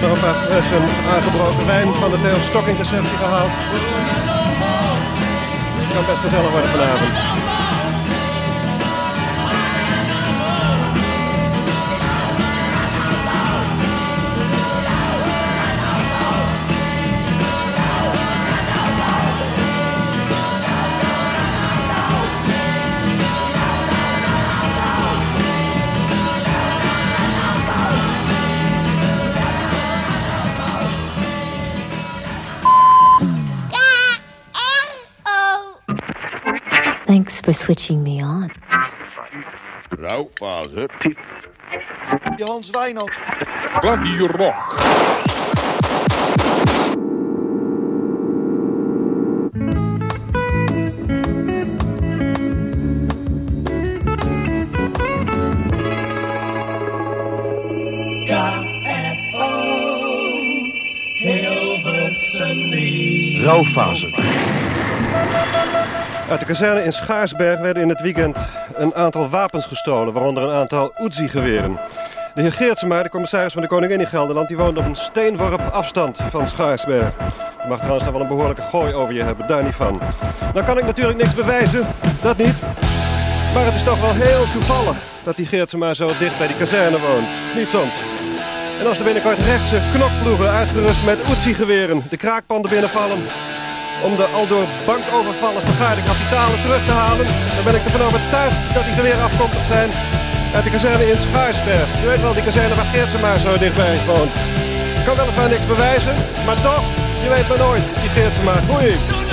Heb nog een paar flessen aangebroken wijn van de Theo Stocking receptie gehaald. Het kan best gezellig worden vanavond. For switching me on. Rouwfase. Hans Wijnald. Radio Rock. Rouwfase. Uit de kazerne in Schaarsberg werden in het weekend een aantal wapens gestolen, waaronder een aantal Uzi-geweren. De heer de commissaris van de Koningin in Gelderland, die woont op een steenworp afstand van Schaarsberg. Je mag trouwens daar wel een behoorlijke gooi over je hebben, daar niet van. Nou kan ik natuurlijk niks bewijzen, dat niet. Maar het is toch wel heel toevallig dat die Geertsema zo dicht bij die kazerne woont. Niet soms. En als er binnenkort rechtse knokploegen uitgerust met Uzi-geweren de kraakpanden binnenvallen om de al door bankovervallen vergaarde kapitalen terug te halen, dan ben ik ervan overtuigd dat die geweren afkomstig zijn uit de kazerne in Schaarsberg. Je weet wel, die kazerne waar Geertsema zo dichtbij woont. Ik kan weliswaar niks bewijzen, maar toch, je weet maar nooit, die Geertsema. Goeie.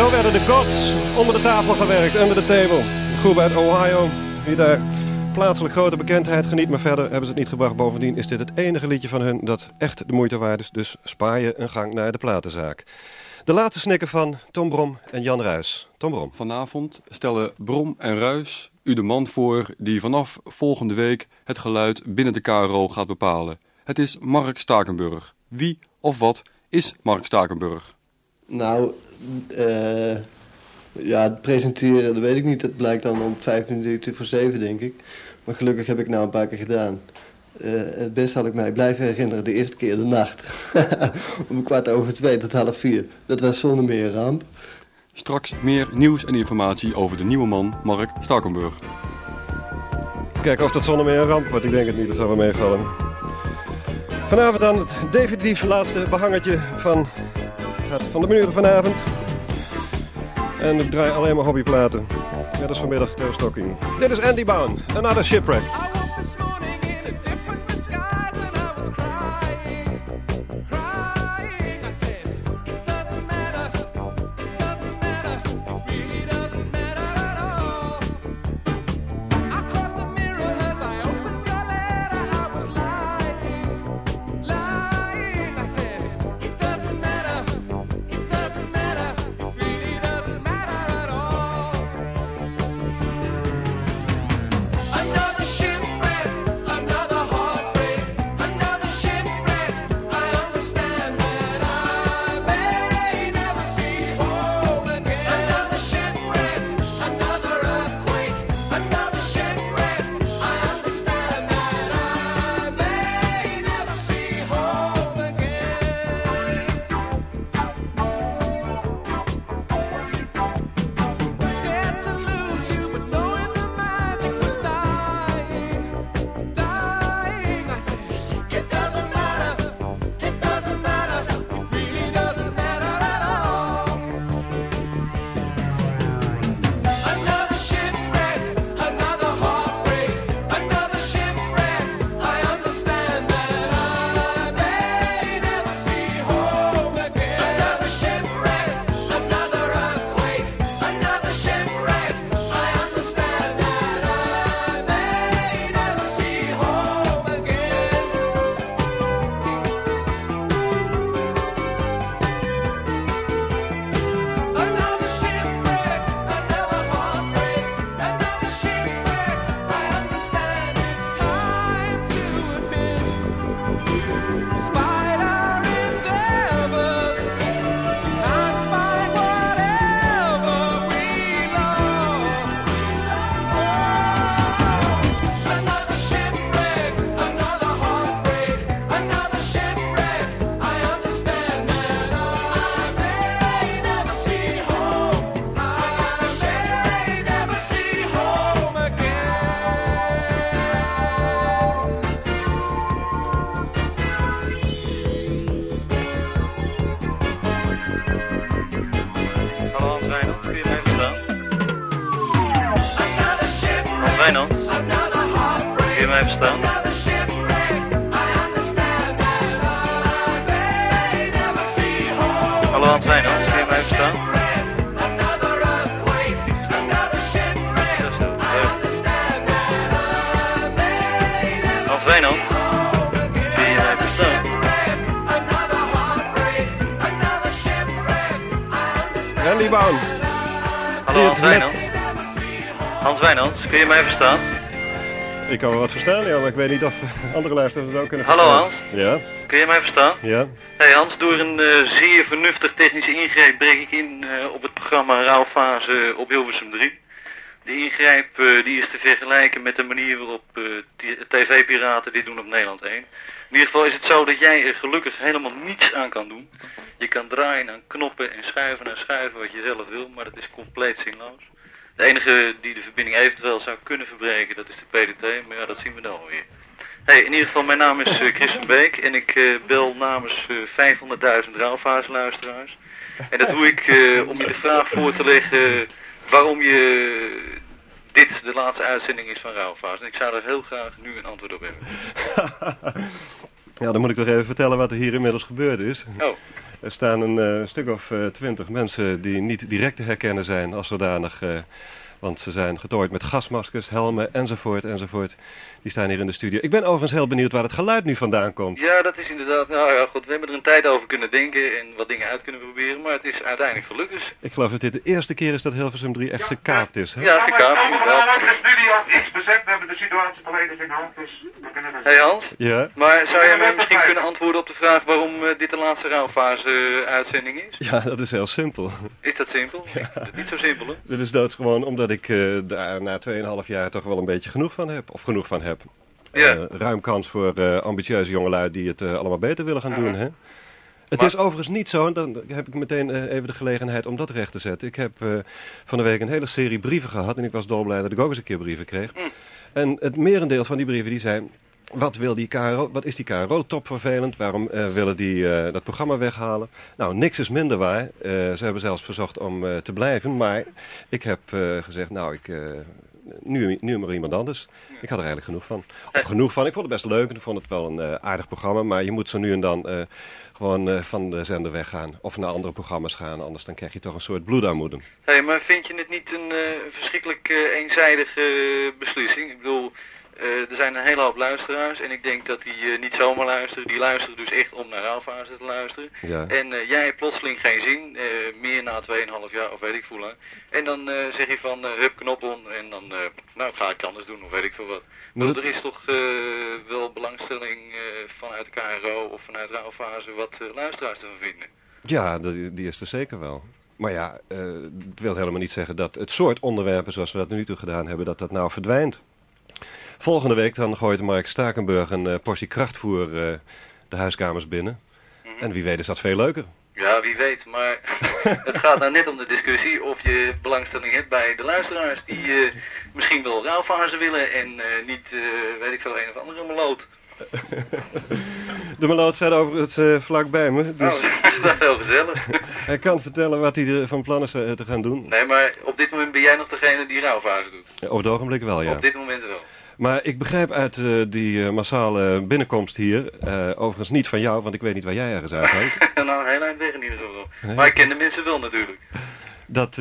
Zo werden de gods onder de tafel gewerkt, under the table. Groep uit Ohio, die daar plaatselijk grote bekendheid geniet, maar verder hebben ze het niet gebracht. Bovendien is dit het enige liedje van hun dat echt de moeite waard is, dus spaar je een gang naar de platenzaak. De laatste snikken van Tom Brom en Jan Ruis. Tom Brom. Vanavond stellen Brom en Ruis u de man voor die vanaf volgende week het geluid binnen de KRO gaat bepalen. Het is Mark Stakenburg. Wie of wat is Mark Stakenburg? Nou, eh ja, het presenteren, dat weet ik niet. Dat blijkt dan om vijf minuten voor zeven, denk ik. Maar gelukkig heb ik nou een paar keer gedaan. Eh, het best zal ik mij blijven herinneren, de eerste keer de nacht. om kwart over twee tot half vier. Dat was zonder meer een ramp. Straks meer nieuws en informatie over de nieuwe man Mark Stakenburg. Kijken of dat zonder meer een ramp wordt. Ik denk het niet, dat zou wel meevallen. Vanavond dan het definitief laatste behangetje van, het, van de muren vanavond. En ik draai alleen maar hobbyplaten. Ja, dat is vanmiddag Theo Stocking. Dit is Andy Bown, Another Shipwreck. Kan wel wat verstaan, ja, maar ik weet niet of andere luisteraars het ook kunnen Hallo, verstaan. Hans. Ja, Kun je mij verstaan? ja. Hey Hans, door een eh, zeer vernuftig technische ingreep breek ik in eh, op het programma Rauwfase op Hilversum 3. De ingreep eh, die is te vergelijken met de manier waarop tv-piraten dit doen op Nederland 1. In ieder geval is het zo dat jij er gelukkig helemaal niets aan kan doen. Je kan draaien aan knoppen en schuiven en schuiven wat je zelf wil, maar dat is compleet zinloos. De enige die de verbinding eventueel zou kunnen verbreken, dat is de PDT, maar ja, dat zien we dan weer. Hey, in ieder geval, mijn naam is Chris van Beek en ik eh, bel namens eh 500.000 Rauwfase-luisteraars. En dat doe ik eh, om je de vraag voor te leggen waarom je dit de laatste uitzending is van Rauwfase. En ik zou er heel graag nu een antwoord op hebben. Ja, dan moet ik toch even vertellen wat er hier inmiddels gebeurd is. Oh, Er staan een eh, stuk of eh, twintig mensen die niet direct te herkennen zijn als zodanig eh, Want ze zijn getooid met gasmaskers, helmen enzovoort enzovoort. Die staan hier in de studio. Ik ben overigens heel benieuwd waar het geluid nu vandaan komt. Ja, dat is inderdaad. Nou ja, goed. We hebben er een tijd over kunnen denken en wat dingen uit kunnen proberen. Maar het is uiteindelijk gelukt dus. Ik geloof dat dit de eerste keer is dat Hilversum 3 echt gekaapt is. Hè? Ja, gekaapt inderdaad. de studio is bezet. We hebben de situatie volledig in hand. Dus we kunnen Hey Hans, Ja? maar zou jij mij misschien kunnen antwoorden op de vraag waarom eh, dit de laatste rouwfase eh, uitzending is? Ja, dat is heel simpel. Is dat simpel? Ik niet zo simpel hè? Dit is doodsgewoon omdat ik eh, daar na 2,5 jaar toch wel een beetje genoeg van heb. Of genoeg van heb. Ja. Eh, ruim kans voor eh, ambitieuze jongelui die het eh, allemaal beter willen gaan doen. Hè? Het is overigens niet zo, en dan heb ik meteen even de gelegenheid om dat recht te zetten. Ik heb van de week een hele serie brieven gehad en ik was dolblij dat ik ook eens een keer brieven kreeg. En het merendeel van die brieven die zijn... Wat, wil die KRO, wat is die KRO-top vervelend? Waarom willen die dat programma weghalen? Nou, niks is minder waar. Ze hebben zelfs verzocht om te blijven. Maar ik heb gezegd, nou, ik, nu, nu maar iemand anders. Ik had er eigenlijk genoeg van. Of genoeg van. Ik vond het best leuk en ik vond het wel een eh, aardig programma. Maar je moet zo nu en dan eh, gewoon eh, van de zender weggaan. Of naar andere programma's gaan. Anders dan krijg je toch een soort bloedarmoede. Hé, maar vind je het niet een verschrikkelijk eenzijdige beslissing? Ik bedoel, er zijn een hele hoop luisteraars en ik denk dat die eh, niet zomaar luisteren. Die luisteren dus echt om naar rouwfase te luisteren. Ja. En eh, jij hebt plotseling geen zin, eh, meer na 2,5 jaar of weet ik veel lang. En dan eh, zeg je van, eh, hup, knop om en dan, eh, nou ga ik het anders doen of weet ik veel wat. Het- er is toch eh, wel belangstelling eh, vanuit de KRO of vanuit rouwfase wat eh, luisteraars ervan vinden. Ja, die, is er zeker wel. Maar ja, eh, het wil helemaal niet zeggen dat het soort onderwerpen zoals we dat nu toe gedaan hebben, dat dat nou verdwijnt. Volgende week dan gooit Mark Stakenburg een eh, portie krachtvoer eh, de huiskamers binnen. En wie weet is dat veel leuker. Ja, wie weet, maar het gaat nou net om de discussie of je belangstelling hebt bij de luisteraars die eh, misschien wel rouwfase willen en niet, weet ik veel, een of andere meloot. De meloot staat overigens eh vlak bij me, dus Nou, dat is wel heel gezellig. hij kan vertellen wat hij er van plan is te gaan doen. Nee, maar op dit moment ben jij nog degene die rouwfase doet. Ja, Op het ogenblik wel, ja. Op dit moment wel. Maar ik begrijp uit eh, die eh, massale binnenkomst hier, eh, overigens niet van jou, want ik weet niet waar jij ergens uithangt, nou, heel eind weg in ieder geval. Maar ik ken de mensen wel natuurlijk. dat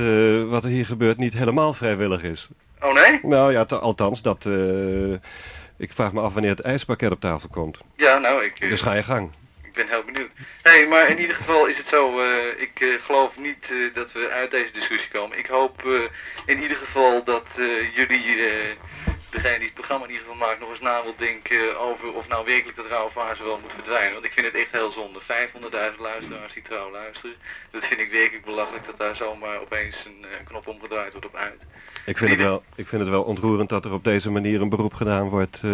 wat er hier gebeurt niet helemaal vrijwillig is. Oh nee? Nou ja, althans, dat, ik vraag me af wanneer het ijspakket op tafel komt. Ja, nou, ik, Dus ga je gang. ik ben heel benieuwd. hey, maar in ieder geval is het zo, ik geloof niet dat we uit deze discussie komen. Ik hoop in ieder geval dat jullie, degene die het programma in ieder geval maakt, nog eens na wil denken over of nou werkelijk dat rouwfase wel moet verdwijnen. Want ik vind het echt heel zonde. 500.000 luisteraars die trouw luisteren. Dat vind ik werkelijk belachelijk dat daar zomaar opeens een eh, knop omgedraaid wordt op uit. Ik vind, het wel, ik vind het wel ontroerend dat er op deze manier een beroep gedaan wordt eh,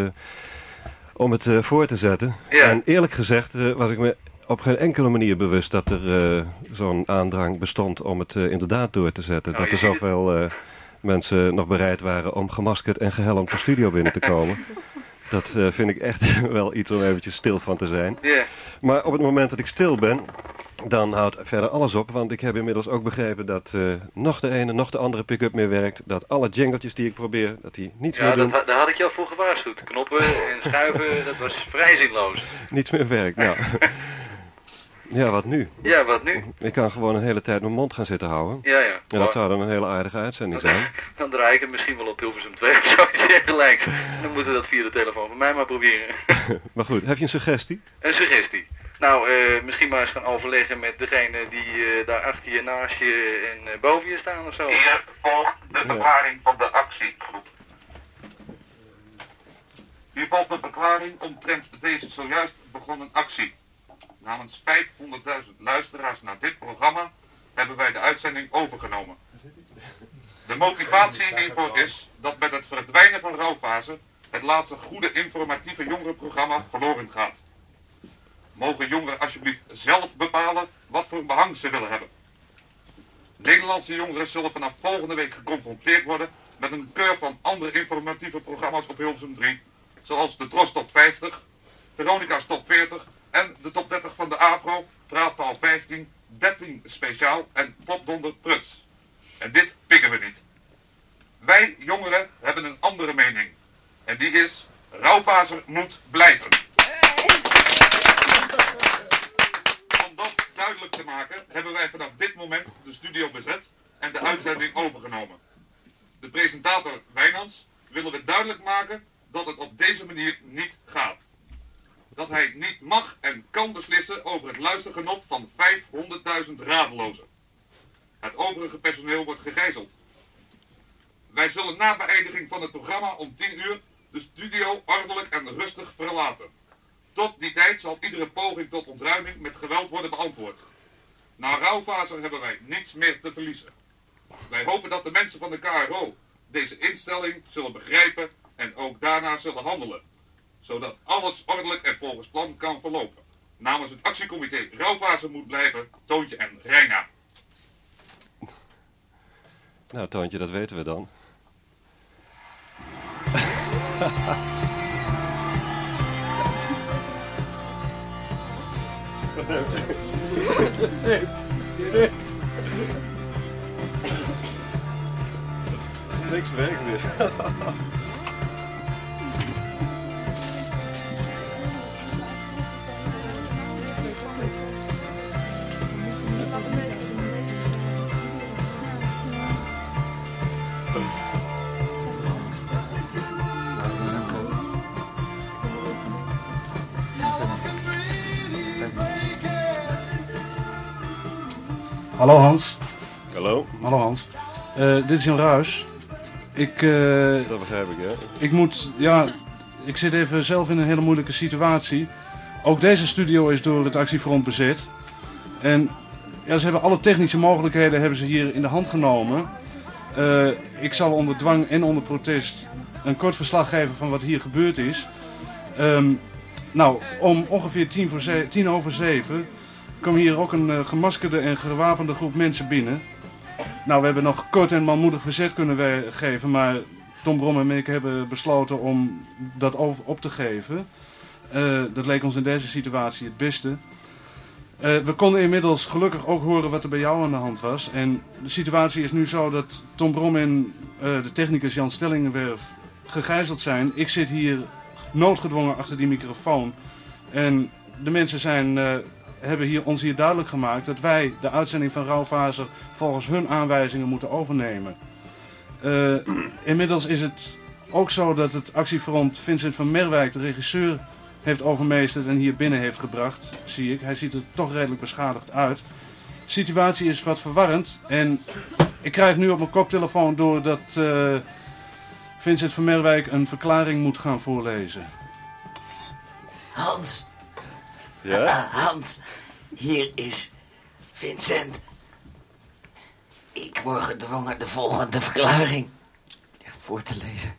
om het eh, voor te zetten. Ja. En eerlijk gezegd was ik me op geen enkele manier bewust dat er zo'n aandrang bestond om het inderdaad door te zetten. Nou, dat er het. Mensen nog bereid waren om gemaskerd en gehelmd de studio binnen te komen. Dat eh, vind ik echt wel iets om eventjes stil van te zijn. Ja. Maar op het moment dat ik stil ben, dan houdt verder alles op. Want ik heb inmiddels ook begrepen dat eh, nog de ene, nog de andere pick-up meer werkt. Dat alle jingletjes die ik probeer, dat die niets Ja, meer doen. ha- daar had ik jou voor gewaarschuwd. Knoppen en schuiven, dat was vrij zinloos. Niets meer werkt. Nou. Ja, wat nu? Ja, wat nu? Ik kan gewoon een hele tijd mijn mond gaan zitten houden. Ja, ja. En dat zou dan een hele aardige uitzending zijn. Dan draai ik hem misschien wel op Hilversum 2 of zoiets dergelijks. Dan moeten we dat via de telefoon van mij maar proberen. Maar goed, heb je een suggestie? Een suggestie. Nou, eh, misschien maar eens gaan overleggen met degene die eh, daar achter je, naast je en eh, boven je staan of zo. Hier volgt de verklaring van de actiegroep. Hier volgt een verklaring omtrent deze zojuist begonnen actie. Namens 500.000 luisteraars naar dit programma hebben wij de uitzending overgenomen. De motivatie hiervoor is dat met het verdwijnen van rouwfase het laatste goede informatieve jongerenprogramma verloren gaat. Mogen jongeren alsjeblieft zelf bepalen wat voor behang ze willen hebben. Nederlandse jongeren zullen vanaf volgende week geconfronteerd worden met een keur van andere informatieve programma's op Hilversum 3, zoals de Tros Top 50, Veronica's Top 40 en de Top 30 van de Afro, Praatpaal 15, 13 speciaal en Popdonder Pruts. En dit pikken we niet. Wij jongeren hebben een andere mening. En die is, rouwfase moet blijven. Om dat duidelijk te maken, hebben wij vanaf dit moment de studio bezet en de uitzending overgenomen. de presentator Wijnands, willen we duidelijk maken dat het op deze manier niet gaat. Dat hij niet mag en kan beslissen over het luistergenot van 500.000 radelozen. Het overige personeel wordt gegijzeld. Wij zullen na beëindiging van het programma om 10 uur de studio ordelijk en rustig verlaten. Tot die tijd zal iedere poging tot ontruiming met geweld worden beantwoord. Na rouwfase hebben wij niets meer te verliezen. Wij hopen dat de mensen van de KRO deze instelling zullen begrijpen en ook daarna zullen handelen. Zodat alles ordelijk en volgens plan kan verlopen. Namens het actiecomité Rouwfase moet blijven Toontje en Reina. Nou, Toontje, dat weten we dan. zit, zit. Niks werkt meer. Hallo Hans. Hallo, Hallo Hans. Eh, dit is Jan Ruis. Ik, eh, dat begrijp ik, hè? ik moet, ja, ik zit even zelf in een hele moeilijke situatie. Ook deze studio is door het actiefront bezet. En ja, ze hebben alle technische mogelijkheden hebben ze hier in de hand genomen. Eh, ik zal onder dwang en onder protest een kort verslag geven van wat hier gebeurd is. Ehm, nou, om ongeveer tien, voor tien over zeven kwam hier ook een eh, gemaskerde en gewapende groep mensen binnen. Nou, we hebben nog kort en manmoedig verzet kunnen geven, maar Tom Brom en ik hebben besloten om dat op, te geven. Eh, dat leek ons in deze situatie het beste. Eh, we konden inmiddels gelukkig ook horen wat er bij jou aan de hand was. En de situatie is nu zo dat Tom Brom en de technicus Jan Stellingenwerf gegijzeld zijn. Ik zit hier noodgedwongen achter die microfoon. En de mensen zijn, hebben hier, ons hier duidelijk gemaakt dat wij de uitzending van Rauwfaser volgens hun aanwijzingen moeten overnemen. Eh, inmiddels is het ook zo dat het actiefront Vincent van Merwijk, de regisseur, heeft overmeesterd en hier binnen heeft gebracht, zie ik. Hij ziet er toch redelijk beschadigd uit. De situatie is wat verwarrend en ik krijg nu op mijn koptelefoon door dat eh, Vincent van Merwijk een verklaring moet gaan voorlezen. Hans, Ja? Hans, hier is Vincent. Ik word gedwongen de volgende verklaring voor te lezen.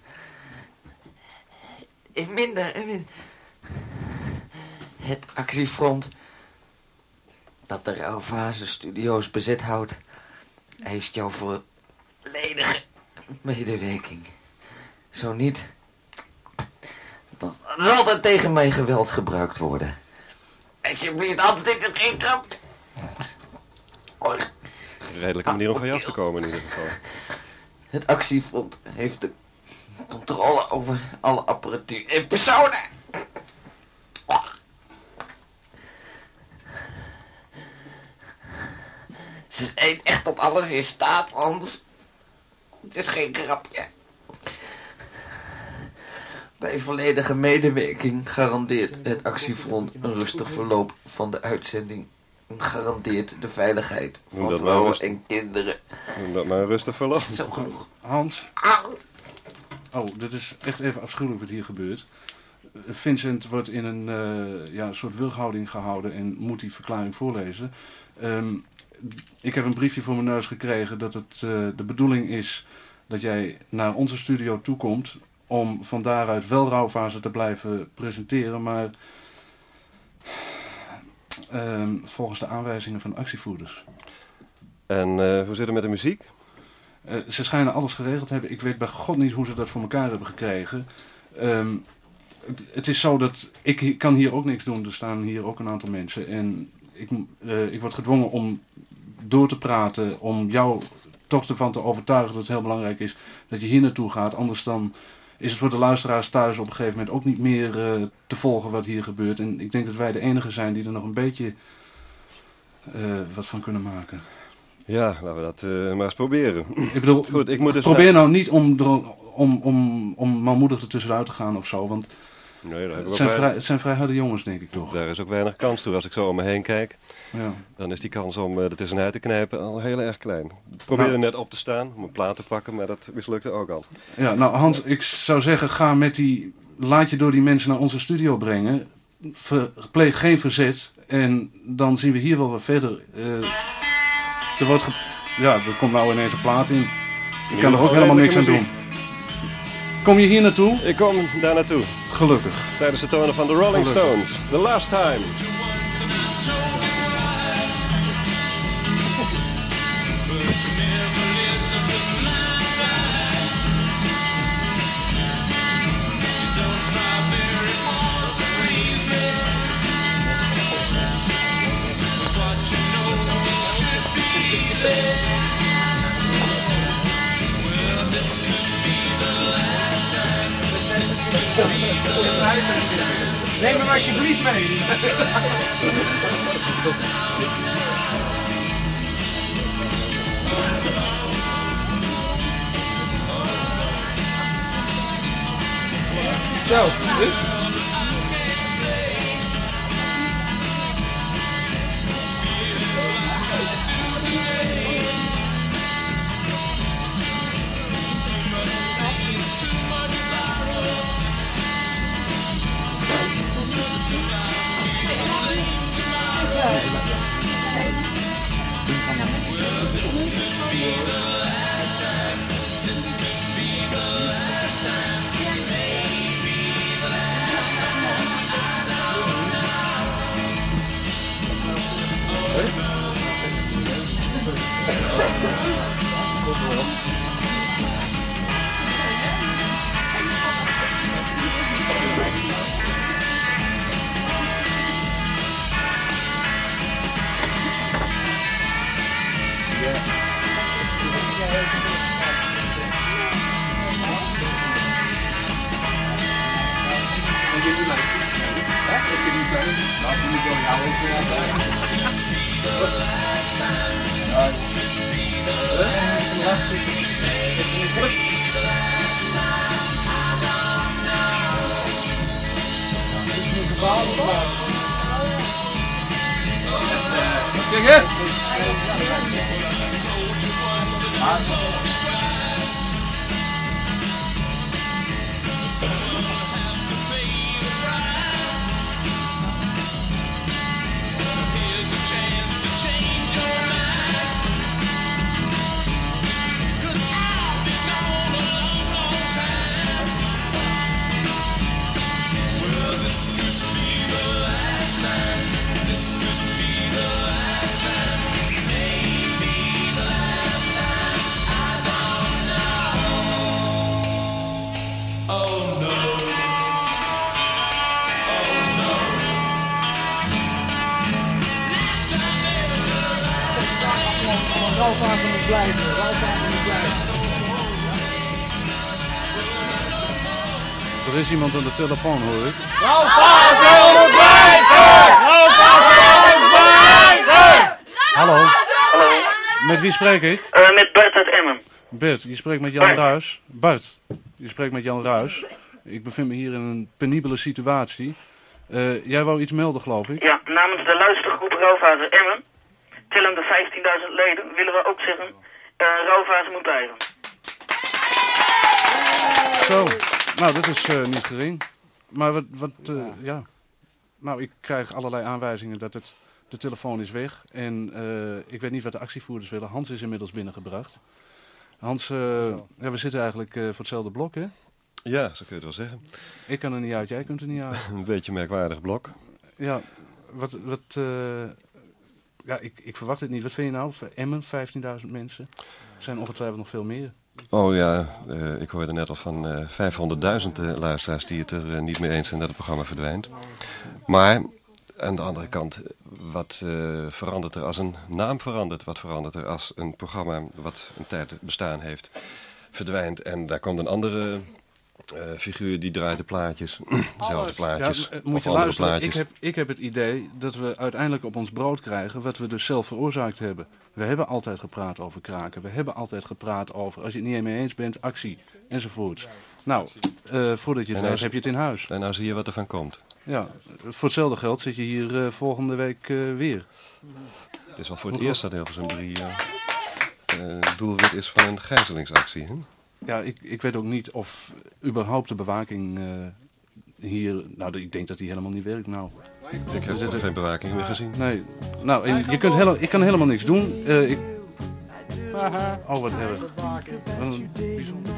In minder en min. Het actiefront dat de Rauwfase Studio's bezet houdt, eist jouw volledige medewerking. Zo niet, dan zal er tegen mijn geweld gebruikt worden. Alsjeblieft, Hans, dit is geen grap. Oh, Redelijke manier om van je af te komen in ieder geval. Het actiefront heeft de controle over alle apparatuur en personen. Ze zijn echt tot alles in staat, Hans. Het is geen grapje. Bij volledige medewerking garandeert het actiefront een rustig verloop van de uitzending. En garandeert de veiligheid van dat maar vrouwen rust. en kinderen. Noem dat maar een rustig verloop. Zo genoeg. Hans, Au. oh, dit is echt even afschuwelijk wat hier gebeurt. Vincent wordt in een eh, ja, soort wilhouding gehouden en moet die verklaring voorlezen. Ehm, ik heb een briefje voor mijn neus gekregen dat het eh, de bedoeling is dat jij naar onze studio toekomt om van daaruit wel rouwfase te blijven presenteren, maar ehm, volgens de aanwijzingen van actievoerders. En eh, hoe zit het met de muziek? Eh, ze schijnen alles geregeld te hebben. Ik weet bij God niet hoe ze dat voor elkaar hebben gekregen. Ehm, het, het is zo dat ik kan hier ook niks doen. Er staan hier ook een aantal mensen. En ik, eh, ik word gedwongen om door te praten. Om jou toch ervan te overtuigen dat het heel belangrijk is dat je hier naartoe gaat. Anders dan is het voor de luisteraars thuis op een gegeven moment ook niet meer eh, te volgen wat hier gebeurt. En ik denk dat wij de enigen zijn die er nog een beetje eh, wat van kunnen maken. Ja, laten we dat eh, maar eens proberen. Ik bedoel, Goed, ik moet dus probeer nou niet om, om, om, om manmoedig er tussenuit te gaan of zo. Want Nee, we zijn, vrij, het zijn vrij harde jongens, denk ik toch. Daar is ook weinig kans toe. Als ik zo om me heen kijk, Ja. dan is die kans om eh, er tussenuit te knijpen al heel erg klein. Ik probeerde Nou. net op te staan, om een plaat te pakken, maar dat mislukte ook al. ja, nou Hans, ik zou zeggen, ga met die, laat je door die mensen naar onze studio brengen. Ver, pleeg geen verzet. En dan zien we hier wel wat verder. Eh, er wordt ja, er komt nou ineens een plaat in. Ik kan er ook helemaal niks aan doen. Kom je hier naartoe? Ik kom daar naartoe, Gelukkig. tijdens het tonen van de Rolling Gelukkig. Stones. The Last Time. Neem hem alsjeblieft mee. Zo. Telefoon, hoor ik. Blijven! Blijven! Hallo, Hallo, met wie spreek ik? Eh, met Bert uit Emmen. Bert, je spreekt met Jan Bart. Ruis. Bart, je spreekt met Jan Ruis. Ik bevind me hier in een penibele situatie. Eh, jij wou iets melden, geloof ik? Ja, namens de luistergroep Rauwvazen Emmen, tellende 15.000 leden, willen we ook zeggen, eh Rauwvazen moet blijven. Zo, nou, dat is eh, niet gering. Maar wat, wat eh, ja. Nou, ik krijg allerlei aanwijzingen dat het, de telefoon is weg. En eh, ik weet niet wat de actievoerders willen. Hans is inmiddels binnengebracht. Hans, ja, we zitten eigenlijk voor hetzelfde blok, hè? Ja, zo kun je het wel zeggen. Ik kan er niet uit, jij kunt er niet uit. Een beetje een merkwaardig blok. Ja, wat, wat eh, ja, ik, ik verwacht het niet. Wat vind je nou? Emmen, 15.000 mensen. Er zijn ongetwijfeld nog veel meer. Oh ja, eh, ik hoorde net al van eh 500.000 eh, luisteraars die het er eh, niet mee eens zijn dat het programma verdwijnt. Maar aan de andere kant, wat eh, verandert er als een naam verandert? Wat verandert er als een programma wat een tijd bestaan heeft verdwijnt en daar komt een andere eh, figuur die draait de plaatjes. Dezelfde plaatjes. Ja, moet je andere luisteren. Ik plaatjes. heb, ik heb het idee dat we uiteindelijk op ons brood krijgen wat we dus zelf veroorzaakt hebben. We hebben altijd gepraat over kraken. We hebben altijd gepraat over, als je het niet mee eens bent, actie enzovoorts. Nou, eh, voordat je het weet heb je het in huis. En nou zie je wat er van komt. Ja, voor hetzelfde geld zit je hier eh, volgende week eh, weer. Het is wel voor het Hoeveel- eerst dat Hilversum 3 eh, eh, doelwit is van een gijzelingsactie. Hè? Ja, ik, ik weet ook niet of überhaupt de bewaking eh, hier... Nou, ik denk dat die helemaal niet werkt nou. Ik heb zitten- geen bewaking meer gezien. Nee, nou, en je kunt hele, ik kan helemaal niks doen. Eh, ik... Oh, wat erg. Wat een bijzonder.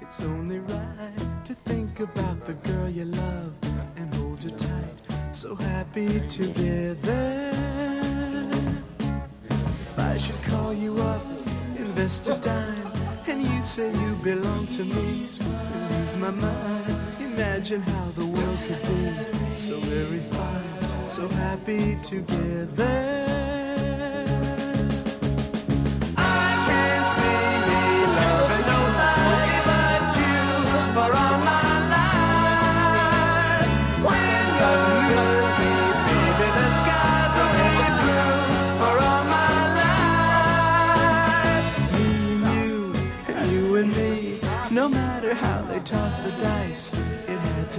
It's only right to think about the girl you love and hold her tight. So happy together. I should call you up, invest a dime, and you say you belong to me, lose my mind. Imagine how the world could be so very fine, so happy together.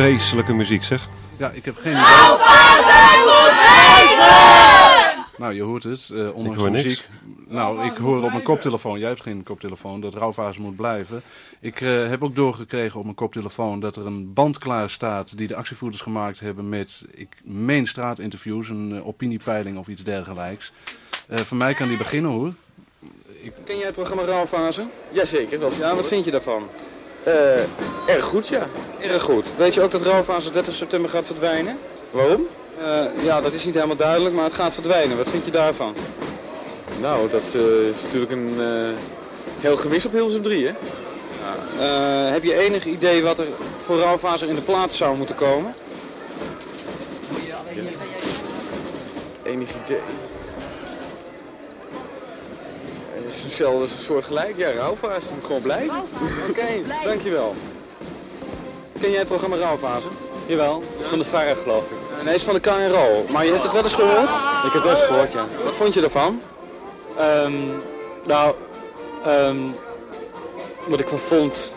Vreselijke muziek, zeg? Ja, ik heb geen idee. Nou, je hoort het. eh ondanks Ik hoor de niks. muziek. Nou, ik hoor op mijn koptelefoon. Jij hebt geen koptelefoon. Dat rouwfase moet blijven. Ik eh, heb ook doorgekregen op mijn koptelefoon dat er een band klaar staat die de actievoerders gemaakt hebben met, ik meen straatinterviews, een eh, opiniepeiling of iets dergelijks. Eh van mij kan die beginnen hoor. Ken jij het programma Rauwfase? Jazeker, wel. Ja, wat vind je daarvan? Eh, erg goed, ja. Erg goed. Weet je ook dat Rauwfase 30 september gaat verdwijnen? Waarom? ja, dat is niet helemaal duidelijk, maar het gaat verdwijnen. Wat vind je daarvan? Nou, dat eh, is natuurlijk een eh, heel gemis op Hilversum 3, hè? Eh, heb je enig idee wat er voor Rauwfase in de plaats zou moeten komen? Enig idee? Het is hetzelfde soort gelijk. Ja, Rauwfase moet gewoon blijven. Oké, dankjewel. Ken jij het programma Rauwfase? Jawel. Dat is van de VARA geloof ik. Nee, is van de KRO. Maar je hebt het wel eens gehoord? Ik heb het wel eens gehoord, ja. Wat vond je ervan? Ehm, nou, ehm, wat ik van vond.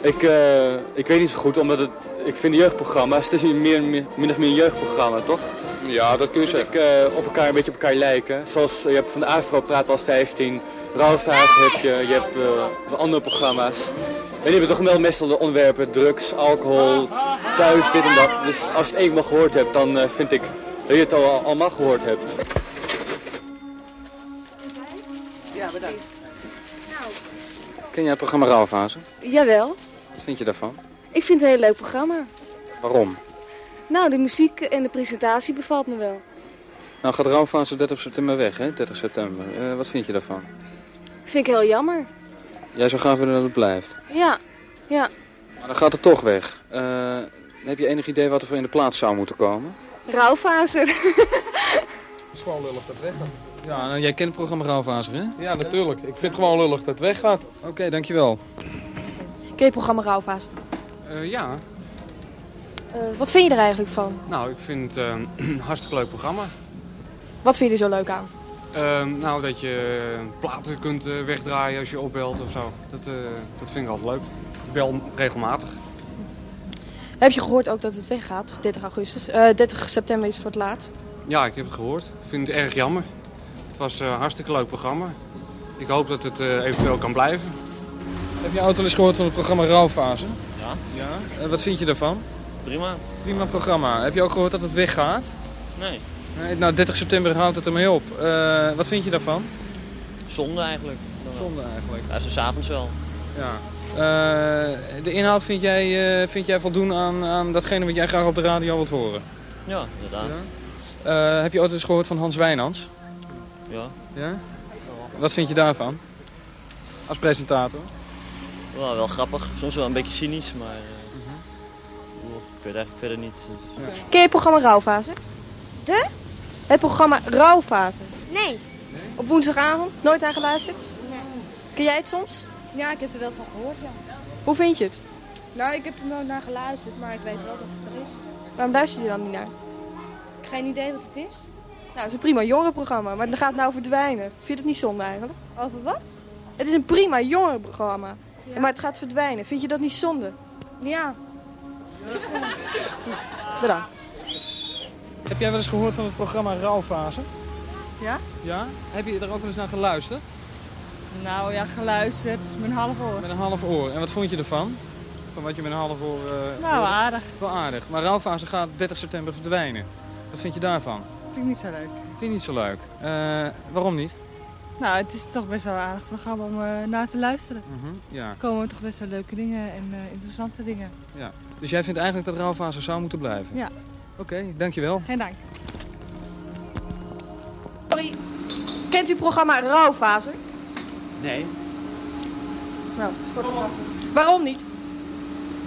Ik, eh, ik weet niet zo goed, omdat het. Ik vind de jeugdprogramma's, het is meer, meer, min of meer een jeugdprogramma, toch? Ja, dat kun je zeggen. Ik, eh, op elkaar een beetje op elkaar lijken. Zoals je hebt van de Afro Praat was 15, Rauwfase heb je, je hebt eh, andere programma's. En die hebben toch wel meestal de onderwerpen drugs, alcohol, thuis, dit en dat. Dus als je het eenmaal gehoord hebt, dan eh, vind ik dat je het al allemaal gehoord hebt. Ja, bedankt. Ken jij het programma Rauwfase? Jawel, Wat vind je daarvan? ik vind het een heel leuk programma. Waarom? Nou, de muziek en de presentatie bevalt me wel. Nou gaat Rauwfase 30 september weg, hè? 30 september. Eh, wat vind je daarvan? Vind ik heel jammer. Jij zou graag willen dat het blijft. Ja, ja. Maar dan gaat het toch weg. Eh, heb je enig idee wat er voor in de plaats zou moeten komen? Rouwfase. Het is gewoon lullig dat het weggaat. Ja, nou, jij kent het programma Rauwfase, hè? Ja, natuurlijk. Ik vind het gewoon lullig dat het weggaat. Oké, dankjewel. Ken je het programma Rauwfase? Eh, ja, Eh, wat vind je er eigenlijk van? nou, ik vind het een hartstikke leuk programma. Wat vind je er zo leuk aan? Ehm, nou, dat je platen kunt eh, wegdraaien als je opbelt of zo. Dat, eh, dat vind ik altijd leuk. Ik bel regelmatig. Heb je gehoord ook dat het weggaat, 30 augustus? Eh 30 september is het voor het laatst. Ja, ik heb het gehoord. Ik vind het erg jammer. Het was een hartstikke leuk programma. Ik hoop dat het eh, eventueel kan blijven. Heb je al eens gehoord van het programma Rauwfase? Ja. Ja. Eh, wat vind je daarvan? Prima. Prima programma. Heb je ook gehoord dat het weggaat? Nee. Nee, nou, 30 september houdt het ermee op. Eh, wat vind je daarvan? Zonde eigenlijk. Zonde eigenlijk. Ja, zo s'avonds wel. Ja. Eh, de inhoud vind jij, eh, vind jij voldoen aan, aan datgene wat jij graag op de radio wilt horen? Ja, inderdaad. Eh, heb je ooit eens gehoord van Hans Wijnands? Ja. Ja? Wat vind je daarvan? Als presentator? Wel, wel grappig. Soms wel een beetje cynisch, maar... eh, Ik weet eigenlijk verder niet. dus- Ken je het programma Rauwfase? De? Het programma Rauwfase. Nee. Op woensdagavond? Nooit naar geluisterd? Nee. Ken jij het soms? Ja, ik heb er wel van gehoord, ja. Hoe vind je het? Nou, ik heb er nooit naar geluisterd, maar ik weet wel dat het er is. Waarom luister je dan niet naar? Ik heb geen idee wat het is. Nou, het is een prima jongerenprogramma, maar dat gaat nou verdwijnen. Vind je het niet zonde eigenlijk? Over wat? Het is een prima jongerenprogramma, ja. maar het gaat verdwijnen. Vind je dat niet zonde? Ja. Bedankt. Heb jij wel eens gehoord van het programma Rouwfase? Ja? Ja? Heb je er ook wel eens naar geluisterd? Nou ja, geluisterd. Met een half oor. Met een half oor. En wat vond je ervan? Van wat je met een half oor... eh, Nou, hoorde? aardig. Wel aardig. Maar Rouwfase gaat 30 september verdwijnen. Wat vind je daarvan? Vind ik niet zo leuk. Vind je niet zo leuk? Eh, waarom niet? Nou, het is toch best wel een aardig programma om eh, naar te luisteren. Mhm, ja. Er komen toch best wel leuke dingen en interessante dingen. ja. Dus jij vindt eigenlijk dat Rouwfase zou moeten blijven? Ja. Oké, dankjewel. Geen dank. Sorry, kent u het programma Rouwfase? Nee. Nou, sportprogramma. Waarom niet?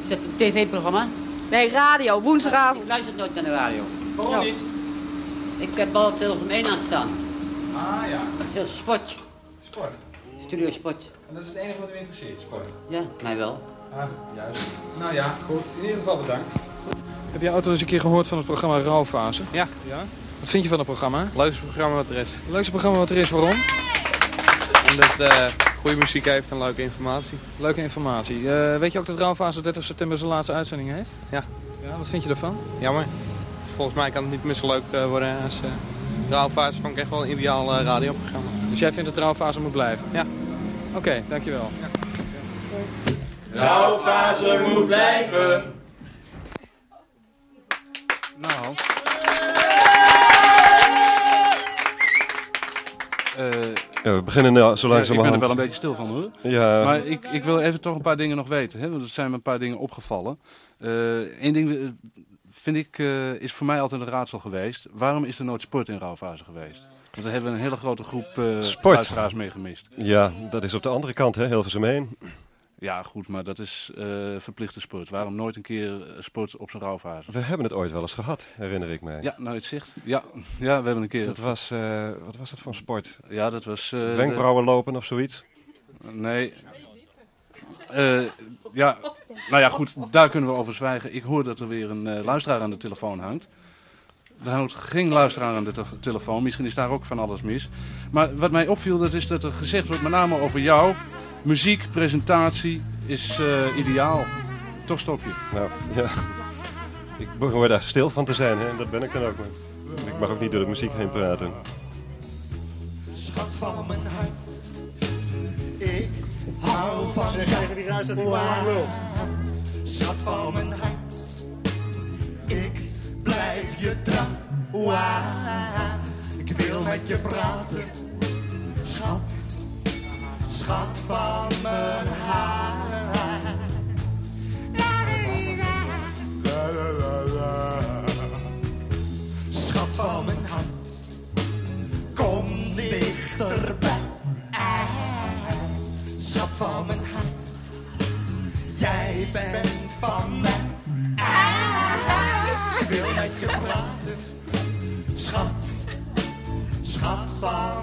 Is dat een tv-programma? Nee, radio, woensdagavond. Ik luister nooit naar de radio. Waarom Nou. niet? Ik heb al op Hilversum 1 aanstaan. Ah ja. Dat is sport. Sport. Studio Sport. En dat is het enige wat u interesseert, sport? Ja, mij wel. Ah, juist. Nou ja, goed. In ieder geval bedankt. Heb jij ook al eens een keer gehoord van het programma Rouwfase? Ja. ja. Wat vind je van het programma? Leukste programma wat er is. Leukste programma wat er is, waarom? Omdat het eh, goede muziek heeft en leuke informatie. Leuke informatie. Eh, weet je ook dat Rouwfase 30 september zijn laatste uitzending heeft? Ja. Ja, wat vind je ervan? Jammer. Volgens mij kan het niet meer zo leuk eh, worden als uh, Rauwfase vond ik echt wel een ideaal eh, radioprogramma. Dus jij vindt dat Rouwfase moet blijven? Ja. Oké, dankjewel. Rouwfase moet blijven. Nou. Eh, Ja, we beginnen nou zo ja, ik ben er langzamerhand. wel een beetje stil van hoor. Ja. Maar ik, ik wil even toch een paar dingen nog weten. Hè? Want er zijn me een paar dingen opgevallen. Eén ding eh, vind ik, eh, is voor mij altijd een raadsel geweest. Waarom is er nooit sport in rouwfase geweest? Want daar hebben we een hele grote groep eh Sport. luisteraars mee gemist. Ja, dat is op de andere kant, hè, Hilversum 1. Ja, goed, maar dat is eh, verplichte sport. Waarom nooit een keer eh, sport op zijn rouwfase? We hebben het ooit wel eens gehad, herinner ik mij. Ja, nou het zicht. Ja, ja, we hebben een keer... Dat was, eh, wat was dat voor sport? Ja, dat was... eh, Wenkbrauwen lopen of zoiets? Nee. Ja, nou ja, goed, daar kunnen we over zwijgen. Ik hoor dat er weer een luisteraar aan de telefoon hangt. Er hangt geen luisteraar aan de te- telefoon. Misschien is daar ook van alles mis. Maar wat mij opviel, dat is dat er gezegd wordt, met name over jou. Muziek, presentatie is eh, ideaal. Toch stop je. Nou, ja. Ik behoor daar stil van te zijn, hè, en dat ben ik dan ook. Maar ik mag ook niet door de muziek heen praten. Schat van mijn hart. Ik hou van Zeg tegen die ruis dat maar lult. Schat van mijn hart. Ik blijf je trouw. Ik wil met je praten. Schat. Schat van mijn hart. La, la, la, la. Schat van mijn hart. Kom dichterbij. Schat van mijn hart. Jij bent van mij. Ik wil met je praten. Schat. Schat van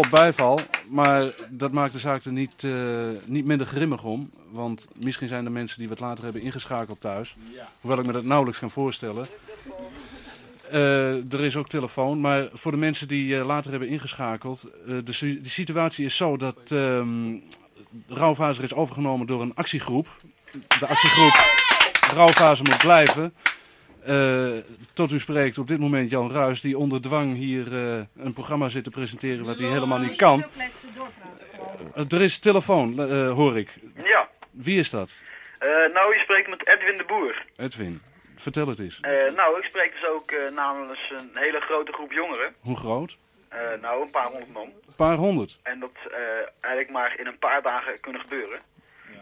Volop bijval, maar dat maakt de zaak er niet, eh, niet minder grimmig om. Want misschien zijn er mensen die wat later hebben ingeschakeld thuis. Hoewel ik me dat nauwelijks kan voorstellen. Eh, er is ook telefoon, maar voor de mensen die eh, later hebben ingeschakeld. de, de situatie is zo dat Rauwfazer is overgenomen door een actiegroep. De actiegroep Rauwfazer moet blijven. Eh, tot u spreekt op dit moment Jan Ruis, die onder dwang hier eh, een programma zit te presenteren wat hij helemaal niet kan. Eh, er is telefoon, eh, hoor ik. Ja, Wie is dat? eh, nou, je spreekt met Edwin de Boer. Edwin, vertel het eens. Eh, nou, ik spreek dus ook eh, namens een hele grote groep jongeren. Hoe groot? Eh, nou, een paar honderd man. Een paar honderd. En dat eh, eigenlijk maar in een paar dagen kunnen gebeuren.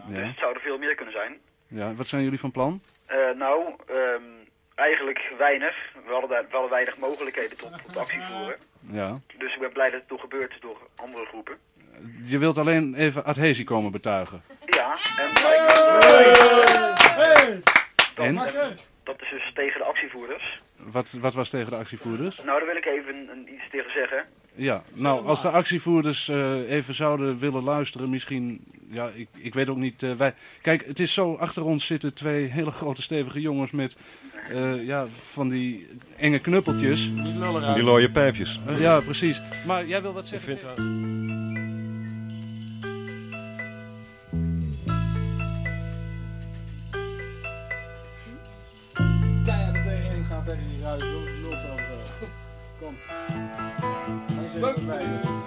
Dus Ja. het zou er veel meer kunnen zijn. ja. Wat zijn jullie van plan? Eh, nou, ehm, eigenlijk weinig. We hadden, daar, we hadden weinig mogelijkheden tot, tot actie voeren. Ja. Dus ik ben blij dat het toch gebeurt door andere groepen. Je wilt alleen even adhesie komen betuigen. Ja, en... En? Dat is dus tegen de actievoerders. Wat, wat was tegen de actievoerders? Nou, daar wil ik even een, iets tegen zeggen. Ja, nou, als de actievoerders eh, even zouden willen luisteren, misschien, ja, ik, ik weet ook niet, eh, wij... Kijk, het is zo, achter ons zitten twee hele grote stevige jongens met, eh, ja, van die enge knuppeltjes. Die looie pijpjes. Ja, precies. Maar jij wil wat zeggen? Ik vind gaan tegen die ruis. Hij is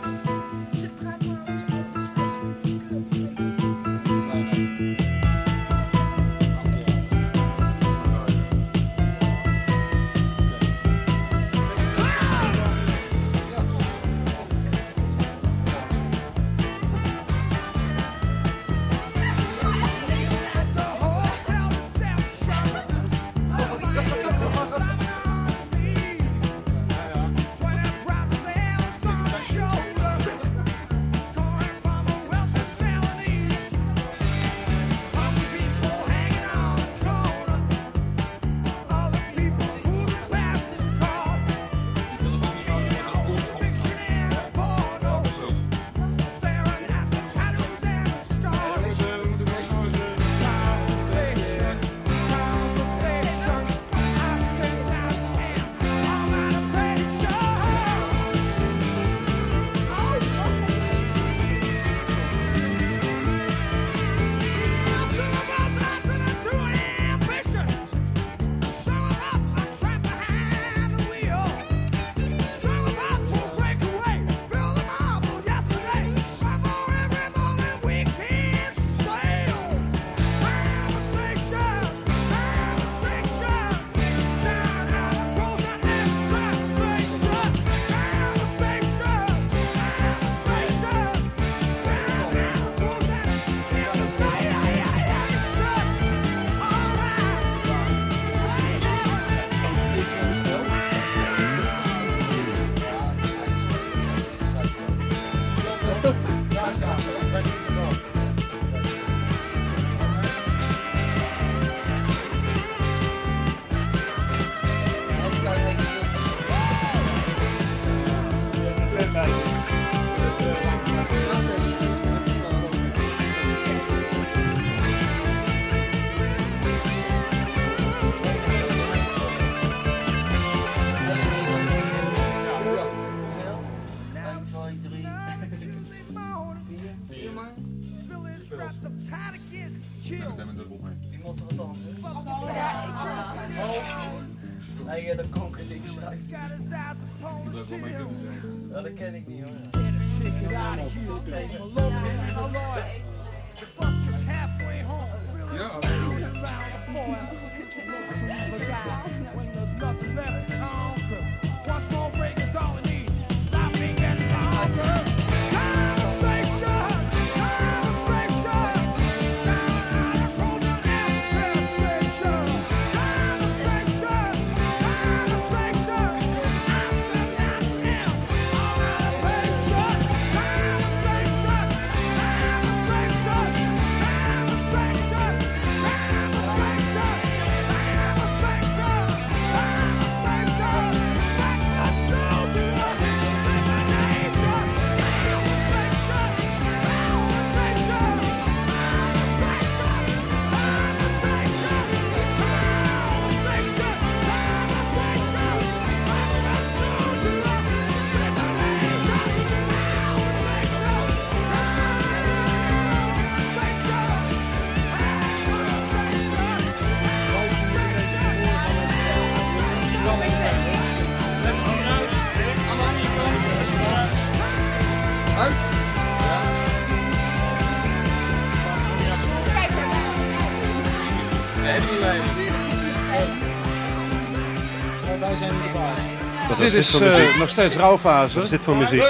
Dit is dit is voor eh, muziek? nog steeds rouwfase. Wat is dit voor muziek?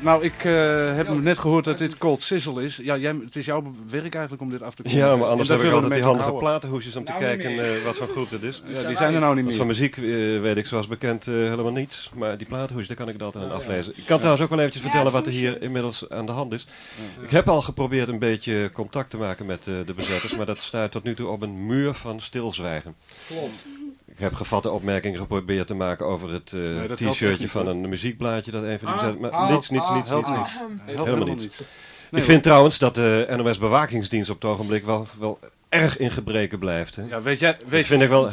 Nou, ik eh, heb net gehoord dat dit Cold Sizzle is. Ja, jij, het is jouw werk eigenlijk om dit af te komen. Ja, maar anders En heb dat ik altijd die handige houden. platenhoesjes om te Nou, kijken eh, wat voor groep dit is. Ja, die zijn er nou niet meer. Van muziek eh, weet ik zoals bekend helemaal niets. Maar die platenhoesjes, daar kan ik het altijd aan aflezen. Ik kan trouwens ook wel eventjes vertellen wat er hier inmiddels aan de hand is. Ik heb al geprobeerd een beetje contact te maken met eh, de bezetters. Maar dat staat tot nu toe op een muur van stilzwijgen. Klopt. Ik heb gevatte opmerkingen geprobeerd te maken over het eh, Nee, t-shirtje van een muziekblaadje dat een van die Ah. Maar ah, niets, niets, ah, niets, niets, Helemaal helemaal niets. niet. Ik vind trouwens dat de NOS bewakingsdienst op het ogenblik wel, wel erg in gebreken blijft. Hè. Ja, weet jij... Dat Weet vind ik wel...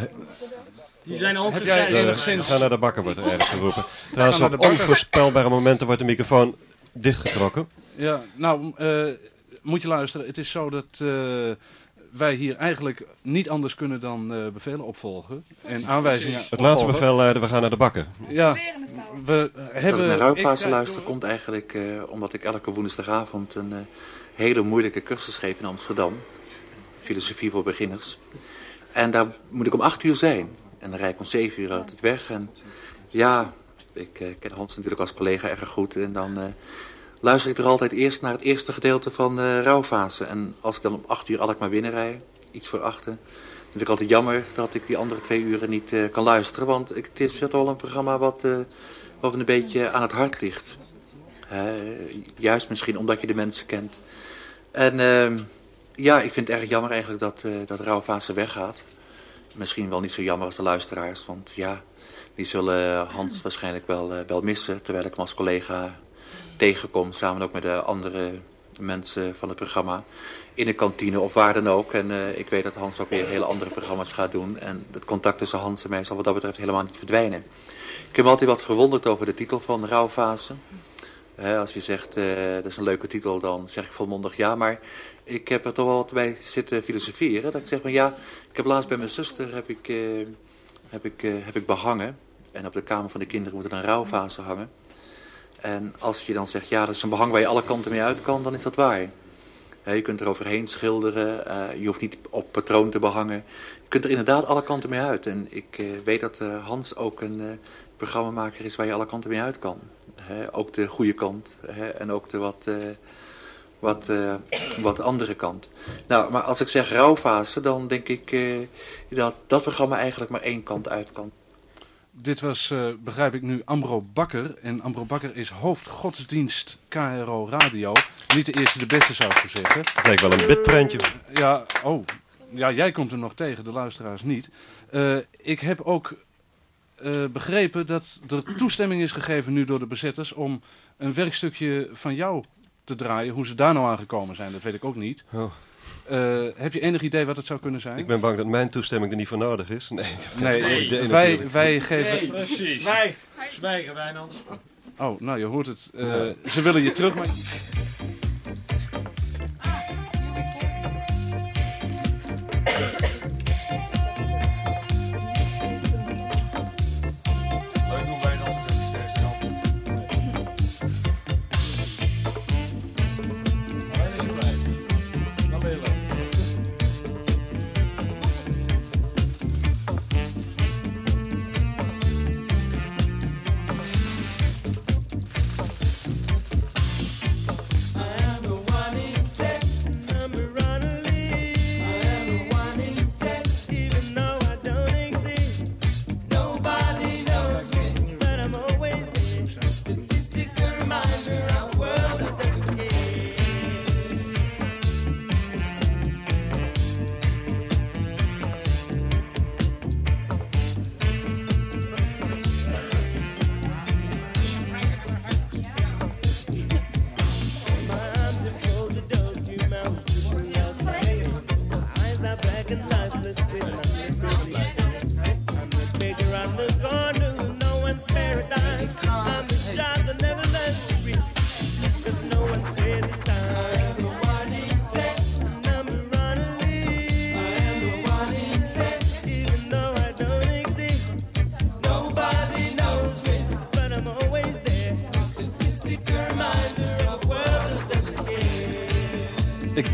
Die zijn gescheiden. enigszins... Ga naar de bakker, wordt er ergens geroepen. Trouwens, op onvoorspelbare momenten wordt de microfoon dichtgetrokken. Ja, nou, eh, moet je luisteren. Het is zo dat eh, wij hier eigenlijk niet anders kunnen dan eh, bevelen opvolgen. En aanwijzingen Het laatste bevel luidde, we gaan naar de bakker. Ja, we Dat hebben... ik naar luister komt eigenlijk eh, omdat ik elke woensdagavond een eh, hele moeilijke cursus geef in Amsterdam. Filosofie voor beginners. En daar moet ik om acht uur zijn. En dan rijd ik om zeven uur uit het weg. En ja, ik eh, ken Hans natuurlijk als collega erg goed. En dan eh, luister ik er altijd eerst naar het eerste gedeelte van de rouwfase. En als ik dan om acht uur Alkmaar binnenrij, iets voor achten... dan vind ik altijd jammer dat ik die andere twee uren niet eh, kan luisteren. Want het is wel een programma wat, me een beetje aan het hart ligt. Juist misschien omdat je de mensen kent. En ehm, ja, ik vind het erg jammer eigenlijk dat, eh dat rouwfase weggaat. Misschien wel niet zo jammer als de luisteraars. Want ja, die zullen Hans waarschijnlijk wel, wel missen. Terwijl ik hem als collega tegenkom. Samen ook met de andere mensen van het programma. In de kantine of waar dan ook. En eh, ik weet dat Hans ook weer hele andere programma's gaat doen. En het contact tussen Hans en mij zal wat dat betreft helemaal niet verdwijnen. Ik heb me altijd wat verwonderd over de titel van Rouwfase. Hè, als je zegt, eh, dat is een leuke titel, dan zeg ik volmondig ja. Maar ik heb er toch wel wat bij zitten filosoferen. Dat ik zeg van ja, ik heb laatst bij mijn zuster heb ik, eh, heb ik, heb ik behangen. En op de kamer van de kinderen moet er een rouwfase hangen. En als je dan zegt, ja, dat is een behang waar je alle kanten mee uit kan, dan is dat waar. Je kunt er overheen schilderen, eh, je hoeft niet op patroon te behangen. Je kunt er inderdaad alle kanten mee uit. En ik eh, weet dat eh, Hans ook een programmamaker is waar je alle kanten mee uit kan. Ook de goede kant en ook de wat, wat, wat andere kant. Nou, maar als ik zeg rouwfase, dan denk ik dat dat programma eigenlijk maar één kant uit kan. Dit was, eh, begrijp ik nu, Ambro Bakker. En Ambro Bakker is hoofdgodsdienst KRO Radio. Niet de eerste, de beste zou ik zo zeggen. Dat lijkt wel een bitprentje. Ja, oh. Ja, jij komt er nog tegen, de luisteraars niet. Eh, ik heb ook eh, begrepen dat er toestemming is gegeven nu door de bezetters om een werkstukje van jou te draaien. Hoe ze daar nou aan gekomen zijn, dat weet ik ook niet. Oh. Eh, heb je enig idee wat het zou kunnen zijn? Ik ben bang dat mijn toestemming er niet voor nodig is. Nee, Nee, idee wij, wij geven... Nee, precies. Zwijg. Zwijgen, Wijnand. Oh, nou je hoort het. Eh, Ze willen je terug, maar...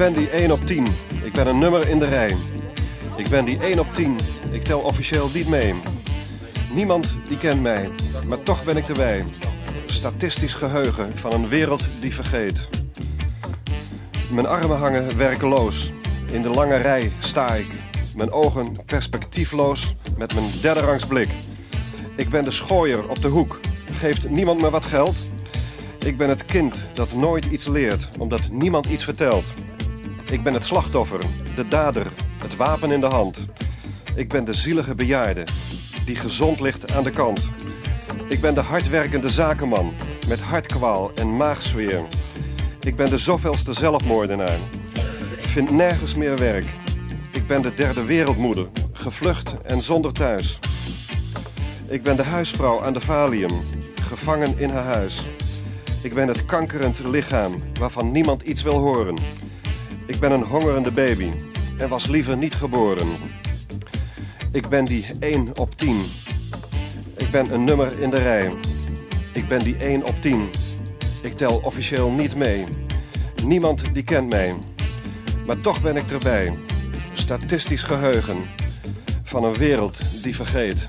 ben die 1 op 10. Ik ben een nummer in de rij. Ik ben die 1 op 10. Ik tel officieel niet mee. Niemand die kent mij, maar toch ben ik erbij. Statistisch geheugen van een wereld die vergeet. Mijn armen hangen werkeloos. In de lange rij sta ik. Mijn ogen perspectiefloos met mijn derde rangs blik. Ik ben de schooier op de hoek. Geeft niemand me wat geld? Ik ben het kind dat nooit iets leert, omdat niemand iets vertelt. Ik ben het slachtoffer, de dader, het wapen in de hand. Ik ben de zielige bejaarde, die gezond ligt aan de kant. Ik ben de hardwerkende zakenman, met hartkwaal en maagzweer. Ik ben de zoveelste zelfmoordenaar. Vind nergens meer werk. Ik ben de derde wereldmoeder, gevlucht en zonder thuis. Ik ben de huisvrouw aan de valium, gevangen in haar huis. Ik ben het kankerend lichaam waarvan niemand iets wil horen. Ik ben een hongerende baby en was liever niet geboren. Ik ben die 1 op 10. Ik ben een nummer in de rij. Ik ben die 1 op 10. Ik tel officieel niet mee. Niemand die kent mij. Maar toch ben ik erbij. Statistisch geheugen van een wereld die vergeet.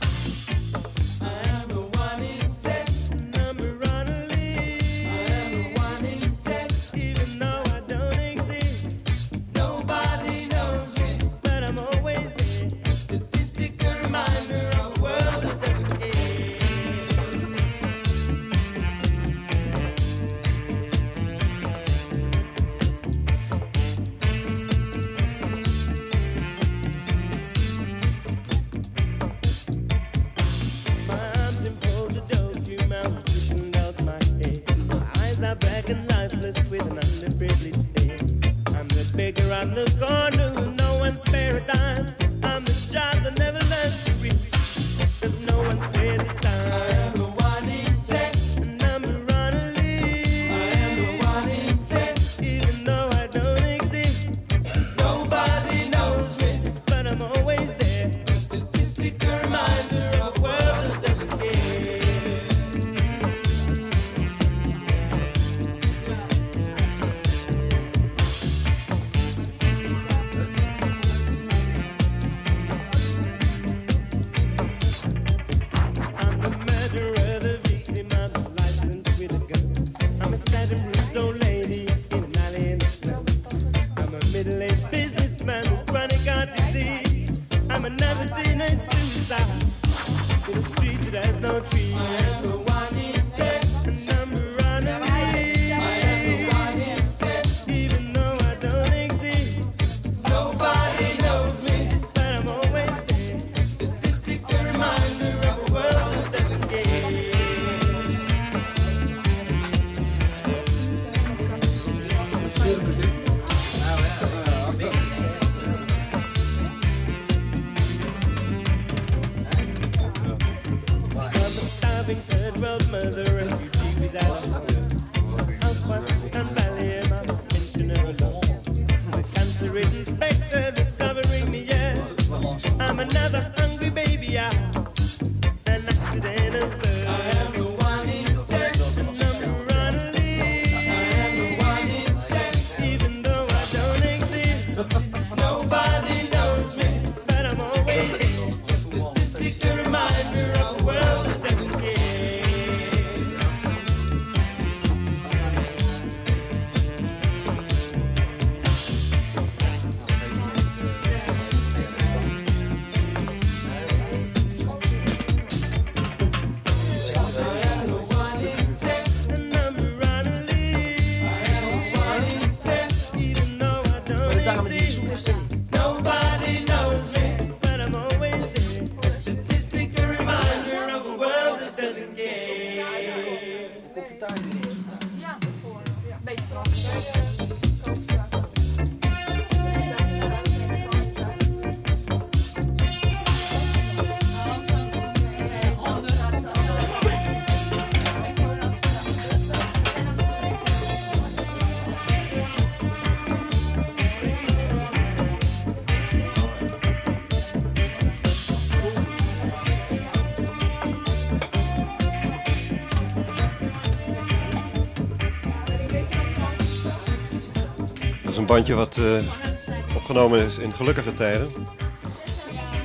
Bandje wat eh, opgenomen is in gelukkige tijden.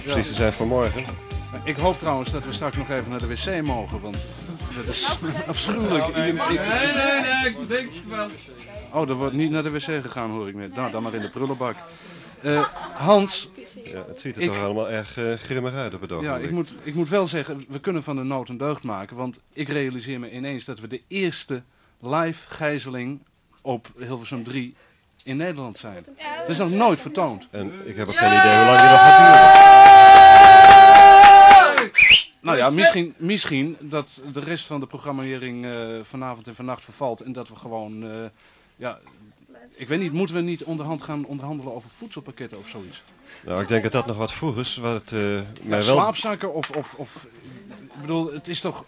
Precies te zijn vanmorgen. Ik hoop trouwens dat we straks nog even naar de wc mogen, want dat is afschuwelijk. Oh, nee, nee, nee, nee, ik bedenk het wel. Oh, er wordt niet naar de wc gegaan, hoor ik net. Nou, dan maar in de prullenbak. Eh, Hans. Ja, het ziet er ik- toch allemaal erg eh, grimmig uit op het Ja, ogenblik. ik moet, ik moet wel zeggen, we kunnen van de nood een deugd maken. Want ik realiseer me ineens dat we de eerste live gijzeling op Hilversum 3 in Nederland zijn. Dat is nog nooit vertoond. En ik heb ook geen idee hoe lang die nog gaat duren. Nou ja, misschien, misschien dat de rest van de programmering eh, vanavond en vannacht vervalt. En dat we gewoon, eh, ja, ik weet niet, moeten we niet onderhand gaan onderhandelen over voedselpakketten of zoiets? Nou, ik denk dat dat nog wat vroeg is. Wat eh, Ja, mij wel... slaapzakken of, of, of, ik bedoel, het is toch...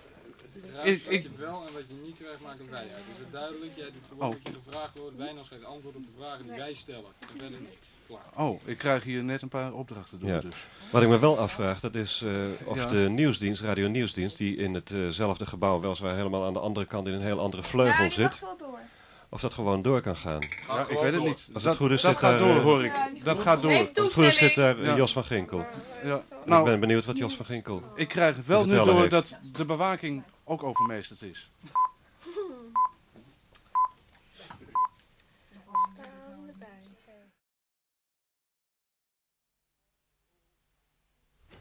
Ik, Wat ik, je wel en wat je niet krijgt, maken wij uit. Dus het duidelijk, jij doet gewoon Oh. gevraagd wordt. Wijnands geeft antwoord op de vragen die wij stellen. En verder niet. Klaar. oh, ik krijg hier net een paar opdrachten door. Ja. Dus. Wat ik me wel afvraag, dat is eh, of Ja. de nieuwsdienst, radio nieuwsdienst, die in hetzelfde gebouw, weliswaar helemaal aan de andere kant in een heel andere vleugel Ja, zit, wel door. of dat gewoon door kan gaan. Ja, ik weet het niet. Als dat het goed is, dat zit gaat daar, door, eh, hoor ik. Dat gaat door. Als het goed is, zit daar eh, Ja. Jos van Ginkel. Ja. Nou, ik ben benieuwd wat Jos van Ginkel Ik krijg te wel nu door heeft. dat de bewaking ook overmeesterd is.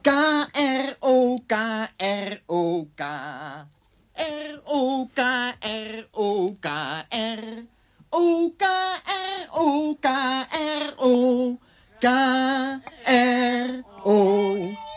K-R-O-K-R-O-K. R-O-K-R-O-K-R. O-K-R-O-K-R-O. Crimson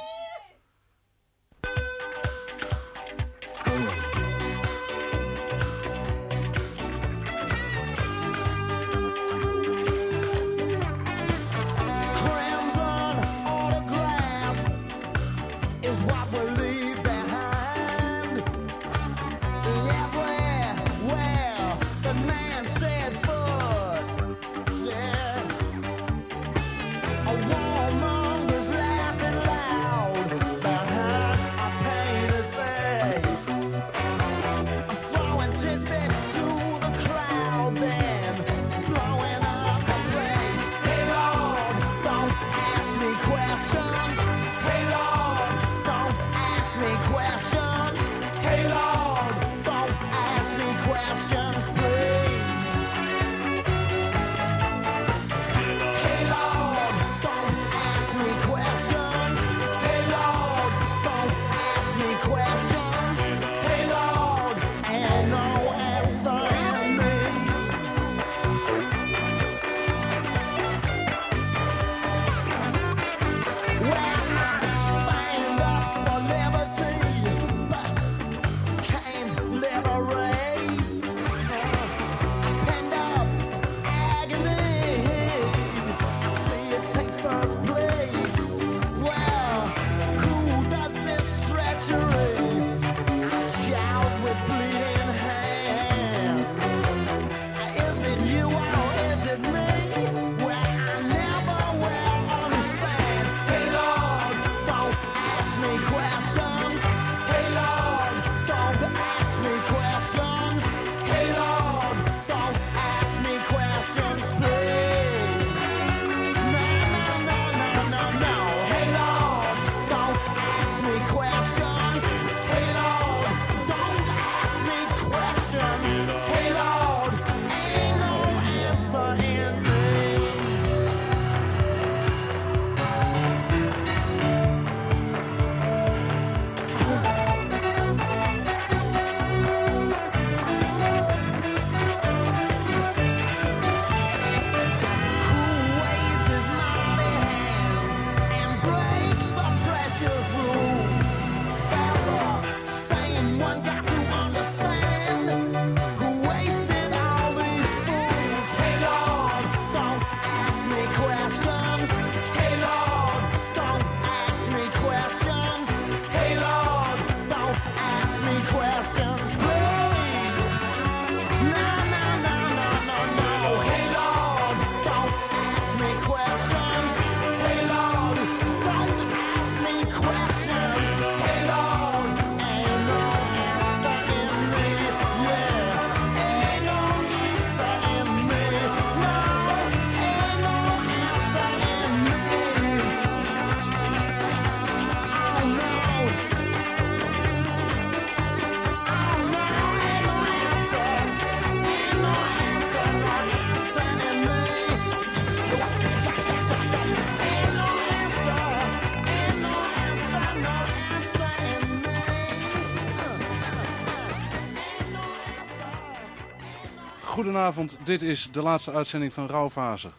goedenavond, dit is de laatste uitzending van Rauwfase.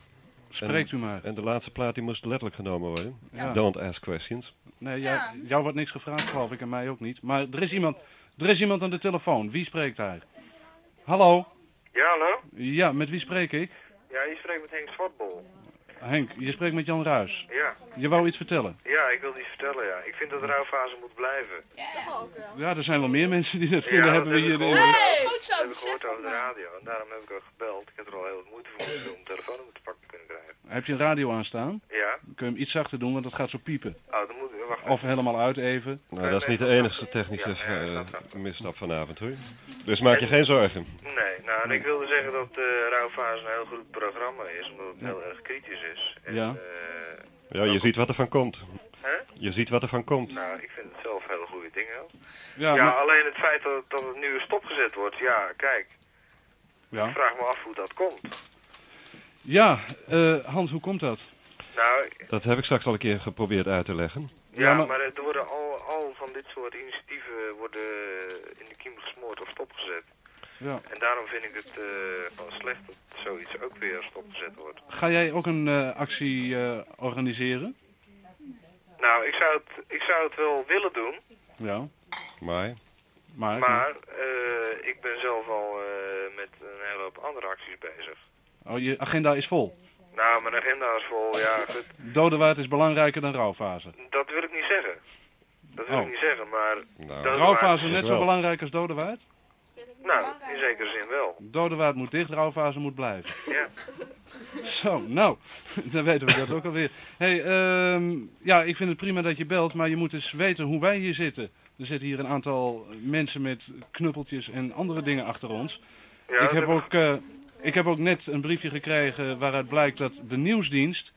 Spreekt u maar. En de laatste plaat die moest letterlijk genomen worden. Ja. Don't ask questions. Nee, jij, jou wordt niks gevraagd, geloof ik, en mij ook niet. Maar er is iemand, er is iemand aan de telefoon. Wie spreekt daar? Hallo? Ja, hallo? Ja, met wie spreek ik? Ja, je spreekt met Henk Zwartbol. Henk, je spreekt met Jan Ruis. Ja. Je wou iets vertellen? Ja, ik wil iets vertellen, ja. Ik vind dat de rouwfase moet blijven. Ja, toch ook wel. Ja, er zijn wel meer mensen die dat Ja, vinden, dat hebben we heb hier. Hey, goed zo, Dat heb ik gehoord over de radio. En daarom heb ik ook gebeld. Ik heb er al heel wat moeite voor om de telefoon op te pakken kunnen krijgen. Heb je een radio aanstaan? Ja. Kun je hem iets zachter doen, want dat gaat zo piepen. Oh, dan moet Of helemaal uit even. Nou, dat is niet de enige technische eh, misstap vanavond hoor. Dus maak je geen zorgen. Nee, nou, en ik wilde zeggen dat de rouwfase een heel goed programma is, omdat het Ja. heel erg kritisch is. En, Ja. eh, Ja, je ziet wat er van komt. Hè? Je ziet wat er van komt. Nou, ik vind het zelf hele goede dingen. Ja, Ja, maar- alleen het feit dat, dat het nu stopgezet wordt, ja, kijk. Ja. Ik vraag me af hoe dat komt. Ja, eh, Hans, hoe komt dat? Nou, Dat heb ik straks al een keer geprobeerd uit te leggen. Ja, maar, er worden al, al van dit soort initiatieven worden in de kiem gesmoord of stopgezet. Ja. En daarom vind ik het eh, gewoon slecht dat zoiets ook weer stopgezet wordt. Ga jij ook een eh, actie eh, organiseren? Nou, ik zou, het, ik zou het wel willen doen, Ja. Maar? Maar, maar eh, ik ben zelf al eh, met een hele hoop andere acties bezig. Oh, je agenda is vol. Nou, mijn agenda is vol, ja, goed. Dodewaard is belangrijker dan rouwfase. Dat wil ik niet zeggen. Dat wil Oh. ik niet zeggen, maar... Dodewaard- Rouwfase net zo belangrijk als Dodewaard? Nou, in zekere zin wel. Dodewaard moet dicht, rouwfase moet blijven. Ja. Zo, nou, dan weten we dat ook alweer. Hey, ehm, ja, ik vind het prima dat je belt, maar je moet eens weten hoe wij hier zitten. Er zitten hier een aantal mensen met knuppeltjes en andere dingen achter ons. Ja, ik, heb ook, eh, ik heb ook net een briefje gekregen waaruit blijkt dat de nieuwsdienst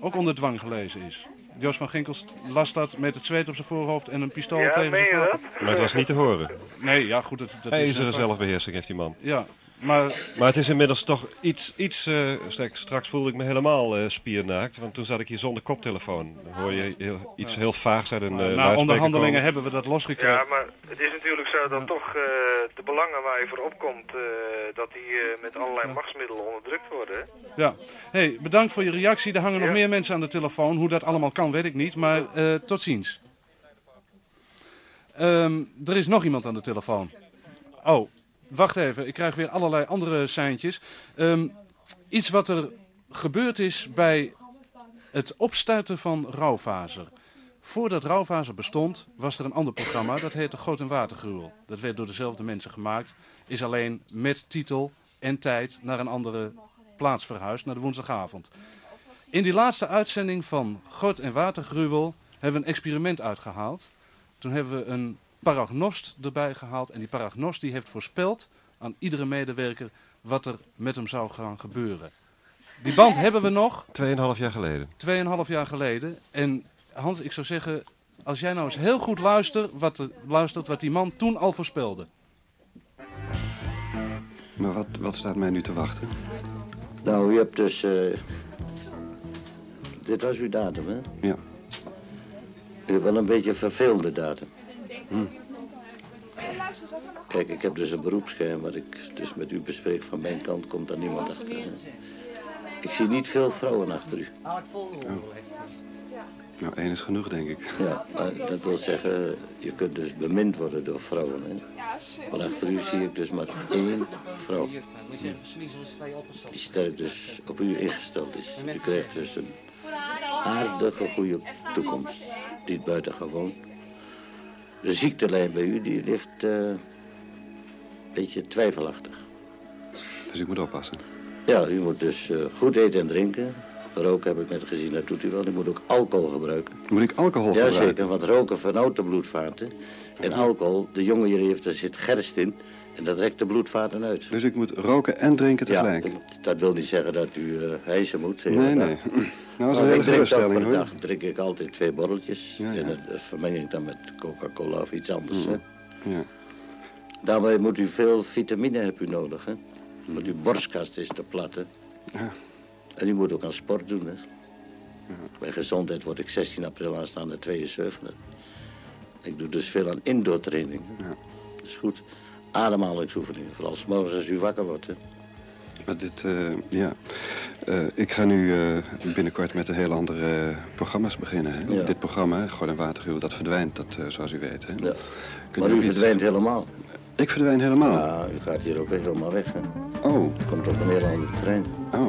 ook onder dwang gelezen is. Jos van Ginkels las dat met het zweet op zijn voorhoofd en een pistool Ja, tegen zijn. Maar het was niet te horen. Nee, ja goed. Dat, dat is een- zelfbeheersing heeft die man. Ja, maar... Maar het is inmiddels toch iets... iets eh, straks, straks voelde ik me helemaal eh, spiernaakt. Want toen zat ik hier zonder koptelefoon. Dan hoor je heel, iets heel vaags uit een eh Na onderhandelingen komen. hebben we dat losgekregen. Ja, maar het is natuurlijk zo dat toch eh, de belangen waar je voor opkomt, eh, dat die eh, met allerlei machtsmiddelen onderdrukt worden. Ja. Hey, bedankt voor je reactie. Er hangen nog meer mensen aan de telefoon. Hoe dat allemaal kan, weet ik niet. Maar eh, tot ziens. Ehm, er is nog iemand aan de telefoon. Oh, wacht even. Ik krijg weer allerlei andere seintjes. Ehm, iets wat er gebeurd is bij het opstarten van Rauwfazer. Voordat Rauwfazer bestond, was er een ander programma. Dat heette Groot en Watergruwel. Dat werd door dezelfde mensen gemaakt. Is alleen met titel en tijd naar een andere plaats verhuisd, naar de woensdagavond. In die laatste uitzending van God en Watergruwel hebben we een experiment uitgehaald. Toen hebben we een paragnost erbij gehaald. En die paragnost die heeft voorspeld aan iedere medewerker wat er met hem zou gaan gebeuren. Die band hebben we nog. Tweeënhalf jaar geleden. Tweeënhalf jaar geleden. En Hans, ik zou zeggen, als jij nou eens heel goed luistert wat, de- luistert wat die man toen al voorspelde. Maar wat, wat staat mij nu te wachten? Nou, u hebt dus... eh, dit was uw datum, hè? Ja. U hebt wel een beetje een vervelende datum. Hm. Kijk, ik heb dus een beroepsscherm wat ik dus met u bespreek. Van mijn kant komt daar niemand achter. hè. Ik zie niet veel vrouwen achter u. Nou, één is genoeg, denk ik. Ja, maar dat wil zeggen, je kunt dus bemind worden door vrouwen. Hè? Maar achter u zie ik dus maar één vrouw. Die sterk dus op u ingesteld is. U krijgt dus een aardige, goede toekomst. Niet buitengewoon. De ziektelijn bij u die ligt eh, een beetje twijfelachtig. Dus ik moet oppassen. Ja, u moet dus eh, goed eten en drinken. Roken heb ik net gezien, dat doet u wel. U moet ook alcohol gebruiken. Moet ik alcohol Ja, gebruiken? zeker, want roken vernauwt de bloedvaten. En alcohol, de jongen hier heeft, er zit gerst in. En dat rekt de bloedvaten uit. Dus ik moet roken en drinken tegelijk? Ja, dat wil niet zeggen dat u hijsen moet. Nee, nee. Nou, dat is een hele ik geruststelling, hoor. dag drink ik altijd twee borreltjes. Ja, ja. En dat, vermeng ik dan met Coca-Cola of iets anders. Hè. Ja. Daarbij moet u veel vitamine heb u nodig. Hè. Want uw borstkast is te plat. Hè. Ja. En u moet ook aan sport doen. Hè. Bij gezondheid word ik 16 april aanstaande 72. Ik doe dus veel aan indoor training. Ja. Dat is goed. Ademhalingsoefeningen. Vooral 's morgens als u wakker wordt. Hè. Maar dit, eh, ja. Eh, ik ga nu eh, binnenkort met een heel andere programma's beginnen. Hè? Ja. Dit programma, Gooi en Watergruwel, dat verdwijnt, dat, zoals u weet. Hè? Ja. Kunt Maar u u iets- verdwijnt helemaal. Ik verdwijn helemaal? Ja, u gaat hier ook helemaal weg. Hè? Oh. U komt op een hele andere trein. Oh.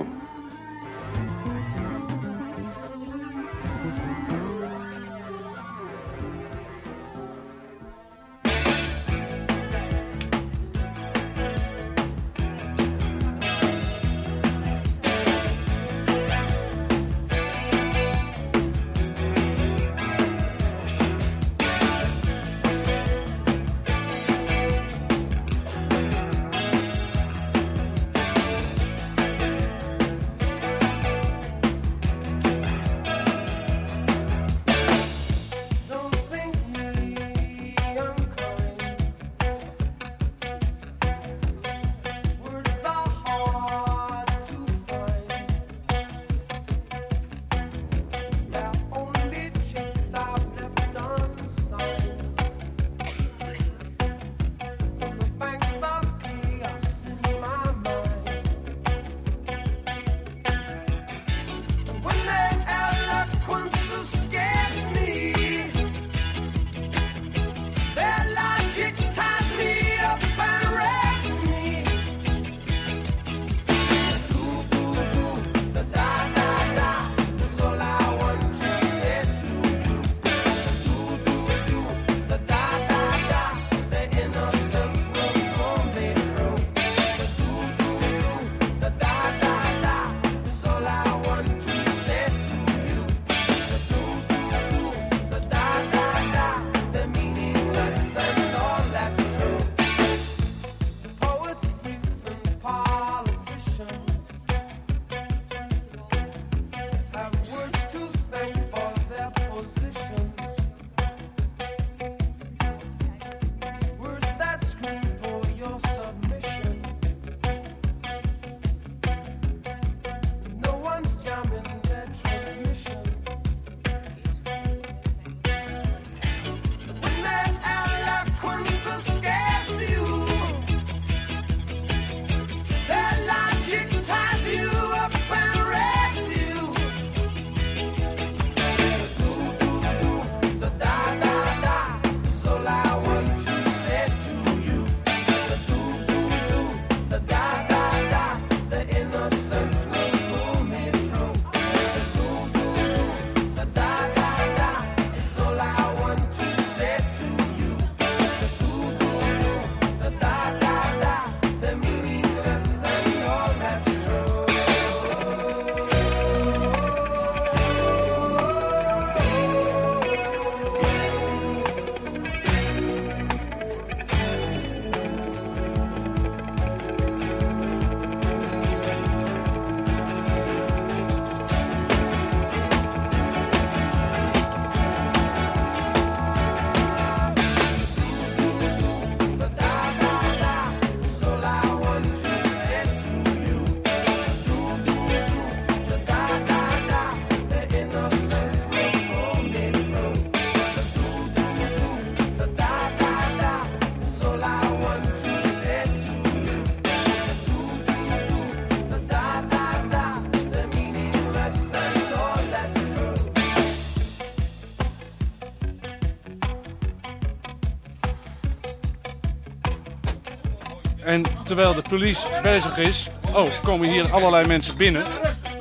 Terwijl de politie bezig is, oh, komen hier allerlei mensen binnen.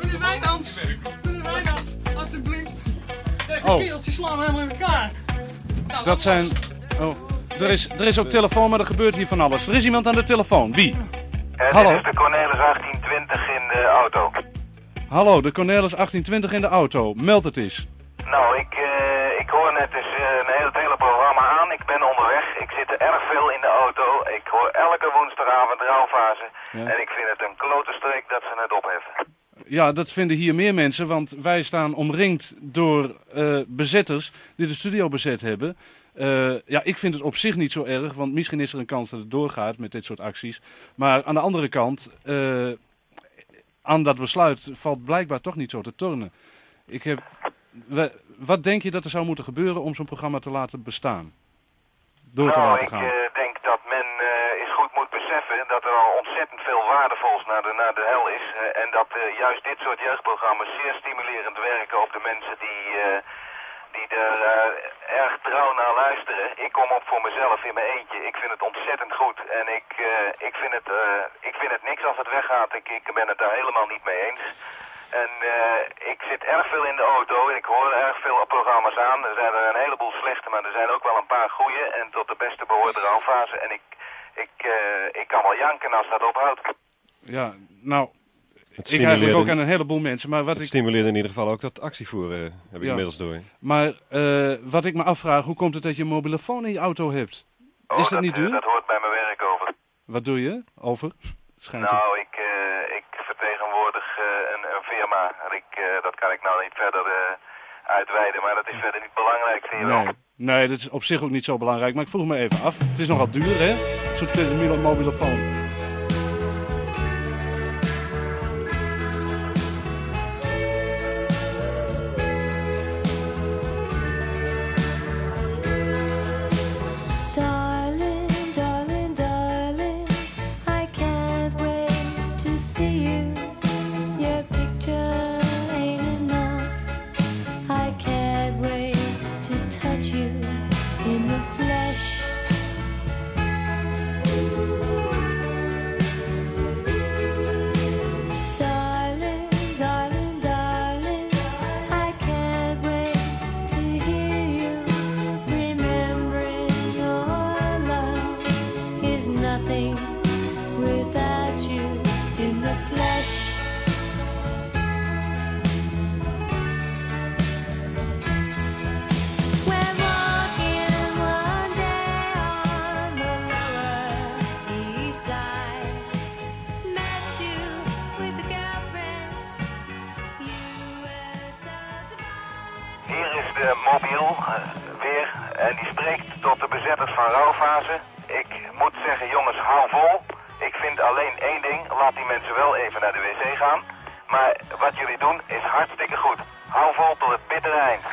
Meneer Wijnands! Meneer Wijnands, alsjeblieft! Oh. keels, die slaan helemaal in elkaar. Dat zijn. Oh, er is, er is ook telefoon, maar er gebeurt hier van alles. Er is iemand aan de telefoon. Wie? Het Hallo? is de Cornelis 1820 in de auto. Hallo, de Cornelis 1820 in de auto. Meld het eens. Rouwfase. Ja. En ik vind het een klote streek dat ze het opheffen. Ja, dat vinden hier meer mensen, want wij staan omringd door eh, bezetters die de studio bezet hebben. Eh, ja, ik vind het op zich niet zo erg, want misschien is er een kans dat het doorgaat met dit soort acties. Maar aan de andere kant, eh, aan dat besluit valt blijkbaar toch niet zo te tornen. Ik heb, wat denk je dat er zou moeten gebeuren om zo'n programma te laten bestaan? Door te nou, laten gaan denk dat men eh, eens goed moet beseffen dat er al ontzettend veel waardevols naar de, naar de hel is. eh, en dat eh, juist dit soort jeugdprogramma's zeer stimulerend werken op de mensen die, eh, die er erg trouw naar luisteren. Ik kom op voor mezelf in mijn eentje. Ik vind het ontzettend goed. En ik, ik, vind, het, ik vind het niks als het weggaat. Ik, ik ben het daar helemaal niet mee eens. En ik zit erg veel in de auto en ik hoor erg veel programma's aan. Er zijn er een heleboel slechte, maar er zijn ook wel een paar goede. En tot de beste behoort de. En ik, ik, eh, ik kan wel janken als dat ophoudt. Ja, nou, ik eigenlijk ook aan een heleboel mensen. Maar wat Het ik, stimuleert in ieder geval ook dat actievoeren, eh, heb ik Ja. inmiddels door. maar eh, wat ik me afvraag, hoe komt het dat je een mobiele phone in je auto hebt? is dat, niet duur? dat hoort bij mijn werk over. Wat doe je? Over? Schijnt. Nou, ik, eh, ik vertegenwoordig een, een firma. Ik, eh, dat kan ik nou niet verder eh, uitweiden, maar dat is verder niet belangrijk, vind je wel. Nee. Nee, dat is op zich ook niet zo belangrijk. Maar ik vroeg me even af. Het is nogal duur, hè? Zo'n mobiele phone. En die spreekt tot de bezetters van rouwfase. Ik moet zeggen, jongens, hou vol. Ik vind alleen één ding, laat die mensen wel even naar de wc gaan. Maar wat jullie doen is hartstikke goed. Hou vol tot het bittere eind.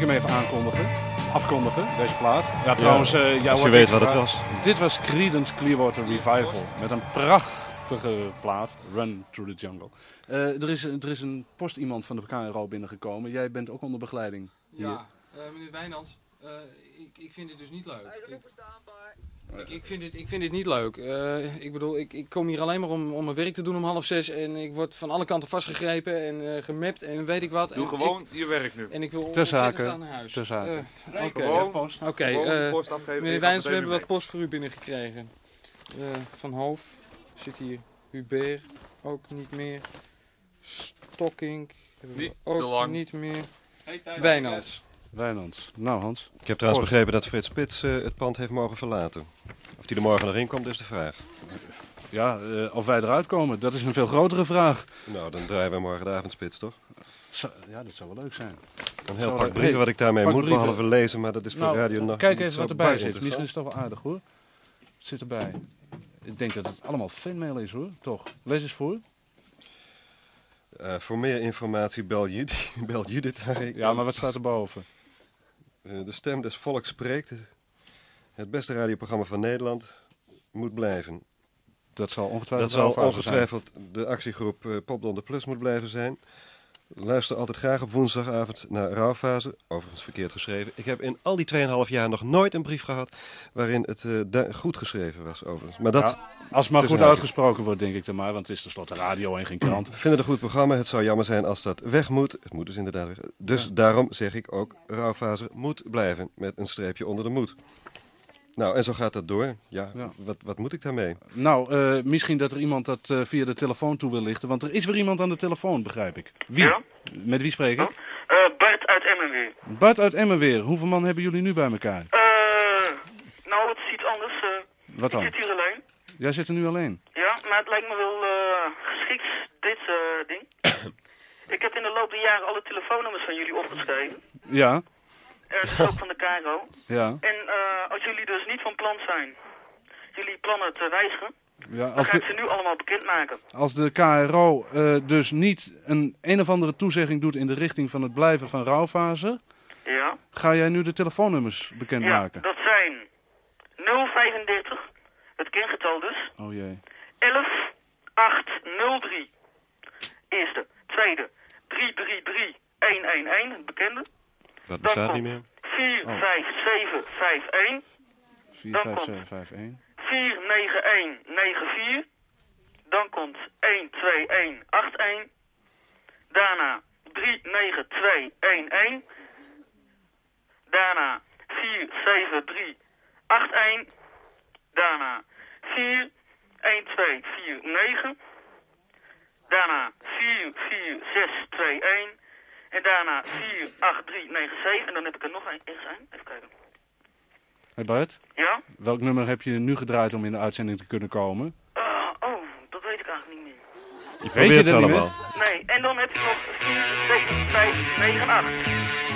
Ik hem even aankondigen? Afkondigen, deze plaat. Ja, trouwens, eh, jou als je weet wat het gevraagd. Dit was Creedence Clearwater Revival. Met een prachtige plaat, Run Through the Jungle. Eh, er, is, er is een post iemand van de KRO binnengekomen. Jij bent ook onder begeleiding hier. Ja, eh, meneer Wijnands, eh, ik, ik vind dit dus niet leuk. Ik, ik, ik, vind, dit, ik vind dit niet leuk. Eh, ik bedoel, ik, ik kom hier alleen maar om, om mijn werk te doen om half zes en ik word van alle kanten vastgegrepen en eh gemapt en weet ik wat. Doe En gewoon ik- je werk nu. En ik wil Ter ontzettend zake, graag naar huis. ter zake. Eh, Oké, Gewoon post. eh, afgeven, meneer Wijnands, we hebben wat post voor u binnengekregen. Eh, van Hoof zit hier Hubert, ook niet meer. Stokking hebben we Niet ook niet meer. Hey. Wijnands. Wijnands. Nou, Hans. Ik heb trouwens begrepen dat Frits Spits eh, het pand heeft mogen verlaten. Hij er morgen nog in komt, is de vraag. Ja, eh, of wij eruit komen, dat is een veel grotere vraag. Nou, dan draaien wij morgen de avondspits, toch? Zo- ja, dat zou wel leuk zijn. Een heel pak brieven hey, wat ik daarmee moet, brieven. behalve lezen, maar dat is voor Nou, radio nog Kijk even zo wat erbij zit. Misschien is het toch wel aardig hoor. Het zit erbij. Ik denk dat het allemaal fanmail is hoor, toch? Lees eens voor. Eh, voor meer informatie bel Judith. bel Judith. Ja, maar wat staat er boven? Eh, de stem des volks spreekt. Het beste radioprogramma van Nederland moet blijven. Dat zal ongetwijfeld Dat zal Rauwfase ongetwijfeld de actiegroep Popdonder Plus moet blijven zijn. Luister altijd graag op woensdagavond naar Rauwfase. Overigens verkeerd geschreven. Ik heb in al die 2,5 jaar nog nooit een brief gehad waarin het eh, goed geschreven was. Overigens. Maar dat, Ja, als het maar goed uitgesproken wordt, denk ik dan maar. Want het is tenslotte radio en geen krant. We vinden het een goed programma. Het zou jammer zijn als dat weg moet. Het moet dus inderdaad weg. Dus Ja. daarom zeg ik ook, rouwfase moet blijven. Met een streepje onder de moed. Nou, en zo gaat dat door. Ja, Ja. Wat, wat moet ik daarmee? Nou, eh, misschien dat er iemand dat eh, via de telefoon toe wil lichten. Want er is weer iemand aan de telefoon, begrijp ik. Wie? Ja? Met wie spreek ik? Eh, Bart uit Emmen weer. Bart uit Emmen weer. Hoeveel man hebben jullie nu bij elkaar? Eh, nou, het is iets anders. eh. Wat dan? Ik zit hier alleen. Jij zit er nu alleen. Ja, maar het lijkt me wel eh, geschikt, dit eh, ding. ik heb in de loop der jaren alle telefoonnummers van jullie opgeschreven. Ja, Er is ook van de Cairo. ja. En eh, als jullie dus niet van plan zijn jullie plannen te wijzigen, ja dan ga ik de, ze nu allemaal bekendmaken. als de KRO eh, dus niet een een of andere toezegging doet in de richting van het blijven van rouwfase, Ja? ga jij nu de telefoonnummers bekendmaken? Ja, dat zijn 035, het kengetal dus, Oh jee. 11 803. Eerste. Tweede. 333 111, het bekende. Dat bestaat niet meer. 45751. 45751. 49194. Dan komt 12181. Daarna 39211. Daarna 47381. Daarna 41249. Daarna 44621. En daarna 48397. En dan heb ik er nog aan. Even kijken. Hey Bart, Ja? welk nummer heb je nu gedraaid om in de uitzending te kunnen komen? Eh, oh, dat weet ik eigenlijk niet meer. Je probeert het ze niet allemaal. Nee, en dan heb je nog 4, 7, 5, 9, 8.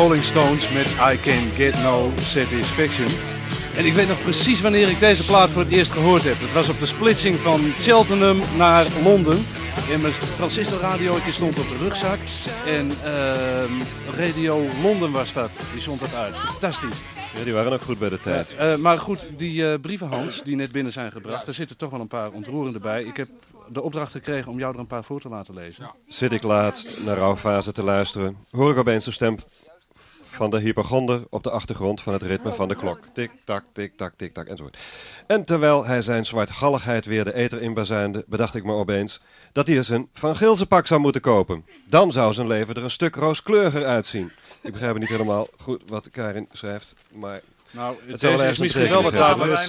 Rolling Stones met I Can Get No Satisfaction. En ik weet nog precies wanneer ik deze plaat voor het eerst gehoord heb. Het was op de splitsing van Cheltenham naar Londen. En mijn transistorradiootje stond op de rugzak. En ehm, Radio Londen was dat. Die zond dat uit. Fantastisch. Ja, die waren ook goed bij de tijd. Eh, maar goed, die eh brievenhands die net binnen zijn gebracht, daar zitten toch wel een paar ontroerende bij. Ik heb de opdracht gekregen om jou er een paar voor te laten lezen. Zit ik laatst naar rouwfase te luisteren, hoor ik opeens de stem van de hypochonder op de achtergrond van het ritme van de klok. Tik, tak, tik, tak, tik, tak, enzovoort. En terwijl hij zijn zwartgalligheid weer de eter inbazuinde, bedacht ik me opeens dat hij eens een Van Gilse pak zou moeten kopen. Dan zou zijn leven er een stuk rooskleuriger uitzien. Ik begrijp niet helemaal goed wat Karin schrijft, maar... Nou, het is misschien wel wat duidelijk.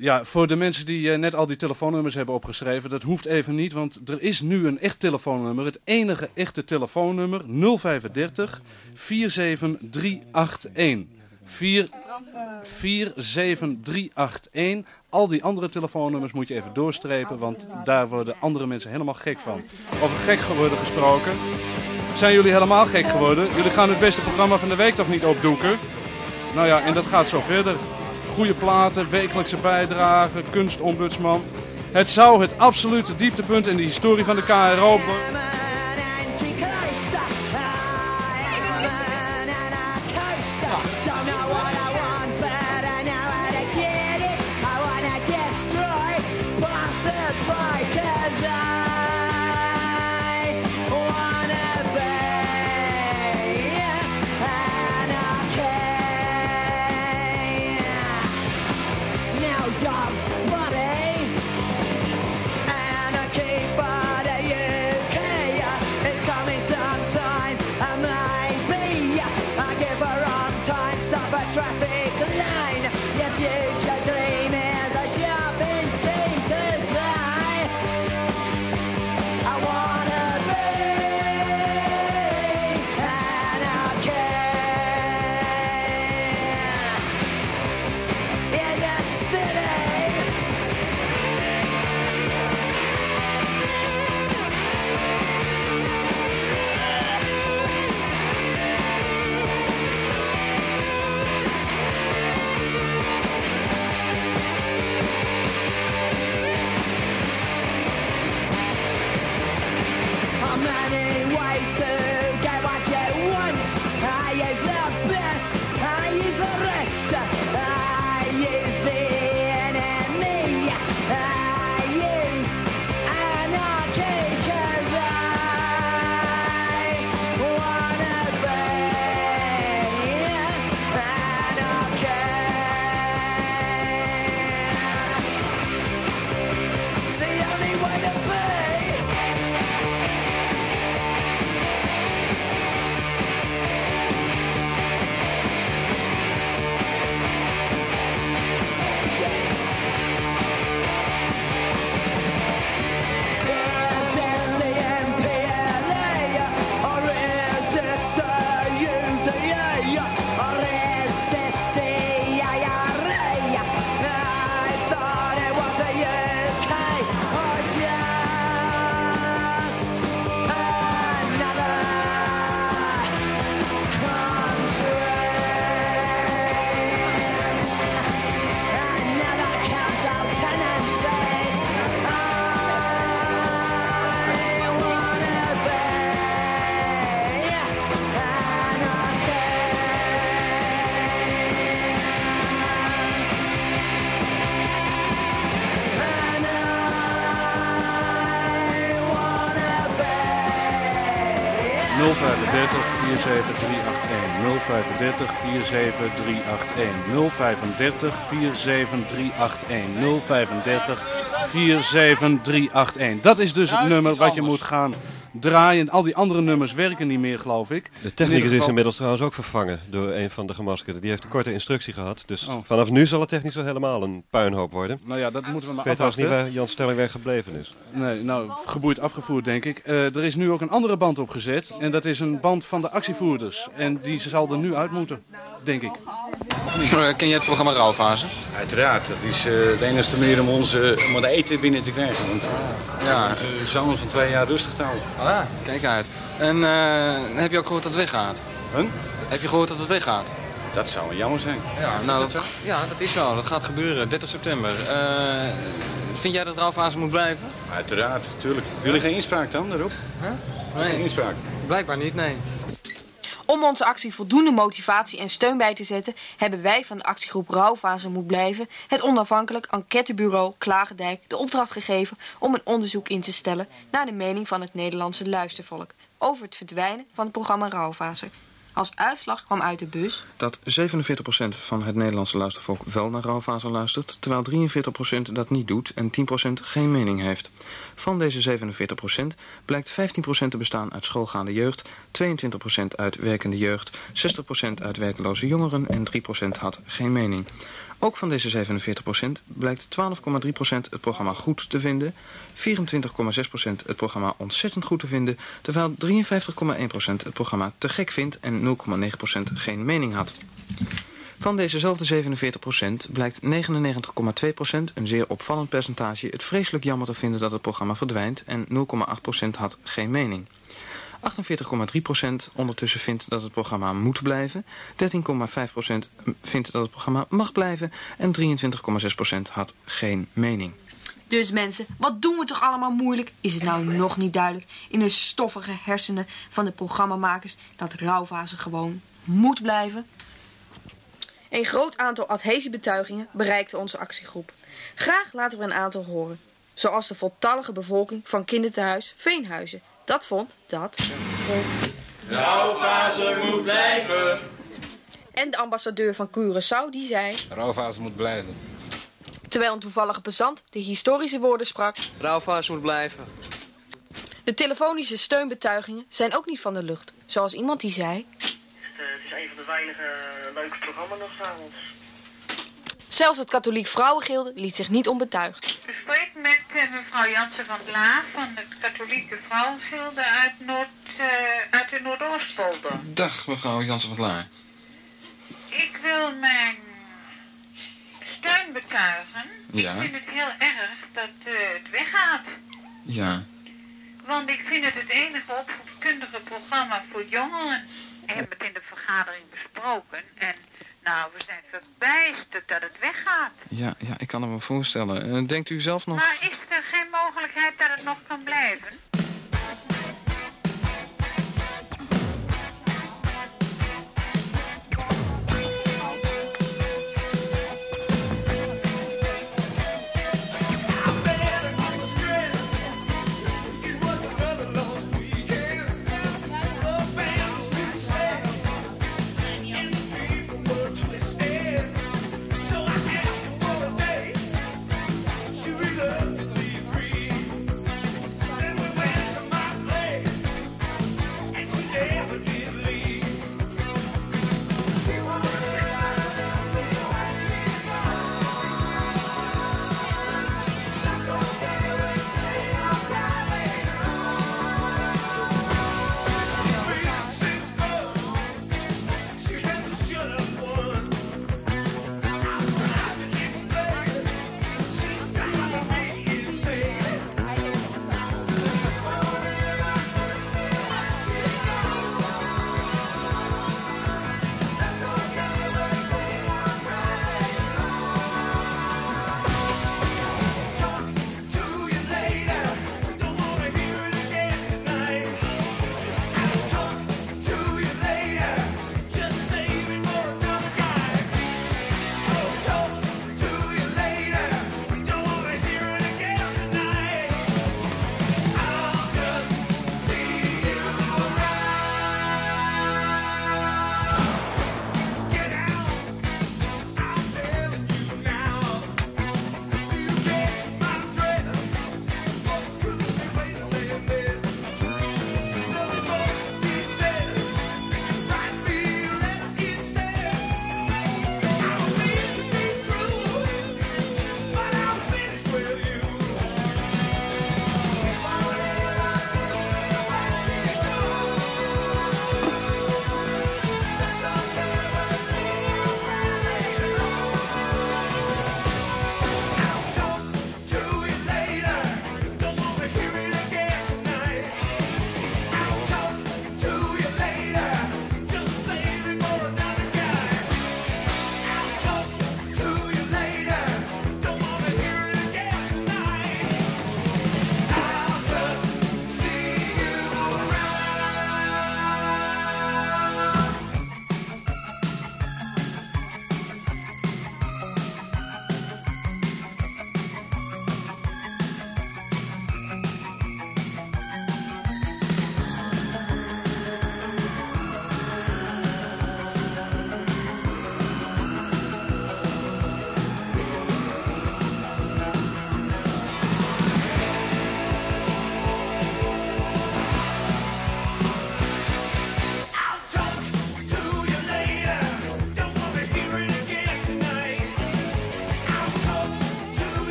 Ja, voor de mensen die eh, net al die telefoonnummers hebben opgeschreven, dat hoeft even niet, want er is nu een echt telefoonnummer. Het enige echte telefoonnummer 035 47381. 4 47381. Al die andere telefoonnummers moet je even doorstrepen, want daar worden andere mensen helemaal gek van. Over gek geworden gesproken. Zijn jullie helemaal gek geworden? Jullie gaan het beste programma van de week toch niet opdoeken? Nou ja, en dat gaat zo verder. Goede platen, wekelijkse bijdragen, kunstombudsman. Het zou het absolute dieptepunt in de historie van de KRO... 035 47381. 035 47381. 035 47381. Dat is dus het nummer wat je moet gaan draaien. Al die andere nummers werken niet meer, geloof ik. De In technicus is inmiddels trouwens ook vervangen door een van de gemaskerden. Die heeft een korte instructie gehad. Dus Oh. vanaf nu zal het technisch wel helemaal een puinhoop worden. Nou ja, dat moeten we maar Ik weet trouwens niet waar Jan Stellingweg gebleven is. Nee, nou, geboeid afgevoerd denk ik. Eh, er is nu ook een andere band opgezet. En dat is een band van de actievoerders. En die zal er nu uit moeten, denk ik. Eh, ken jij het programma Rauwfase? Uiteraard, dat is eh, de enige manier om ons om het eten binnen te krijgen. Want ja, onze zoon van twee jaar rustig te houden. Ah, kijk uit. En eh, heb je ook gehoord dat het weggaat? Huh? Heb je gehoord dat het weggaat? Dat zou jammer zijn. Ja, nou, dat, ja, dat is zo. Dat gaat gebeuren. 30 september. Eh, vind jij dat Rauwfase moet blijven? Uiteraard, tuurlijk. Jullie geen inspraak dan daarop? Nee. Geen inspraak. Blijkbaar niet, nee. Om onze actie voldoende motivatie en steun bij te zetten, hebben wij van de actiegroep Rouwfase moet blijven het onafhankelijk enquêtebureau Klagendijk de opdracht gegeven om een onderzoek in te stellen naar de mening van het Nederlandse luistervolk over het verdwijnen van het programma Rouwfase. Als uitslag kwam uit de bus Dat 47% van het Nederlandse luistervolk wel naar rouwfase luistert, terwijl 43% dat niet doet en 10% geen mening heeft. Van deze 47% blijkt 15% te bestaan uit schoolgaande jeugd, 22% uit werkende jeugd, 60% uit werkloze jongeren en 3% had geen mening. Ook van deze 47% blijkt 12,3% het programma goed te vinden, 24,6% het programma ontzettend goed te vinden, terwijl 53,1% het programma te gek vindt en 0,9% geen mening had. Van dezezelfde 47% blijkt 99,2% een zeer opvallend percentage het vreselijk jammer te vinden dat het programma verdwijnt en 0,8% had geen mening. 48,3% ondertussen vindt dat het programma moet blijven, 13,5% vindt dat het programma mag blijven en 23,6% had geen mening. Dus mensen, wat doen we toch allemaal moeilijk? Is het nou nog niet duidelijk in de stoffige hersenen van de programmamakers dat rouwfase gewoon moet blijven? Een groot aantal adhesiebetuigingen bereikte onze actiegroep. Graag laten we een aantal horen. Zoals de voltallige bevolking van kinderthuis Veenhuizen. Dat vond dat... Rouwfase moet blijven. En de ambassadeur van Curaçao die zei... Rouwfase moet blijven. Terwijl een toevallige passant de historische woorden sprak... Rouwfase moet blijven. De telefonische steunbetuigingen zijn ook niet van de lucht. Zoals iemand die zei... Het is een van de weinige eh, leuke programma's nog s'avonds. Zelfs het katholiek vrouwengilde liet zich niet onbetuigd. Met mevrouw Jansen van het Laa van het katholieke vrouwengilde uit, Noord, eh, uit de Noordoostpolder. Dag mevrouw Jansen van Laar. Ik wil mijn steun betuigen. Ja. Ik vind het heel erg dat eh, het weggaat. Ja. Want ik vind het het enige opvoedkundige programma voor jongeren. We hebben het in de vergadering besproken. En nou, we zijn verbijsterd dat het weggaat. Ja, ja, ik kan het me voorstellen. Eh, denkt u zelf nog... Maar is er geen mogelijkheid dat het nog kan blijven?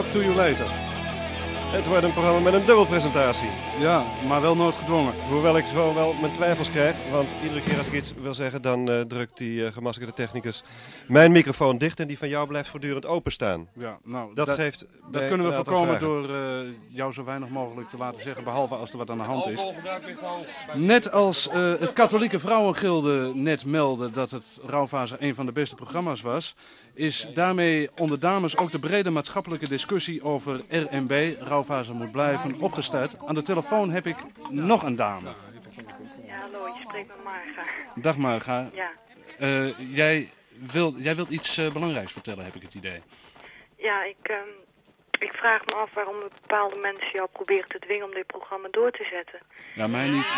Talk to you later. Het wordt een programma met een dubbelpresentatie. Ja, maar wel noodgedwongen. Hoewel ik zo wel mijn twijfels krijg, want iedere keer als ik iets wil zeggen, dan eh, drukt die eh, gemaskerde technicus mijn microfoon dicht en die van jou blijft voortdurend openstaan. Ja, nou, dat, geeft. Dat bij kunnen we voorkomen door eh, jou zo weinig mogelijk te laten zeggen, behalve als er wat aan de hand is. Net als eh, het katholieke vrouwengilde net meldde dat het Rouwfase een van de beste programma's was, is daarmee onder dames ook de brede maatschappelijke discussie over RMB, Rouwfase moet blijven, opgestart. Aan de telefoon heb ik nog een dame. Ja, hallo, je spreekt met Marga. Dag Marga. Ja. Eh, jij, wil, jij wilt iets eh, belangrijks vertellen, heb ik het idee. Ja, ik, ehm, ik vraag me af waarom bepaalde mensen jou proberen te dwingen om dit programma door te zetten. Ja, mij niet.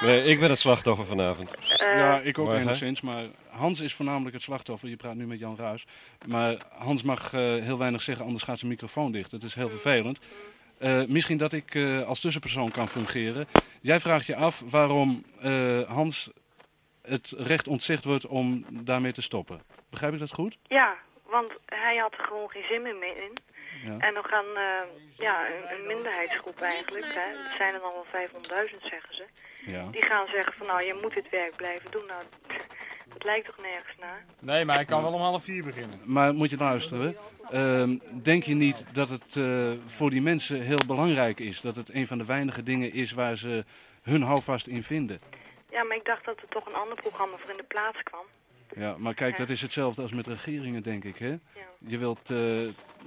Nee, ik ben het slachtoffer vanavond. ja, ik ook enigszins. Maar Hans is voornamelijk het slachtoffer. Je praat nu met Jan Ruis. Maar Hans mag eh, heel weinig zeggen, anders gaat zijn microfoon dicht. Dat is heel vervelend. Eh, misschien dat ik eh, als tussenpersoon kan fungeren. Jij vraagt je af waarom eh, Hans het recht ontzegd wordt om daarmee te stoppen. Begrijp ik dat goed? Ja, want hij had er gewoon geen zin meer mee in. Ja. En dan gaan, eh, ja, een, een minderheidsgroep eigenlijk, hè, het zijn er dan wel 500.000 zeggen ze. Ja. Die gaan zeggen van nou, je moet dit werk blijven doen. Nou, dat lijkt toch nergens naar? Nee, maar hij kan wel om half vier beginnen. Maar moet je luisteren. Ehm, denk je niet dat het eh, voor die mensen heel belangrijk is? Dat het een van de weinige dingen is waar ze hun houvast in vinden? Ja, maar ik dacht dat er toch een ander programma voor in de plaats kwam. Ja, maar kijk, dat is hetzelfde als met regeringen, denk ik. Hè? Je wilt eh,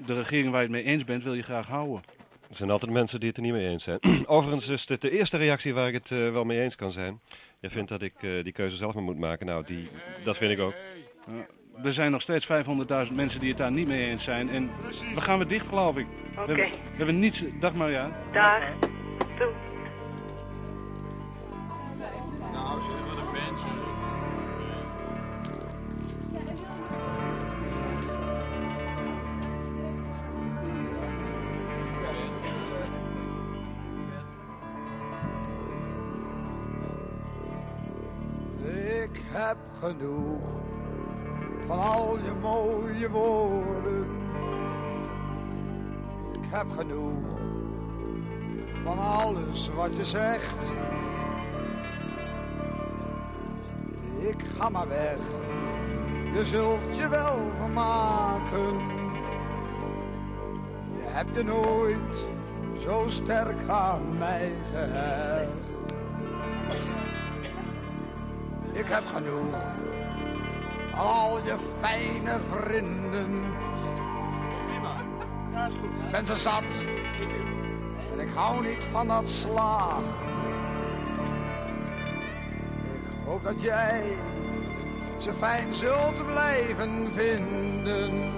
de regering waar je het mee eens bent, wil je graag houden. Er zijn altijd mensen die het er niet mee eens zijn. Overigens is dit de eerste reactie waar ik het eh, wel mee eens kan zijn. Jij vindt dat ik eh, die keuze zelf maar moet maken. Nou, die, dat vind ik ook. Ja, er zijn nog steeds 500.000 mensen die het daar niet mee eens zijn. En we gaan weer dicht, geloof ik. We, Oké. hebben, we hebben niets... Dag Marja. Dag. Doei. Mensen. Ik heb genoeg van al je mooie woorden. Ik heb genoeg van alles wat je zegt. Ik ga maar weg, je zult je wel vermaken. Je hebt je nooit zo sterk aan mij gehecht. Ik heb genoeg van al je fijne vrienden. Ik ben ze zat en ik hou niet van dat slaag. Hoop dat jij ze fijn zult blijven vinden.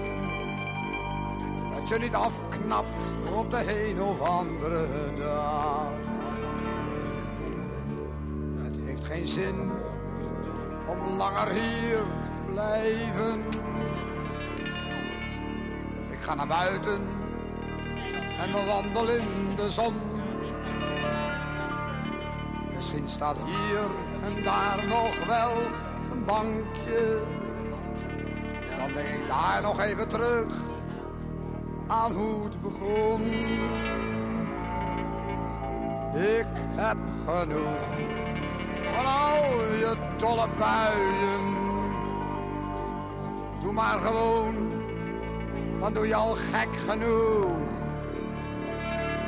Dat je niet afknapt op de een of andere dag. Het heeft geen zin om langer hier te blijven. Ik ga naar buiten en we wandelen in de zon. Misschien staat hier en daar nog wel een bankje. Dan denk ik daar nog even terug aan hoe het begon. Ik heb genoeg van al je dolle buien. Doe maar gewoon, dan doe je al gek genoeg.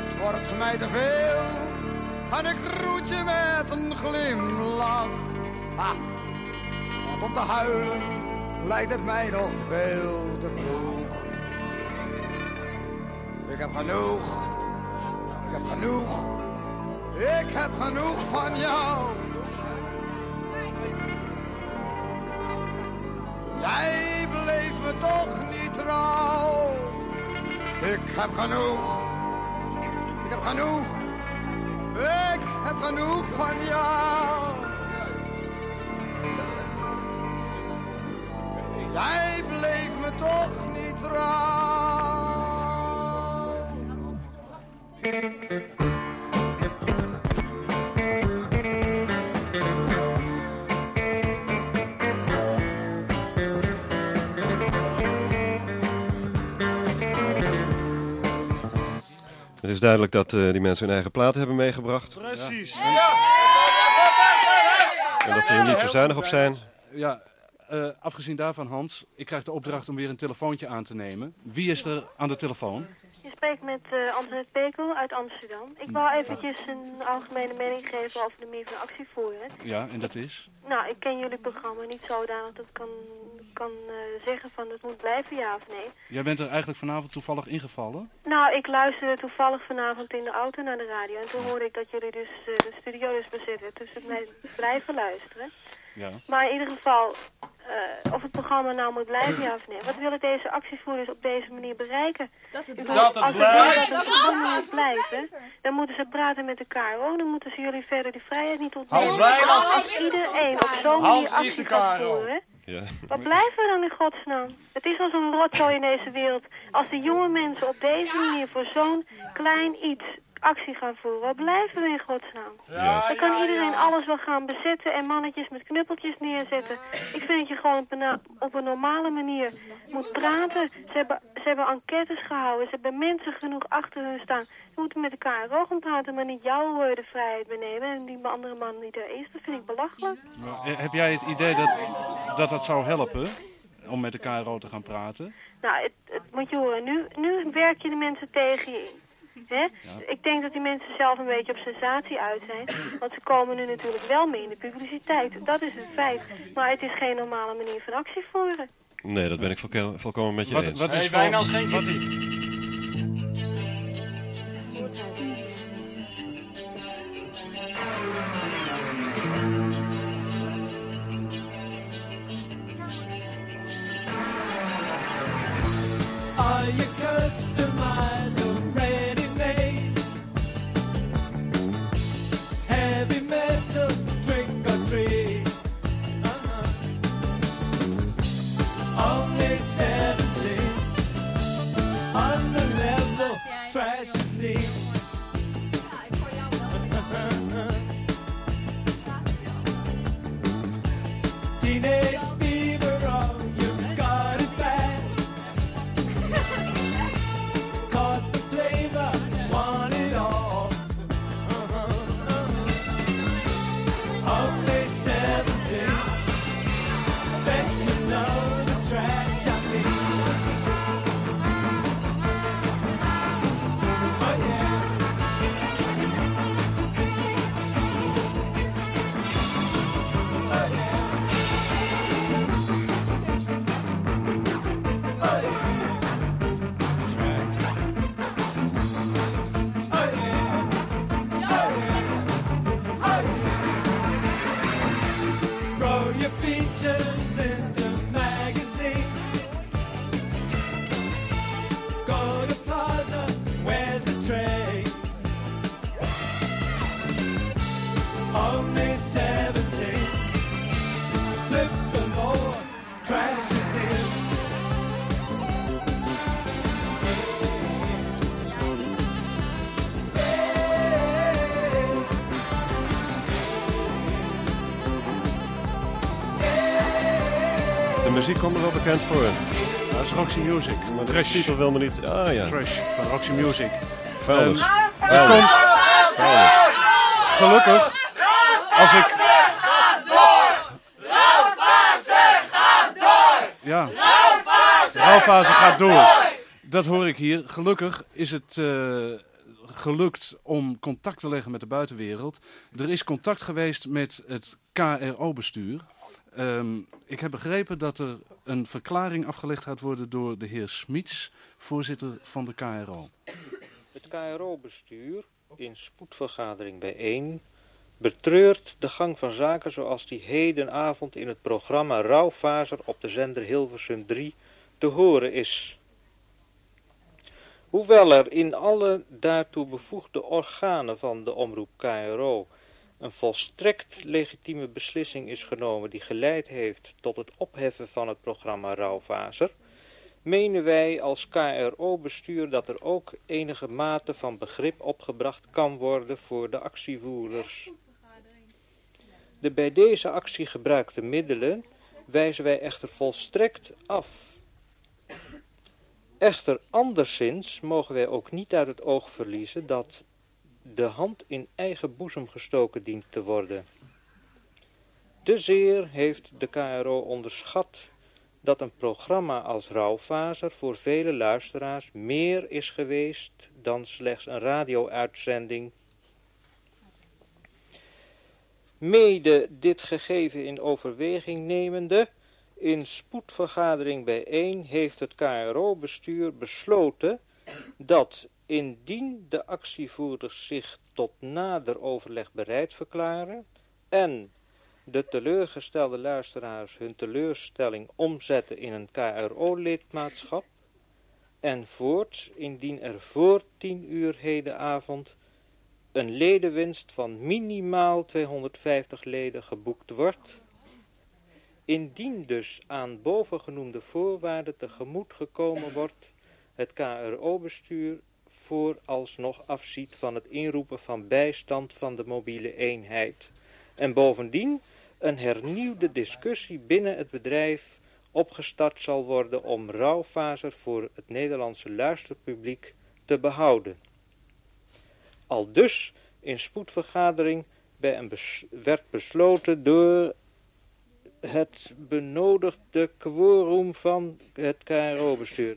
Het wordt mij te veel en ik groet je met een glimlach. Ha, want om te huilen lijkt het mij nog veel te vroeg. Ik heb genoeg, ik heb genoeg, ik heb genoeg van jou. Jij bleef me toch niet trouw. Ik heb genoeg. Ik heb genoeg. Ik heb genoeg van jou. Jij bleef me toch niet trouw. Het is duidelijk dat eh, die mensen hun eigen platen hebben meegebracht. Precies. En dat ze er niet zo zuinig op zijn. Ja, eh, afgezien daarvan, Hans, ik krijg de opdracht om weer een telefoontje aan te nemen. Wie is er aan de telefoon? Je spreekt met uh, Antoinette Pekel uit Amsterdam. Ik wou eventjes een algemene mening geven over de manier van actievoeren. Ja, en dat is? Nou, ik ken jullie programma niet zodanig dat ik kan, kan uh, zeggen van het moet blijven, ja of nee. Jij bent er eigenlijk vanavond toevallig ingevallen? Nou, ik luisterde toevallig vanavond in de auto naar de radio. En toen hoorde ik dat jullie dus uh, de studio dus bezet werd. Dus ik mij blijven luisteren. Ja. Maar in ieder geval, uh, of het programma nou moet blijven, ja of nee. Wat willen deze actievoerders op deze manier bereiken? Dat het, bedoel, dat als het blijft. Dat het programma moet blijven, dan moeten ze praten met de KRO. Dan moeten ze jullie verder die vrijheid niet ontnemen. Hans Wijnands. Als iedereen op zo'n manier actie gaat voeren... Ja. Wat blijven we dan in godsnaam? Het is al zo'n rotzooi in deze wereld. Als de jonge mensen op deze manier voor zo'n klein iets actie gaan voeren. Wat blijven we in godsnaam? Juist. Dan kan iedereen alles wel gaan bezetten en mannetjes met knuppeltjes neerzetten. Ik vind dat je gewoon op een, op een normale manier moet praten. Ze hebben, ze hebben enquêtes gehouden. Ze hebben mensen genoeg achter hun staan. Ze moeten met elkaar gaan praten, maar niet jouw uh, de vrijheid benemen. En die andere man niet er is. Dat vind ik belachelijk. Heb jij het idee dat, dat dat zou helpen? Om met de KRO te gaan praten? Nou, het, het moet je horen. Nu, nu werk je de mensen tegen je in. Hè? Ja. Ik denk dat die mensen zelf een beetje op sensatie uit zijn. Want ze komen nu natuurlijk wel mee in de publiciteit. Dat is een feit. Maar het is geen normale manier van actie voeren. Nee, dat ben ik volko volkomen met je wat, eens. Wat is hey, Wijnands geen wat, Are you bekend voor. Dat is Roxy Music. Maar de Trash. titel wil me niet... Ah ja. Trash van Roxy Music. Vuilnis. Ehm, er Vuilnis. komt... Gelukkig, als ik... Ja. Rouwfase gaat door. Dat hoor ik hier. Gelukkig is het eh, gelukt om contact te leggen met de buitenwereld. Er is contact geweest met het KRO-bestuur. Ehm, ik heb begrepen dat er een verklaring afgelegd gaat worden door de heer Smits, voorzitter van de KRO. Het KRO-bestuur in spoedvergadering bijeen betreurt de gang van zaken zoals die hedenavond in het programma Rauwfaser op de zender Hilversum 3 te horen is. Hoewel er in alle daartoe bevoegde organen van de omroep KRO een volstrekt legitieme beslissing is genomen die geleid heeft tot het opheffen van het programma Rauwfaser, menen wij als KRO-bestuur dat er ook enige mate van begrip opgebracht kan worden voor de actievoerders. De bij deze actie gebruikte middelen wijzen wij echter volstrekt af. Echter anderszins mogen wij ook niet uit het oog verliezen dat de hand in eigen boezem gestoken dient te worden. Te zeer heeft de KRO onderschat dat een programma als Rouwfaser voor vele luisteraars meer is geweest dan slechts een radio-uitzending. Mede dit gegeven in overweging nemende, in spoedvergadering bijeen heeft het KRO-bestuur besloten dat indien de actievoerders zich tot nader overleg bereid verklaren en de teleurgestelde luisteraars hun teleurstelling omzetten in een KRO-lidmaatschap en voorts indien er voor 10 uur hedenavond een ledenwinst van minimaal 250 leden geboekt wordt. Indien dus aan bovengenoemde voorwaarden tegemoet gekomen wordt, het KRO-bestuur vooralsnog afziet van het inroepen van bijstand van de mobiele eenheid. En bovendien een hernieuwde discussie binnen het bedrijf opgestart zal worden om rouwfaser voor het Nederlandse luisterpubliek te behouden. Al dus in spoedvergadering bij een werd besloten door het benodigde quorum van het KRO-bestuur.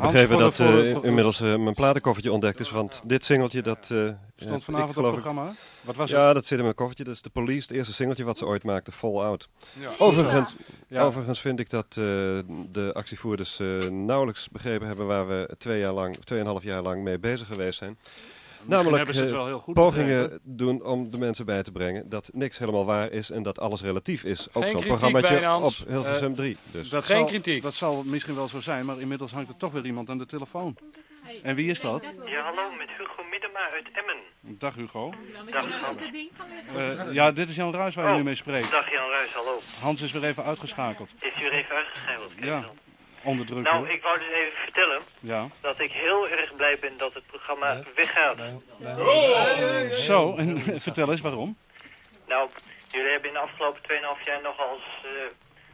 Heb begrepen dat eh, inmiddels eh, mijn platenkoffertje ontdekt is. Want dit singeltje dat... eh, Stond vanavond ik, op het programma? Wat was ja, het? dat zit in mijn koffertje. Dat is de Police, het eerste singeltje wat ze ooit maakte, Fallout. Ja. Overigens, Ja. overigens vind ik dat de actievoerders nauwelijks begrepen hebben waar we twee jaar lang, tweeënhalf jaar lang mee bezig geweest zijn. Namelijk hebben ze het eh, wel heel goed pogingen begrepen. doen om de mensen bij te brengen dat niks helemaal waar is en dat alles relatief is. Ook Geen zo'n kritiek, programmaatje op. Hilversum Eh, 3. Dus. Dat zal, Dat zal misschien wel zo zijn, maar inmiddels hangt er toch weer iemand aan de telefoon. En wie is dat? Ja, hallo, met Hugo Middema uit Emmen. Dag Hugo. Dag Hans. Eh, ja, dit is Jan Ruijs waar je Oh, nu mee spreekt. Dag Jan Ruijs, hallo. Hans is weer even uitgeschakeld. Is u er even uitgeschakeld? Kijk Ja, dan. Onder druk Nou, hoor. ik wou dus even vertellen Ja. dat ik heel erg blij ben dat het programma weggaat. Zo, en vertel eens waarom. Nou, jullie hebben in de afgelopen 2,5 jaar nogal eens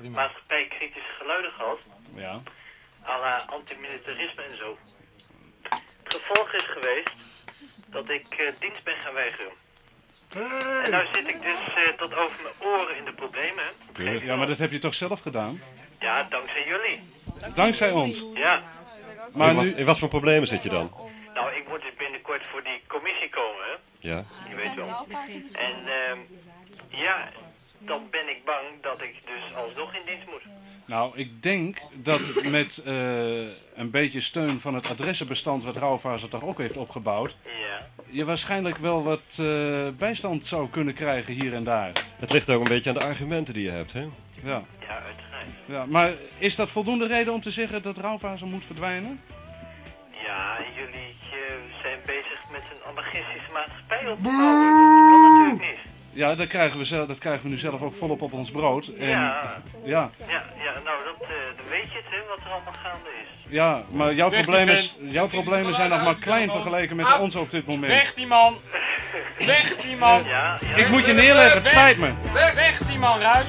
uh, maatschappijkritische geluiden gehad. Ja. à la antimilitarisme en zo. Het gevolg is geweest dat ik eh, dienst ben gaan weigeren. En nou zit ik dus eh, tot over mijn oren in de problemen. Ja, maar dat heb je toch zelf gedaan? Ja, dankzij jullie. Dankzij ons. Ja. Maar in, wat, nu... in wat voor problemen zit je dan? Nou, ik moet dus binnenkort voor die commissie komen, hè. Ja. Je weet wel. En ehm ja, dan ben ik bang dat ik dus alsnog in dienst moet. Nou, ik denk dat met eh, een beetje steun van het adressenbestand wat Rauwfaser toch ook heeft opgebouwd, Ja. je waarschijnlijk wel wat eh, bijstand zou kunnen krijgen hier en daar. Het ligt ook een beetje aan de argumenten die je hebt, hè? Ja. Ja, uiteraard. Ja. Maar is dat voldoende reden om te zeggen dat Rauwfaser moet verdwijnen? Ja, jullie eh, zijn bezig met een anarchistische maatschappij op te bouwen. Dat kan natuurlijk niet. Ja, dat krijgen we, zelf, dat krijgen we nu zelf ook volop op ons brood. En, Ja. ja. Ja, ja nou, dat, eh, dan weet je het, hè, wat er allemaal gaande is. Ja, maar jouw Weg jouw problemen zijn nog maar klein vergeleken met de onze op dit moment. Weg die man! Weg die man! Ja, ja. Ik moet je neerleggen, het spijt me. Weg, weg die man, Ruis!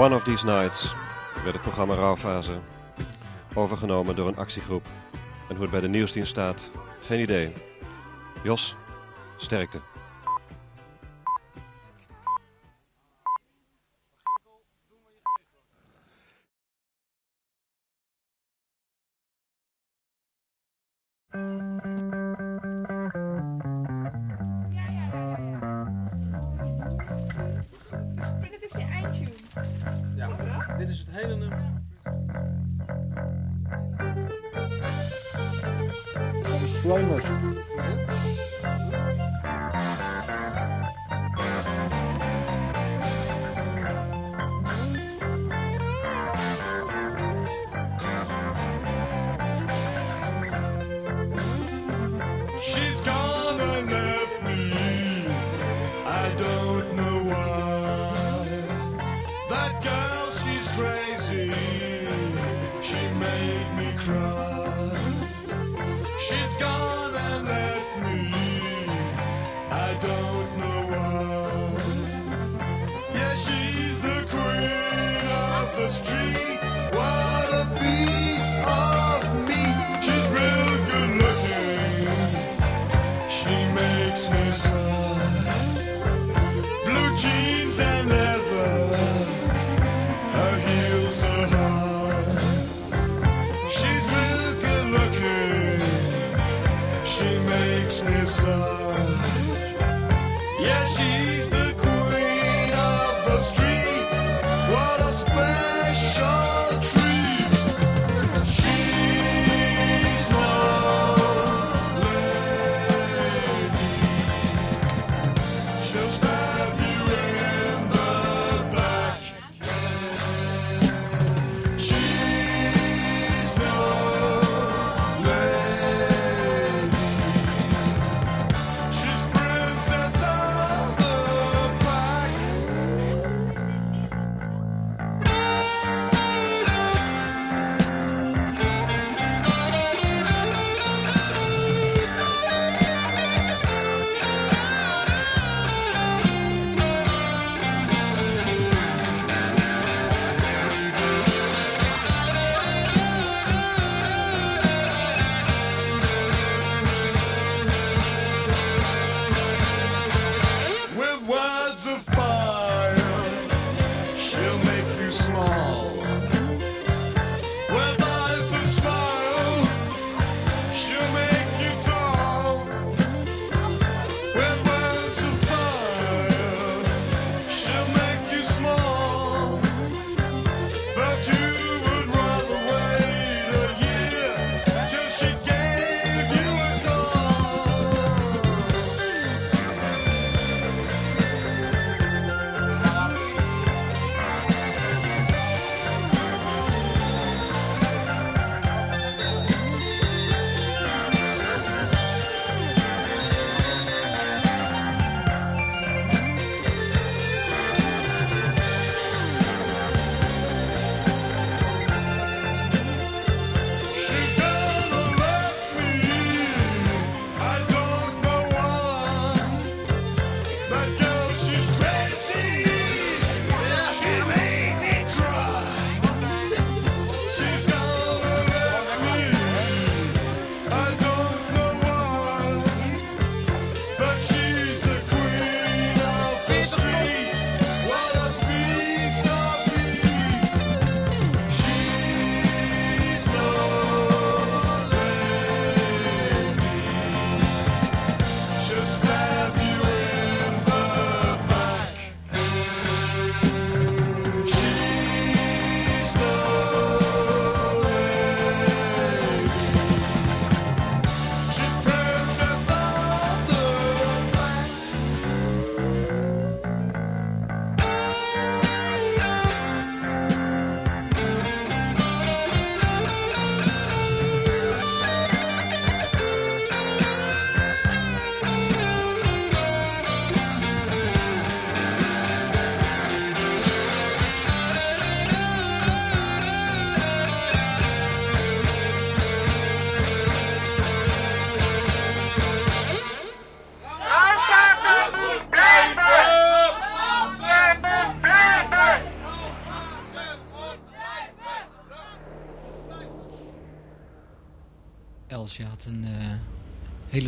One of These Nights werd het programma Rauwfase overgenomen door een actiegroep. En hoe het bij de nieuwsdienst staat, geen idee. Jos, sterkte.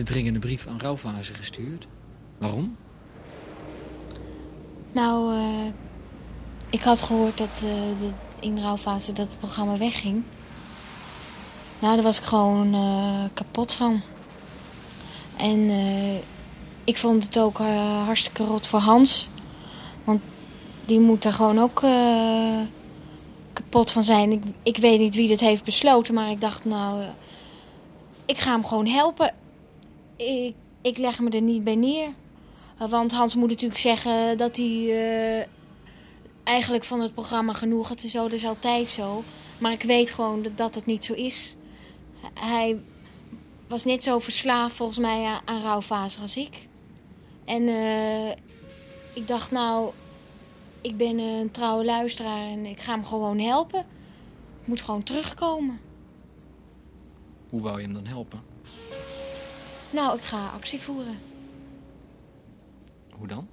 Hele dringende brief aan Rauwvazen gestuurd. Waarom? Nou, eh, ik had gehoord dat eh, in de rouwfase dat het programma wegging. Nou, daar was ik gewoon eh, kapot van. En ik vond het ook hartstikke rot voor Hans. Want die moet er gewoon ook kapot van zijn. Ik, ik weet niet wie dit heeft besloten, maar ik dacht nou... ik ga hem gewoon helpen. Ik, ik leg me er niet bij neer. Want Hans moet natuurlijk zeggen dat hij eh, eigenlijk van het programma genoeg had en zo. Dat is altijd zo. Maar ik weet gewoon dat, dat het niet zo is. Hij was net zo verslaafd volgens mij aan, aan als ik. En eh, ik dacht nou, ik ben een trouwe luisteraar en ik ga hem gewoon helpen. Ik moet gewoon terugkomen. Hoe wou je hem dan helpen? Nou, ik ga actie voeren. Hoe dan?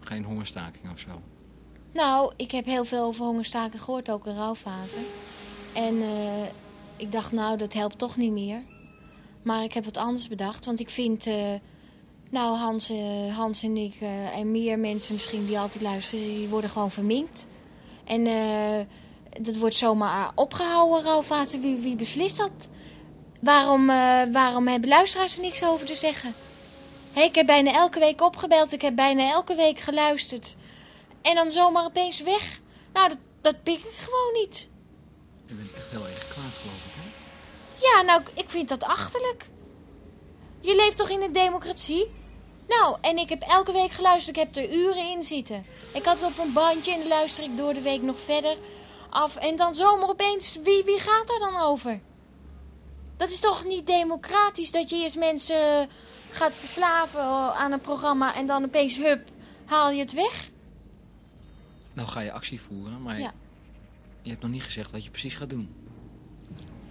Geen hongerstaking of zo? Nou, ik heb heel veel over hongerstaken gehoord, ook in rouwfase. En eh, ik dacht, nou, dat helpt toch niet meer. Maar ik heb wat anders bedacht, want ik vind... eh, nou, Hans, eh, Hans en ik en meer mensen misschien die altijd luisteren... die worden gewoon verminkt. En dat wordt zomaar opgehouden, rouwfase. Wie, wie beslist dat? Waarom, eh, waarom hebben luisteraars er niks over te zeggen? Ik heb bijna elke week opgebeld. Ik heb bijna elke week geluisterd. En dan zomaar opeens weg. Nou, dat, dat pik ik gewoon niet. Je bent echt heel erg kwaad, geloof ik, hè? Ja, nou, ik vind dat achterlijk. Je leeft toch in een democratie? Nou, en ik heb elke week geluisterd. Ik heb er uren in zitten. Ik had het op een bandje en dan luister ik door de week nog verder af. En dan zomaar opeens, wie, wie gaat daar dan over? Dat is toch niet democratisch dat je eerst mensen gaat verslaven aan een programma... en dan opeens, hup, haal je het weg? Nou ga je actie voeren, maar Ja. je hebt nog niet gezegd wat je precies gaat doen.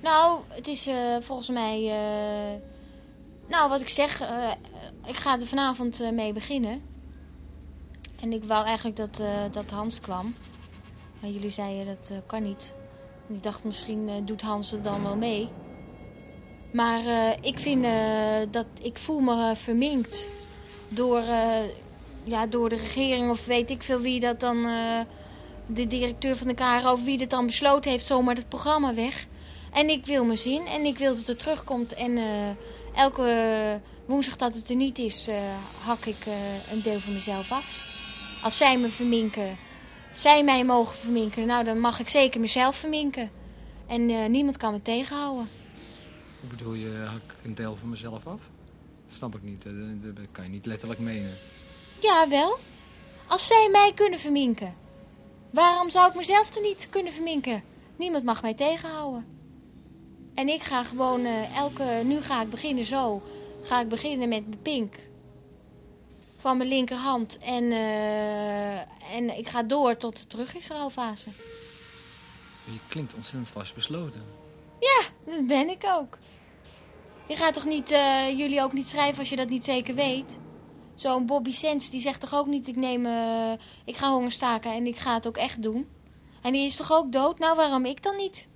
Nou, het is eh, volgens mij... eh, nou, wat ik zeg, eh, ik ga er vanavond mee beginnen. En ik wou eigenlijk dat, dat Hans kwam. Maar jullie zeiden dat kan niet. En ik dacht misschien doet Hans het dan wel mee. Maar eh, ik vind eh, dat ik voel me eh, verminkt door, ja, door de regering of weet ik veel wie dat dan, de directeur van de KRO, of wie dat dan besloten heeft, zomaar het programma weg. En ik wil mijn zin en ik wil dat het terugkomt. En elke woensdag dat het er niet is, hak ik een deel van mezelf af. Als zij me verminken, zij mij mogen verminken, nou dan mag ik zeker mezelf verminken. En niemand kan me tegenhouden. Bedoel je, hak ik een deel van mezelf af? Dat snap ik niet. Dat, dat kan je niet letterlijk menen. Ja, wel. Als zij mij kunnen verminken, waarom zou ik mezelf er niet kunnen verminken? Niemand mag mij tegenhouden. En ik ga gewoon eh, elke... Nu ga ik beginnen zo. Ga ik beginnen met mijn pink. Van mijn linkerhand. En, eh, en ik ga door tot het terug is, rouwfase. Je klinkt ontzettend vastbesloten. Ja, dat ben ik ook. Je gaat toch niet, eh, jullie ook niet schrijven als je dat niet zeker weet? Zo'n Bobby Sens, die zegt toch ook niet, ik neem, eh, ik ga hongerstaken en ik ga het ook echt doen? En die is toch ook dood? Nou, waarom ik dan niet?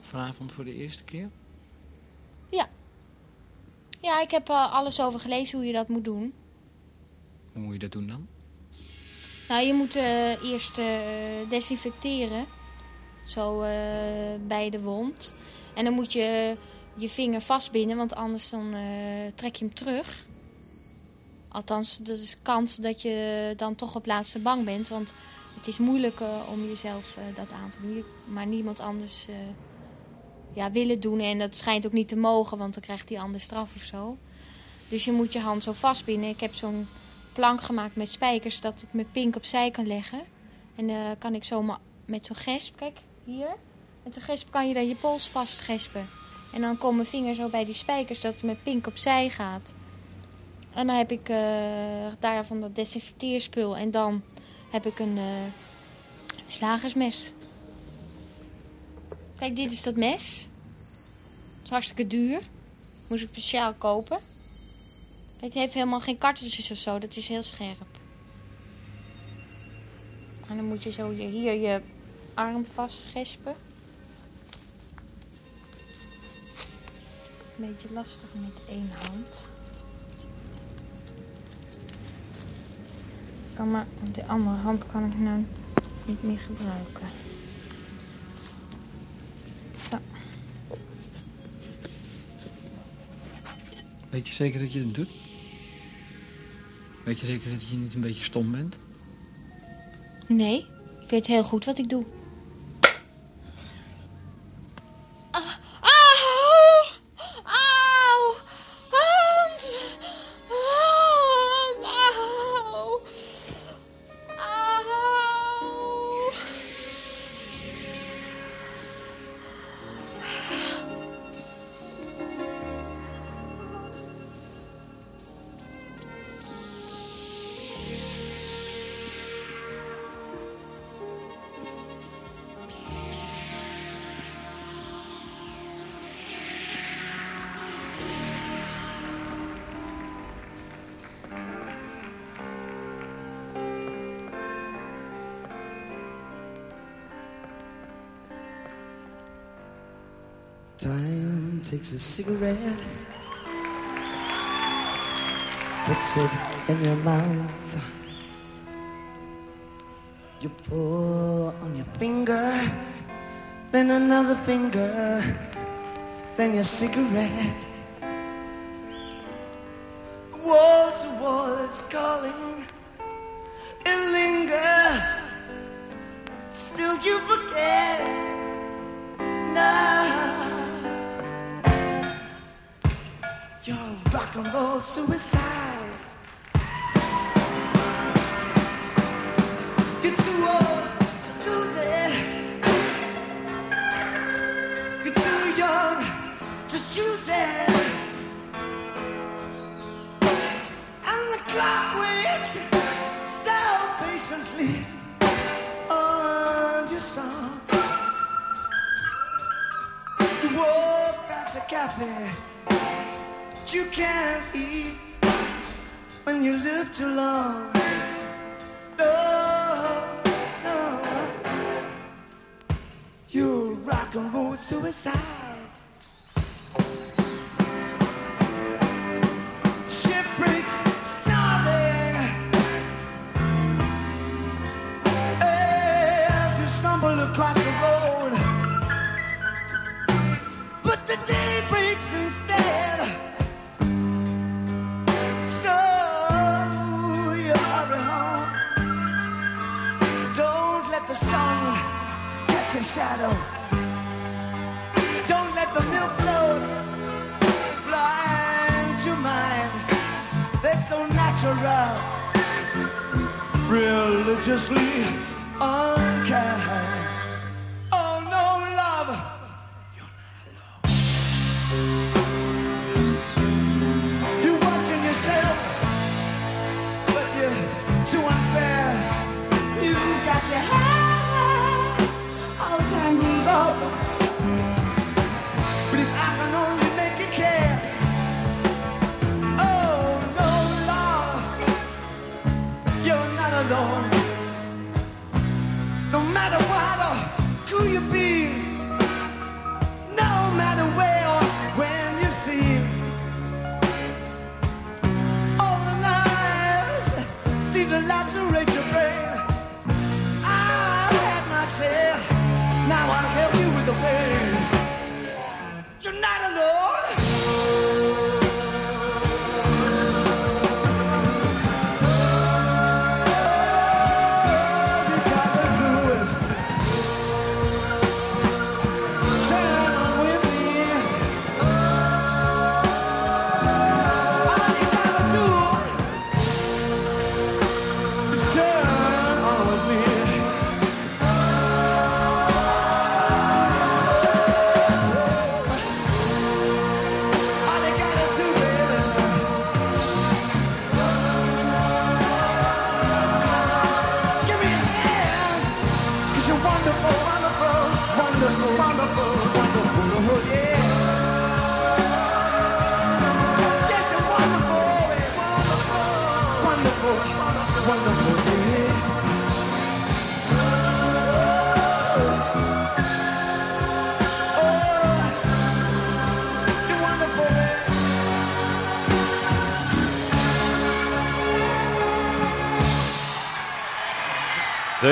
Vanavond voor de eerste keer? Ja. Ja, ik heb er alles over gelezen hoe je dat moet doen. Hoe moet je dat doen dan? Nou, je moet eh, eerst eh, desinfecteren. Zo eh, bij de wond. En dan moet je je vinger vastbinden, want anders dan eh, trek je hem terug. Althans, dat is kans dat je dan toch op laatste bang bent. Want het is moeilijk om jezelf eh, dat aan te doen. Maar niemand anders ja, wil het doen. En dat schijnt ook niet te mogen, want dan krijgt hij anders straf of zo. Dus je moet je hand zo vastbinden. Ik heb zo'n plank gemaakt met spijkers, dat ik mijn pink opzij kan leggen. En dan kan ik zo met zo'n gesp, kijk hier. Met zo'n gesp kan je dan je pols vastgespen. En dan komt mijn vinger zo bij die spijkers, dat mijn pink opzij gaat. En dan heb ik eh, daarvan dat desinfecteerspul. En dan heb ik een eh, slagersmes. Kijk, dit is dat mes. Het is hartstikke duur. Moest ik speciaal kopen. Het heeft helemaal geen karteltjes of zo. Dat is heel scherp. En dan moet je zo hier je arm vastgespen. Een beetje lastig met één hand. Kan maar, want de andere hand kan ik nou niet meer gebruiken. Zo. Weet je zeker dat je het doet? Weet je zeker dat je niet een beetje stom bent? Nee, ik weet heel goed wat ik doe. Takes a cigarette, puts it in your mouth. You pull on your finger, then another finger, then your cigarette.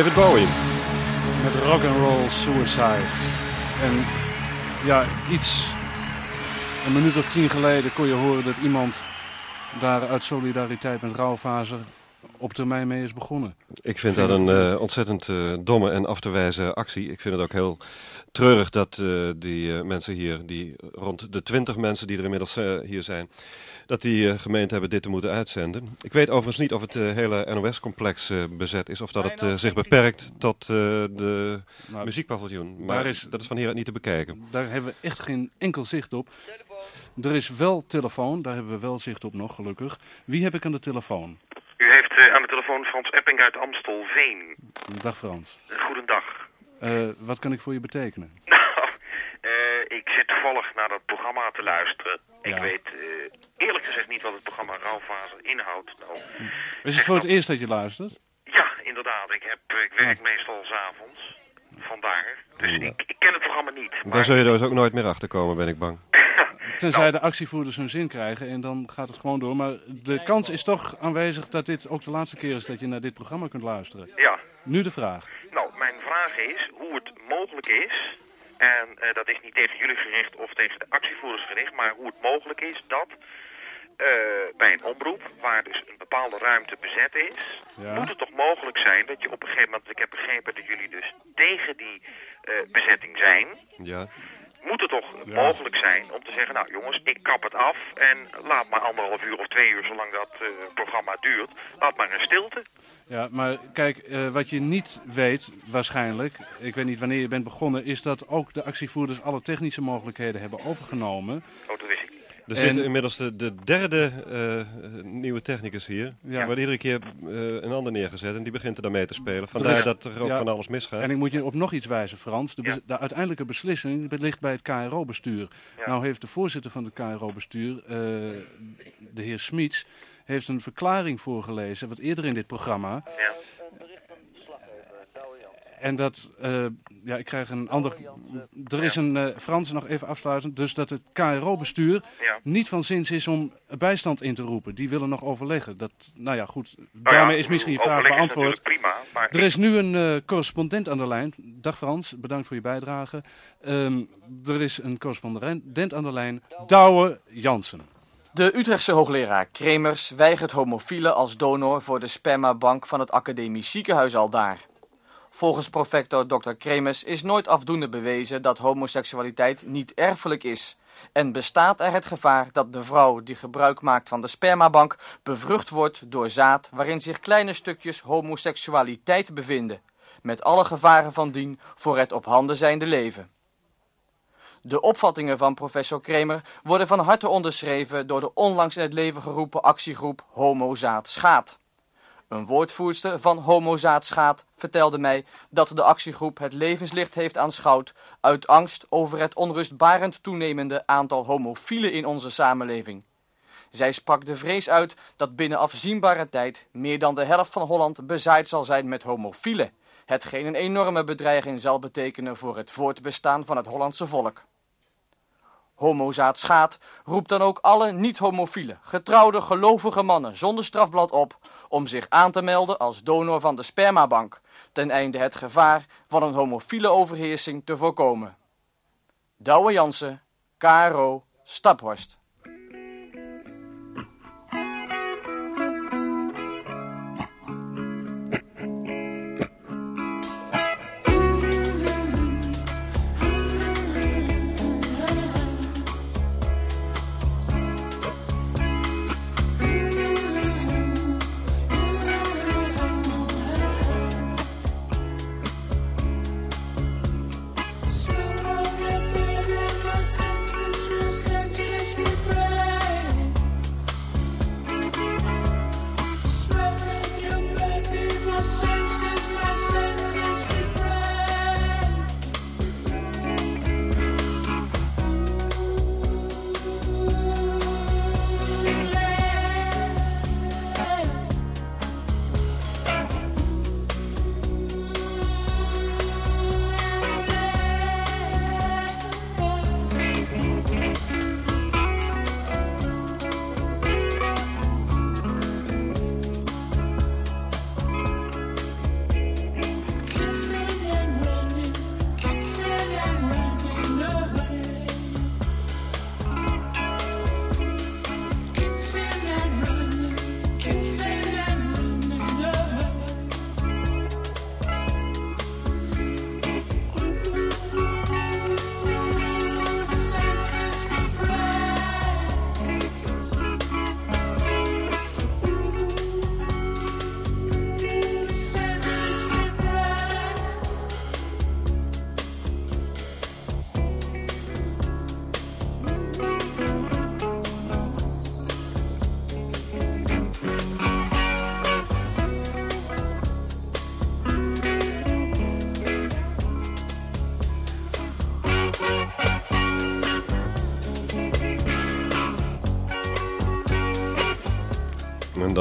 David Bowie. Met rock and roll suicide. En ja, iets. Een minuut of tien geleden kon je horen dat iemand daar uit solidariteit met rouwfase op termijn mee is begonnen. Ik vind dat een eh, ontzettend eh, domme en af te wijzen actie. Ik vind het ook heel treurig dat eh, die eh, mensen hier, die rond de twintig mensen die er inmiddels eh, hier zijn, dat die eh, gemeend hebben dit te moeten uitzenden. Ik weet overigens niet of het hele NOS-complex eh, bezet is of dat het zich beperkt tot eh, de Nou, muziekpaviljoen. Maar daar is- dat is van hieruit niet te bekijken. Daar hebben we echt geen enkel zicht op. Er is wel telefoon, daar hebben we wel zicht op nog, gelukkig. Wie heb ik aan de telefoon? U heeft eh, aan de telefoon Frans Epping uit Amstelveen. Dag Frans. Goedendag. Eh, wat kan ik voor je betekenen? Eh, ik zit toevallig naar dat programma te luisteren. Ik Ja. weet eh, eerlijk gezegd niet wat het programma Rauwfase inhoudt. Nou, Is het voor het eerst dat je luistert? ja, inderdaad. Ik, heb, ik werk meestal s'avonds. vandaar. Dus ik, ik ken het programma niet. Daar zul je dus ook nooit meer achter komen, ben ik bang. Tenzij de actievoerders hun zin krijgen en dan gaat het gewoon door. Maar de kans is toch aanwezig dat dit ook de laatste keer is dat je naar dit programma kunt luisteren. Ja. Nu de vraag. Is hoe het mogelijk is, en eh, dat is niet tegen jullie gericht of tegen de actievoerders gericht, maar hoe het mogelijk is dat eh, bij een omroep, waar dus een bepaalde ruimte bezet is, Ja. moet het toch mogelijk zijn dat je op een gegeven moment, ik heb begrepen dat jullie dus tegen die eh, bezetting zijn, Ja. Moet het toch Ja. mogelijk zijn om te zeggen, nou jongens, ik kap het af en laat maar anderhalf uur of twee uur, zolang dat eh, programma duurt, laat maar een stilte. Ja, maar kijk, eh, wat je niet weet waarschijnlijk, ik weet niet wanneer je bent begonnen, is dat ook de actievoerders alle technische mogelijkheden hebben overgenomen. Oh, dat wist ik niet. Er En- zit inmiddels de, de derde eh, eh, nieuwe technicus hier. Ja. Er wordt iedere keer eh, een ander neergezet en die begint er dan mee te spelen. Er Vandaar is- dat er ook ja, van alles misgaat. En ik moet je op nog iets wijzen, Frans. De, uiteindelijke beslissing ligt bij het KRO-bestuur. Ja. Nou heeft de voorzitter van het KRO-bestuur, eh, de heer Smiets, heeft een verklaring voorgelezen, wat eerder in dit programma. En dat, eh, ja, ik krijg een ander. Er is een, eh, Frans, nog even afsluitend. Dus dat het KRO-bestuur Ja. niet van zins is om bijstand in te roepen. Die willen nog overleggen. Dat, nou ja, goed. Nou Daarmee ja, is misschien je vraag is beantwoord. natuurlijk prima, maar Er is nu een eh, correspondent aan de lijn. Dag Frans, bedankt voor je bijdrage. Ehm, er is een correspondent aan de lijn. Douwe Jansen. De Utrechtse hoogleraar Kremers weigert homofielen als donor voor de spermabank van het academisch ziekenhuis aldaar. Volgens professor Dr. Kremers is nooit afdoende bewezen dat homoseksualiteit niet erfelijk is. En bestaat er het gevaar dat de vrouw die gebruik maakt van de spermabank bevrucht wordt door zaad waarin zich kleine stukjes homoseksualiteit bevinden, met alle gevaren van dien voor het op handen zijnde leven. De opvattingen van professor Kremer worden van harte onderschreven door de onlangs in het leven geroepen actiegroep Homozaad Schaat. Een woordvoerster van Homozaad Schaat vertelde mij dat de actiegroep het levenslicht heeft aanschouwd uit angst over het onrustbarend toenemende aantal homofielen in onze samenleving. Zij sprak de vrees uit dat binnen afzienbare tijd meer dan de helft van Holland bezaaid zal zijn met homofielen, hetgeen een enorme bedreiging zal betekenen voor het voortbestaan van het Hollandse volk. Homozaad Schaat roept dan ook alle niet-homofiele, getrouwde, gelovige mannen zonder strafblad op om zich aan te melden als donor van de spermabank, ten einde het gevaar van een homofiele overheersing te voorkomen. Douwe Jansen, KRO, Staphorst.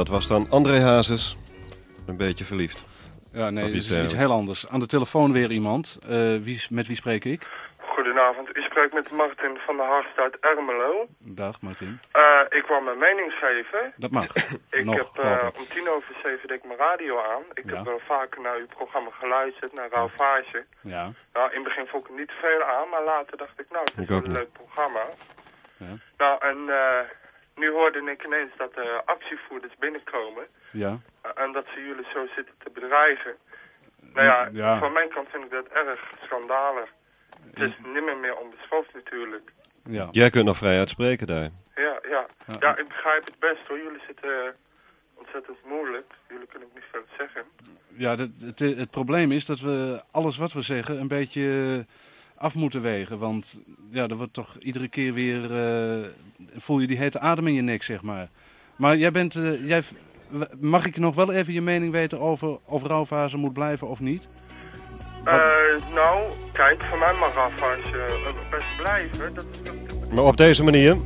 Dat was dan André Hazes. Een beetje verliefd. Ja, nee, iets is iets heel anders. Aan de telefoon weer iemand. Eh, wie, met wie spreek ik? Goedenavond, u spreekt met Martin van der Harst uit Ermelo. Dag Martin. Eh, ik wou mijn mening geven. Dat mag. Ik Nog, heb eh, om tien over zeven deed ik mijn radio aan. Ik Ja. heb wel vaker naar uw programma geluisterd, naar Rauwfage. Ja. Nou, in het begin vond ik het niet veel aan, maar later dacht ik, nou, het is Ik wel een leuk programma. Ja. Nou, en eh, nu hoorde ik ineens dat er actievoerders binnenkomen. Ja. eh, en dat ze jullie zo zitten te bedreigen. Nou ja, Ja. van mijn kant vind ik dat erg schandalig. Het is nimmer meer onbeschoft natuurlijk. Ja. Jij kunt nog vrij uitspreken daar. Ja, ja. Ja. Ik begrijp het best hoor. Jullie zitten eh, ontzettend moeilijk. Jullie kunnen ook niet veel zeggen. Ja, het, het, het probleem is dat we alles wat we zeggen een beetje af moeten wegen. Want ja, er wordt toch iedere keer weer... eh, voel je die hete adem in je nek, zeg maar. Maar jij bent... eh, jij, mag ik nog wel even je mening weten over of rouwfase moet blijven of niet? Eh, nou, kijk, voor mij mag uh, best blijven. Dat is dat- Maar op deze manier.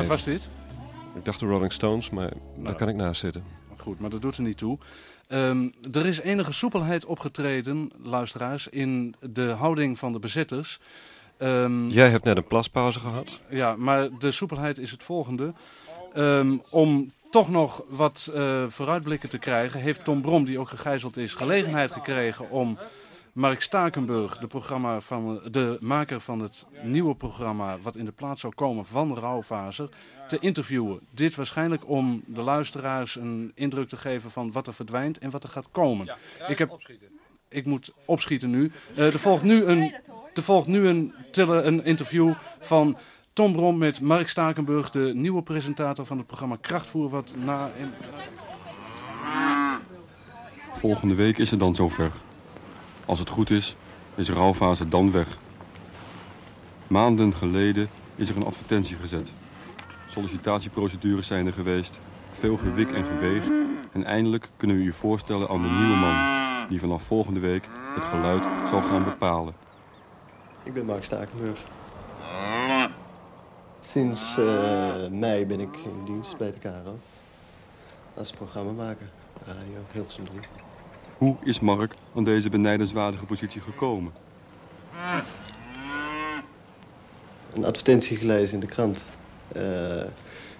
Wat was dit? Ik dacht de Rolling Stones, maar daar kan ik naast zitten. Goed, maar dat doet er niet toe. Ehm, er is enige soepelheid opgetreden, luisteraars, in de houding van de bezetters. Ehm, Jij hebt net een plaspauze gehad. Ja, maar de soepelheid is het volgende. Ehm, om toch nog wat eh, vooruitblikken te krijgen, heeft Tom Brom, die ook gegijzeld is, gelegenheid gekregen om Mark Stakenburg, de, programma van, de maker van het nieuwe programma wat in de plaats zou komen van Rauwfaser, te interviewen. Dit waarschijnlijk om de luisteraars een indruk te geven van wat er verdwijnt en wat er gaat komen. ik, heb, ik moet opschieten nu. Eh, er volgt nu een, er volgt nu een, een interview van Tom Brom met Mark Stakenburg, de nieuwe presentator van het programma Krachtvoer, wat na... In... Volgende week is het dan zover. Als het goed is, is rouwfase dan weg. Maanden geleden is er een advertentie gezet. Sollicitatieprocedures zijn er geweest, veel gewik en geweeg. En eindelijk kunnen we u voorstellen aan de nieuwe man, die vanaf volgende week het geluid zal gaan bepalen. Ik ben Mark Stakenburg. Sinds eh, mei ben ik in dienst bij de KRO. Als programmamaker, radio, Hilversum 3. Hoe is Mark aan deze benijdenswaardige positie gekomen? Een advertentie gelezen in de krant. Eh,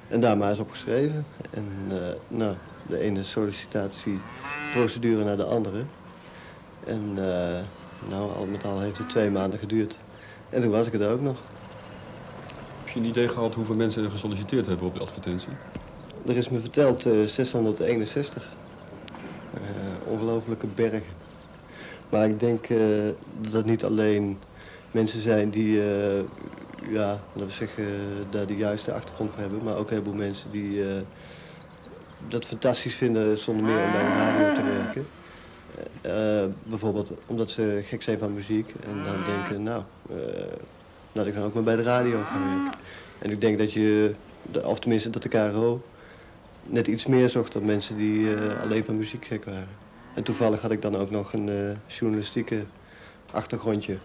en daar maar eens op geschreven. En eh, nou, de ene sollicitatieprocedure naar de andere. En eh, nou, al met al heeft het twee maanden geduurd. En toen was ik er ook nog. Heb je een idee gehad hoeveel mensen er gesolliciteerd hebben op de advertentie? Er is me verteld eh, 661. Ongelofelijke bergen. Maar ik denk eh, dat het niet alleen mensen zijn die eh, ja, laten we zeggen, daar de juiste achtergrond voor hebben. Maar ook een heleboel mensen die eh, dat fantastisch vinden zonder meer om bij de radio te werken. Bijvoorbeeld omdat ze gek zijn van muziek en dan denken, nou, laat ik dan ook maar bij de radio gaan werken. En ik denk dat je, of tenminste dat de KRO, net iets meer zocht dan mensen die alleen van muziek gek waren. En toevallig had ik dan ook nog een eh, journalistieke achtergrondje.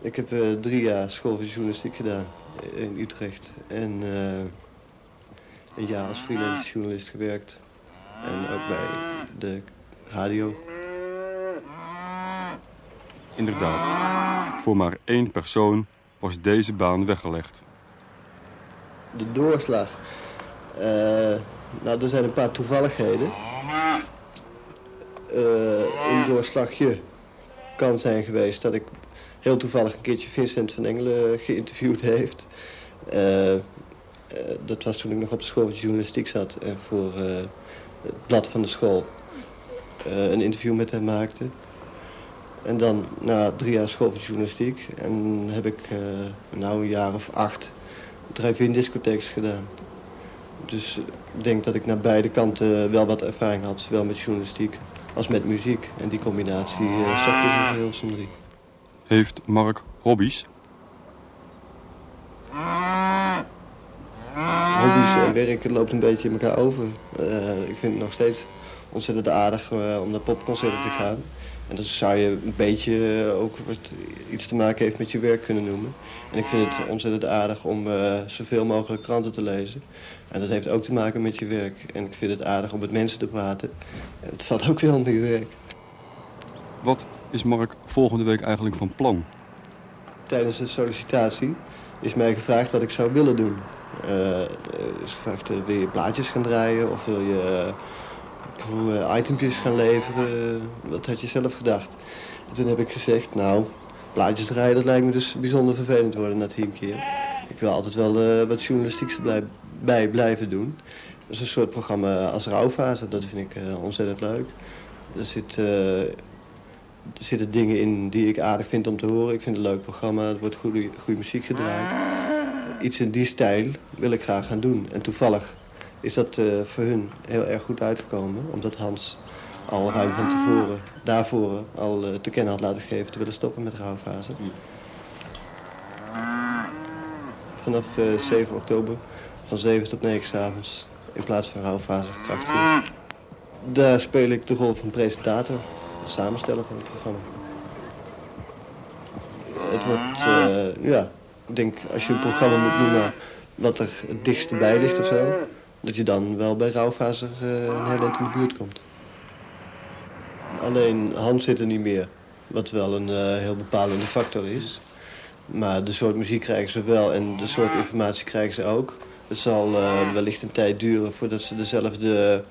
Ik heb eh, drie jaar school voor journalistiek gedaan eh, in Utrecht. En een jaar als freelance journalist gewerkt. En ook bij de radio. Inderdaad, voor maar één persoon was deze baan weggelegd. De doorslag. Nou, er zijn een paar toevalligheden. Eh, een doorslagje kan zijn geweest dat ik heel toevallig een keertje Vincent van Engelen geïnterviewd heeft. Eh, eh, dat was toen ik nog op de school voor journalistiek zat en voor het blad van de school een interview met hem maakte. En dan na drie jaar school voor journalistiek en heb ik nou een jaar of acht drive-in discotheeks gedaan. Dus ik denk dat ik naar beide kanten wel wat ervaring had, zowel met journalistiek als met muziek. En die combinatie uh, stak dus een Hilversum 3. Heeft Mark hobby's? Hobby's en werk loopt een beetje in elkaar over. Eh, ik vind het nog steeds ontzettend aardig eh, om naar popconcerten te gaan. En dat zou je een beetje eh, ook wat iets te maken heeft met je werk kunnen noemen. En ik vind het ontzettend aardig om eh, zoveel mogelijk kranten te lezen. En dat heeft ook te maken met je werk. En ik vind het aardig om met mensen te praten. En het valt ook wel onder je werk. Wat is Mark volgende week eigenlijk van plan? Tijdens de sollicitatie is mij gevraagd wat ik zou willen doen. Eh, is gevraagd, eh, wil je plaatjes gaan draaien of wil je uh, itempjes gaan leveren? wat had je zelf gedacht? En toen heb ik gezegd, nou, plaatjes draaien, dat lijkt me dus bijzonder vervelend worden na tien keer. Ik wil altijd wel wat journalistieks erbij bij blijven doen. Dat is een soort programma als Rouwfase, dat vind ik eh, ontzettend leuk. Er zit... eh, er zitten dingen in die ik aardig vind om te horen. Ik vind het een leuk programma, er wordt goede, goede muziek gedraaid. Iets in die stijl wil ik graag gaan doen. En toevallig is dat eh, voor hun heel erg goed uitgekomen. Omdat Hans al ruim van tevoren, daarvoor al te kennen had laten geven te willen stoppen met rouwfase. Vanaf eh, 7 oktober van 7 tot 9 's avonds in plaats van rouwfase krachtvoer. Daar speel ik de rol van presentator, de samensteller van het programma. Het wordt, eh, ja, ik denk als je een programma moet noemen wat er het dichtst bij ligt of zo, dat je dan wel bij rouwfase eh, een heel eind in de buurt komt. Alleen Hans zit er niet meer, wat wel een eh, heel bepalende factor is. Maar de soort muziek krijgen ze wel en de soort informatie krijgen ze ook. Het zal eh, wellicht een tijd duren voordat ze dezelfde,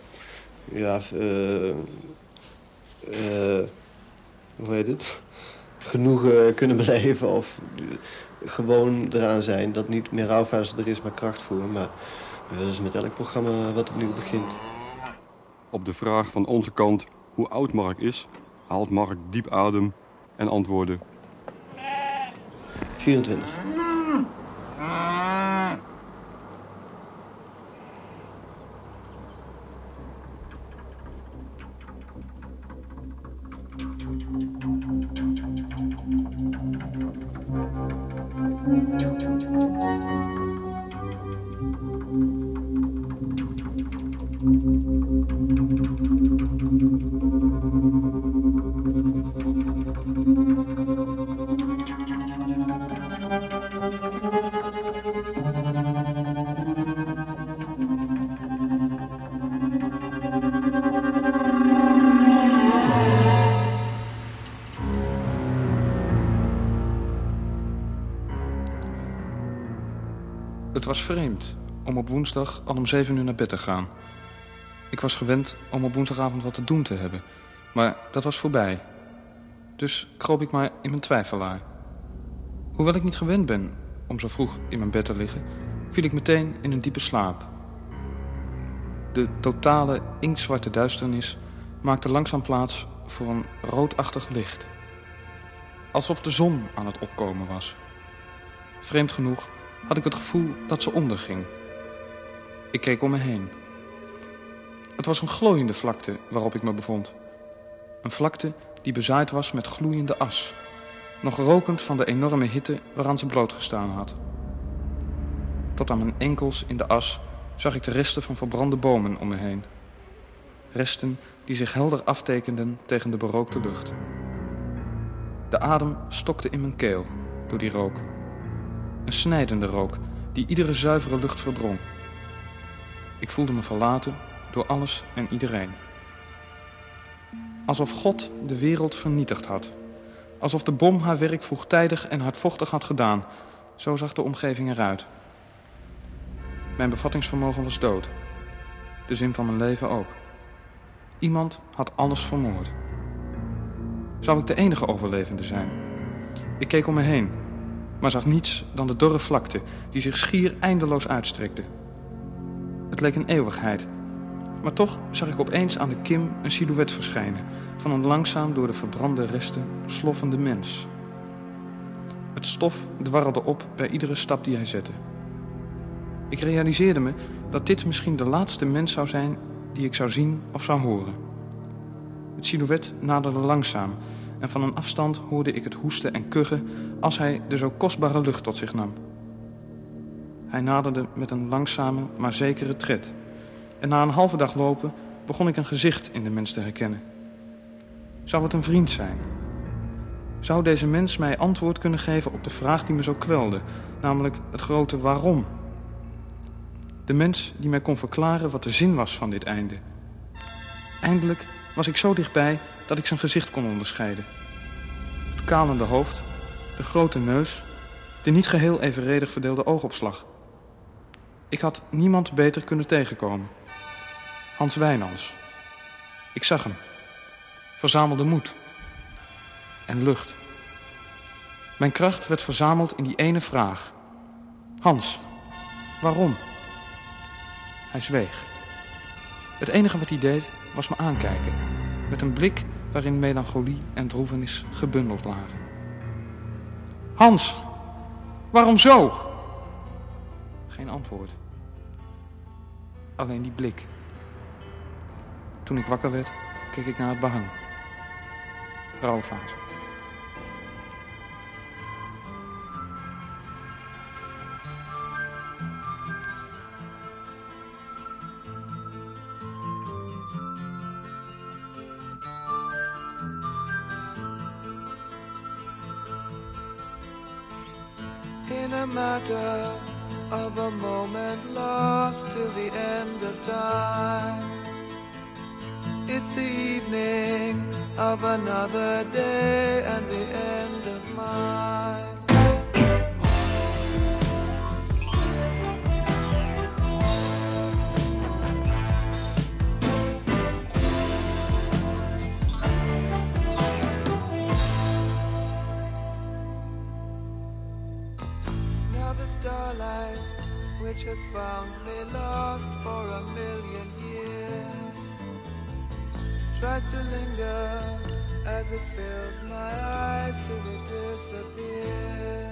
ja, eh, eh, hoe heet het? Genoegen kunnen beleven of gewoon eraan zijn dat niet meer rouwfase er is, maar krachtvoer. Maar dat is met elk programma wat opnieuw begint. Op de vraag van onze kant hoe oud Mark is, haalt Mark diep adem en antwoordde... 24. Het was vreemd om op woensdag al om zeven uur naar bed te gaan. Ik was gewend om op woensdagavond wat te doen te hebben. Maar dat was voorbij. Dus kroop ik maar in mijn twijfelaar. Hoewel ik niet gewend ben om zo vroeg in mijn bed te liggen... viel ik meteen in een diepe slaap. De totale inktzwarte duisternis maakte langzaam plaats voor een roodachtig licht. Alsof de zon aan het opkomen was. Vreemd genoeg had ik het gevoel dat ze onderging. Ik keek om me heen. Het was een glooiende vlakte waarop ik me bevond. Een vlakte die bezaaid was met gloeiende as. Nog rokend van de enorme hitte waaraan ze blootgestaan had. Tot aan mijn enkels in de as zag ik de resten van verbrande bomen om me heen. Resten die zich helder aftekenden tegen de berookte lucht. De adem stokte in mijn keel door die rook. Een snijdende rook die iedere zuivere lucht verdrong. Ik voelde me verlaten door alles en iedereen. Alsof God de wereld vernietigd had. Alsof de bom haar werk vroegtijdig en hardvochtig had gedaan. Zo zag de omgeving eruit. Mijn bevattingsvermogen was dood. De zin van mijn leven ook. Iemand had alles vermoord. Zou ik de enige overlevende zijn? Ik keek om me heen, maar zag niets dan de dorre vlakte die zich schier eindeloos uitstrekte. Het leek een eeuwigheid, maar toch zag ik opeens aan de kim een silhouet verschijnen van een langzaam door de verbrande resten sloffende mens. Het stof dwarrelde op bij iedere stap die hij zette. Ik realiseerde me dat dit misschien de laatste mens zou zijn die ik zou zien of zou horen. Het silhouet naderde langzaam en van een afstand hoorde ik het hoesten en kuchen als hij de zo kostbare lucht tot zich nam. Hij naderde met een langzame maar zekere tred. En na een halve dag lopen begon ik een gezicht in de mens te herkennen. Zou het een vriend zijn? Zou deze mens mij antwoord kunnen geven op de vraag die me zo kwelde, namelijk het grote waarom? De mens die mij kon verklaren wat de zin was van dit einde. Eindelijk was ik zo dichtbij dat ik zijn gezicht kon onderscheiden. Het kalende hoofd, de grote neus, de niet geheel evenredig verdeelde oogopslag. Ik had niemand beter kunnen tegenkomen. Hans Wijnands. Ik zag hem. Verzamelde moed. En lucht. Mijn kracht werd verzameld in die ene vraag. Hans, waarom? Hij zweeg. Het enige wat hij deed was me aankijken. Met een blik waarin melancholie en droevenis gebundeld lagen. Hans, waarom zo? Geen antwoord. Alleen die blik. Toen ik wakker werd, keek ik naar het behang. Rouwfase. In a matter of a moment lost till the end of time. It's the evening of another day and the end of mine. Starlight, which has found me lost for a million years, tries to linger as it fills my eyes till it disappears.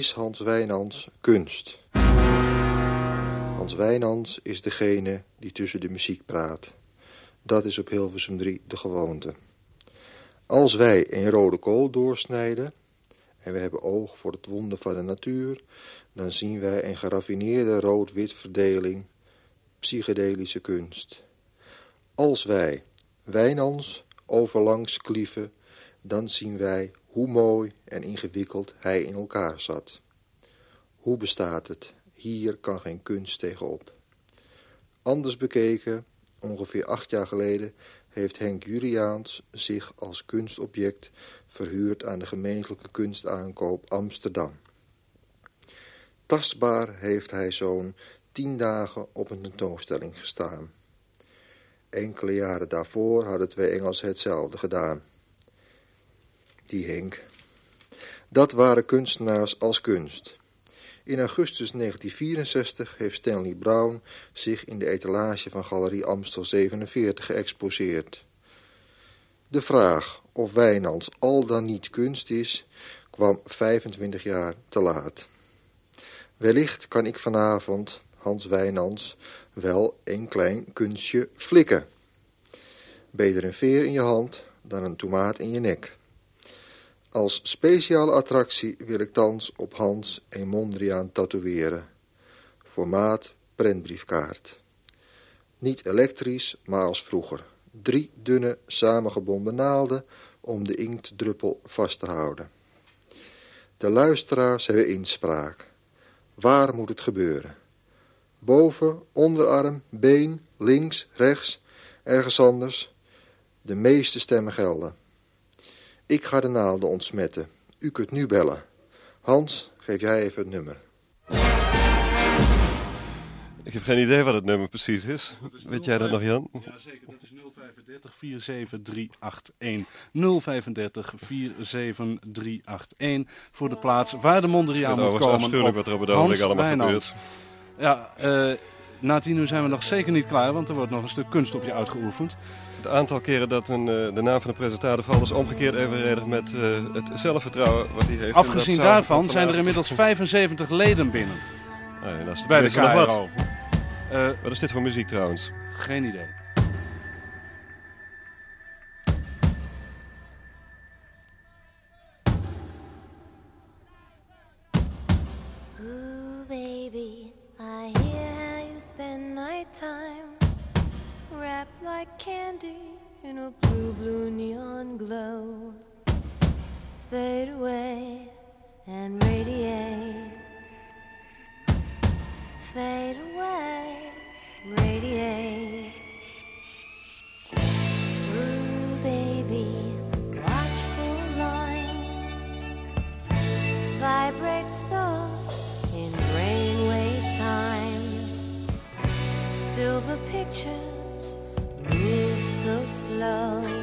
Is Hans Wijnands kunst? Hans Wijnands is degene die tussen de muziek praat. Dat is op Hilversum 3 de gewoonte. Als wij een rode kool doorsnijden... en we hebben oog voor het wonder van de natuur... dan zien wij een geraffineerde rood-wit verdeling... psychedelische kunst. Als wij Wijnands overlangs klieven... dan zien wij hoe mooi en ingewikkeld hij in elkaar zat. Hoe bestaat het? Hier kan geen kunst tegenop. Anders bekeken, ongeveer acht jaar geleden... heeft Henk Juriaans zich als kunstobject verhuurd... aan de gemeentelijke kunstaankoop Amsterdam. Tastbaar heeft hij zo'n tien dagen op een tentoonstelling gestaan. Enkele jaren daarvoor hadden twee Engelsen hetzelfde gedaan. Die Henk. Dat waren kunstenaars als kunst. In augustus 1964 heeft Stanley Brown zich in de etalage van Galerie Amstel 47 geëxposeerd. De vraag of Wijnands al dan niet kunst is, kwam 25 jaar te laat. Wellicht kan ik vanavond, Hans Wijnands, wel een klein kunstje flikken. Beter een veer in je hand dan een tomaat in je nek. Als speciale attractie wil ik thans op Hans een Mondriaan tatoeëren. Formaat prentbriefkaart. Niet elektrisch, maar als vroeger. Drie dunne samengebonden naalden om de inktdruppel vast te houden. De luisteraars hebben inspraak. Waar moet het gebeuren? Boven, onderarm, been, links, rechts, ergens anders. De meeste stemmen gelden. Ik ga de naalden ontsmetten. U kunt nu bellen. Hans, geef jij even het nummer. Ik heb geen idee wat het nummer precies is. Weet jij dat nog, Jan? Ja, zeker. Dat is 035 47381. 035 47381. Voor de plaats waar de Mondriaan moet komen. afschuwelijk op wat er op het ogenblik Hans allemaal gebeurt. Ja, eh na tien uur zijn we nog zeker niet klaar, want er wordt nog een stuk kunst op je uitgeoefend. Het aantal keren dat een, eh, de naam van de presentator valt is omgekeerd evenredig met eh, het zelfvertrouwen wat hij heeft. Afgezien daarvan zijn er inmiddels 75 leden binnen. Nee, dat is bij de KRO. wat. Wat is dit voor muziek trouwens? Geen idee. Ooh, baby, I hear you spend nighttime wrapped like candy in a blue, blue neon glow. Fade away and radiate. Fade away, radiate. Ooh, baby, watchful lines vibrate soft in brainwave time. Silver pictures so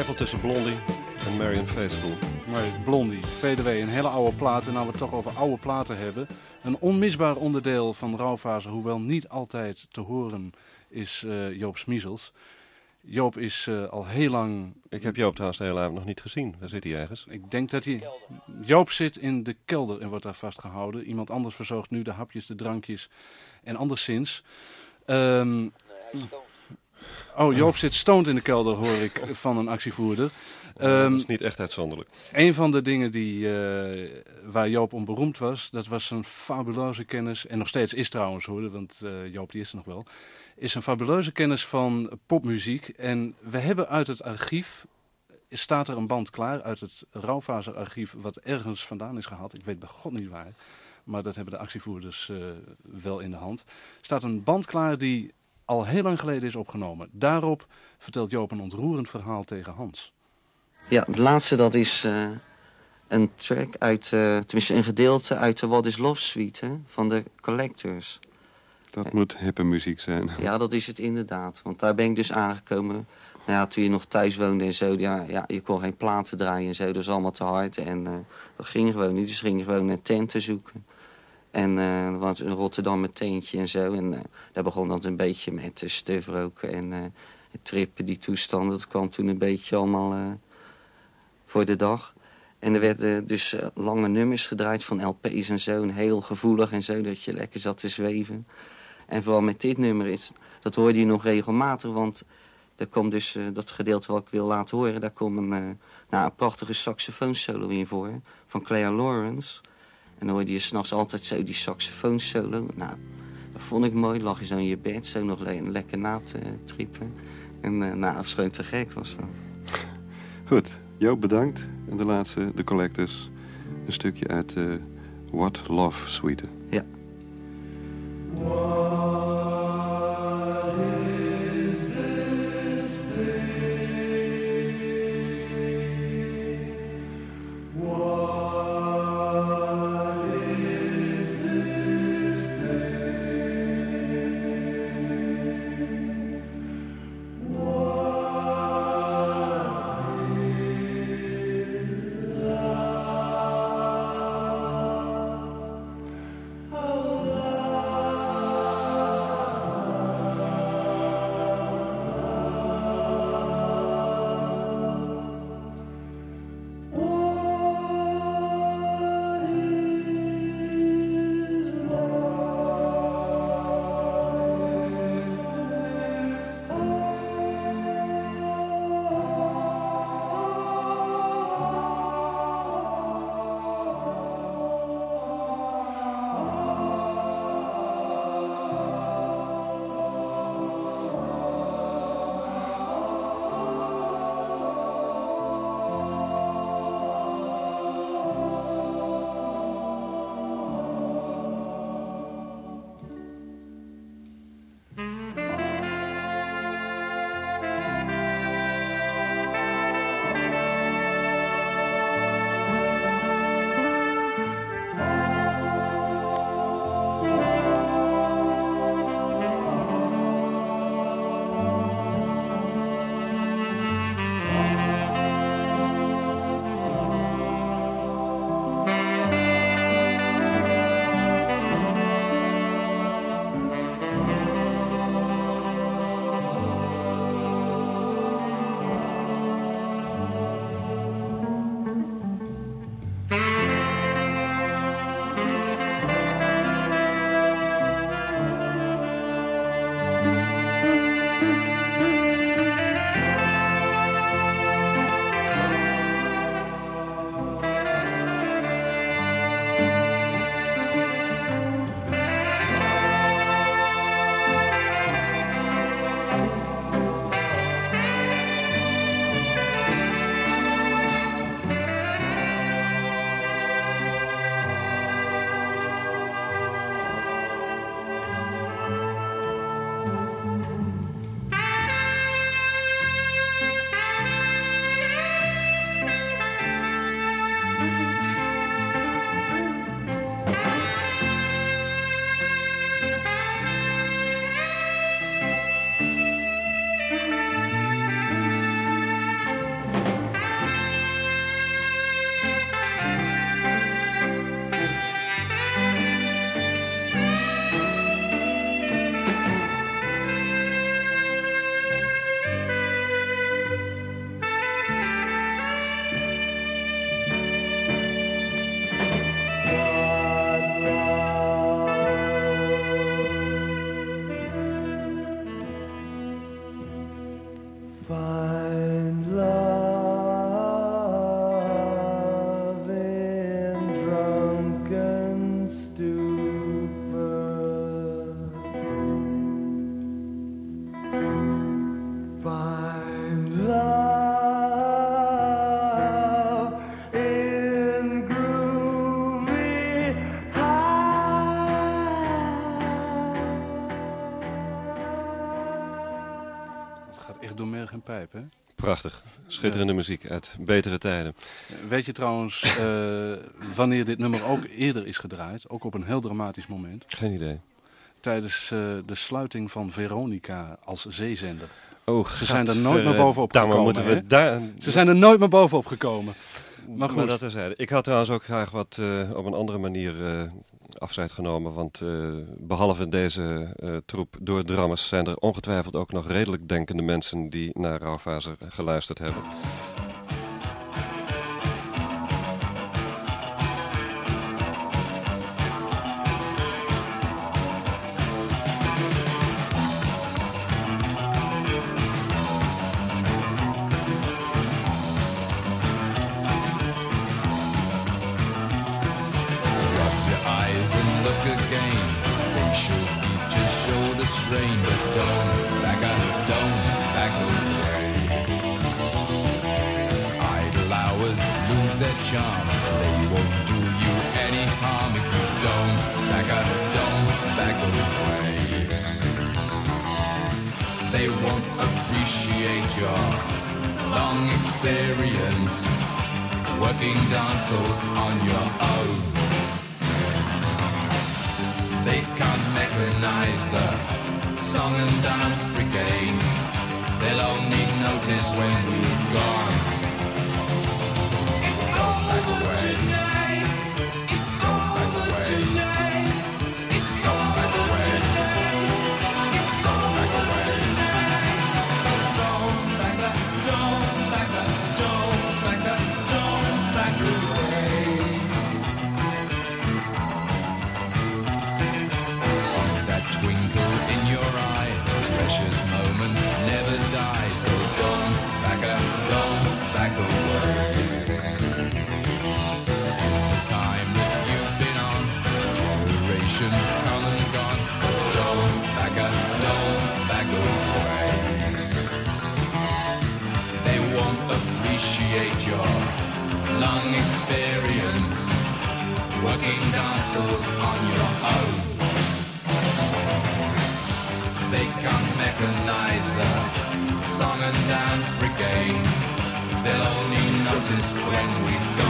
twijfel tussen Blondie en Marion Faithfull. Nee, Blondie, Away, een hele oude plaat. En nou we het toch over oude platen hebben. Een onmisbaar onderdeel van Rauwfase, hoewel niet altijd te horen, is eh, Joop Smiezels. Joop is eh, al heel lang... Ik heb Joop trouwens de hele avond nog niet gezien. Waar zit hij ergens? Ik denk dat hij... Joop zit in de kelder en wordt daar vastgehouden. Iemand anders verzorgt nu de hapjes, de drankjes en anderszins. Ehm Oh, Joop zit stoned in de kelder, hoor ik van een actievoerder. dat Ehm, is niet echt uitzonderlijk. Een van de dingen die, eh, waar Joop om beroemd was, dat was zijn fabuleuze kennis, en nog steeds is trouwens hoor, want eh, Joop die is er nog wel, is een fabuleuze kennis van popmuziek. En we hebben uit het archief, staat er een band klaar, uit het Rauwfazer archief, wat ergens vandaan is gehaald. Ik weet bij god niet waar, maar dat hebben de actievoerders eh, wel in de hand. Staat een band klaar die al heel lang geleden is opgenomen. Daarop vertelt Joop een ontroerend verhaal tegen Hans. Ja, het laatste dat is eh, een track uit, eh, tenminste een gedeelte uit de What is Love Suite hè, van de Collectors. Dat moet hippe muziek zijn. Ja, dat is het inderdaad. Want daar ben ik dus aangekomen. Nou ja, toen je nog thuis woonde en zo, ja, ja, je kon geen platen draaien en zo. Dat was allemaal te hard. En eh, dat ging gewoon niet. Dus ging gewoon een tent te zoeken. En eh er was in Rotterdam een tentje en zo. En eh, daar begon dat een beetje met uh, stufroken en eh, trippen, die toestanden. Dat kwam toen een beetje allemaal eh, voor de dag. En er werden dus eh, lange nummers gedraaid van LP's en zo. En heel gevoelig en zo, dat je lekker zat te zweven. En vooral met dit nummer, is, dat hoorde je nog regelmatig. Want daar komt dus eh, dat gedeelte wat ik wil laten horen. Daar komt een, eh, nou, een prachtige saxofoonsolo in voor. Van Claire Lawrence. En dan hoorde je s'nachts altijd zo die saxofoonsolo. Nou, dat vond ik mooi. Lag je zo in je bed, zo nog le lekker na te trippen. En uh, nou, schoon te gek was dat. Goed, Joop bedankt. En de laatste, de Collectors. Een stukje uit de What Love Suite. Ja. Pijp, hè? Prachtig. Schitterende muziek uit betere tijden. Weet je trouwens eh, wanneer dit nummer ook eerder is gedraaid? Ook op een heel dramatisch moment. Geen idee. Tijdens eh, de sluiting van Veronica als zeezender. Oh, Ze zijn er nooit meer bovenop daar gekomen. moeten we daar- Ze zijn er nooit meer bovenop gekomen. Maar goed. dat. Ik had trouwens ook graag wat eh, op een andere manier afscheid genomen. Want eh, behalve deze eh, troep door dramas zijn er ongetwijfeld ook nog redelijk denkende mensen die naar Rauwfazer geluisterd hebben. Experience working dancers on your own. They can't mechanize the song and dance brigade. They'll only notice when we've gone. It's over today. Dancers on your own. They can't mechanize the song and dance brigade. They'll only notice when we've gone.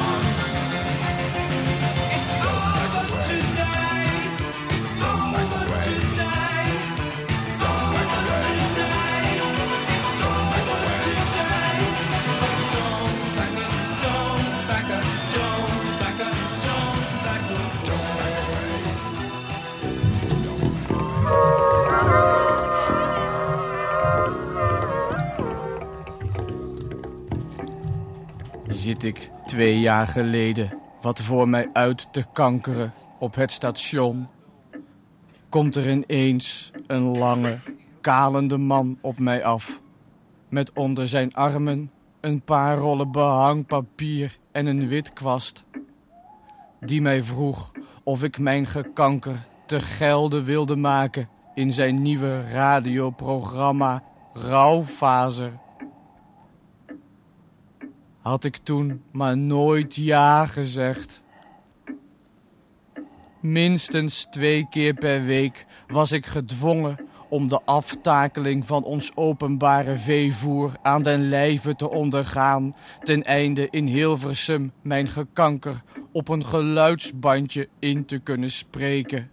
Ik twee jaar geleden wat voor mij uit te kankeren op het station. Komt er ineens een lange, kalende man op mij af. Met onder zijn armen een paar rollen behangpapier en een witkwast. Die mij vroeg of ik mijn gekanker te gelde wilde maken in zijn nieuwe radioprogramma Rouwfazer. Had ik toen maar nooit ja gezegd. Minstens twee keer per week was ik gedwongen om de aftakeling van ons openbare veevoer aan den lijve te ondergaan, ten einde in Hilversum mijn gekanker op een geluidsbandje in te kunnen spreken.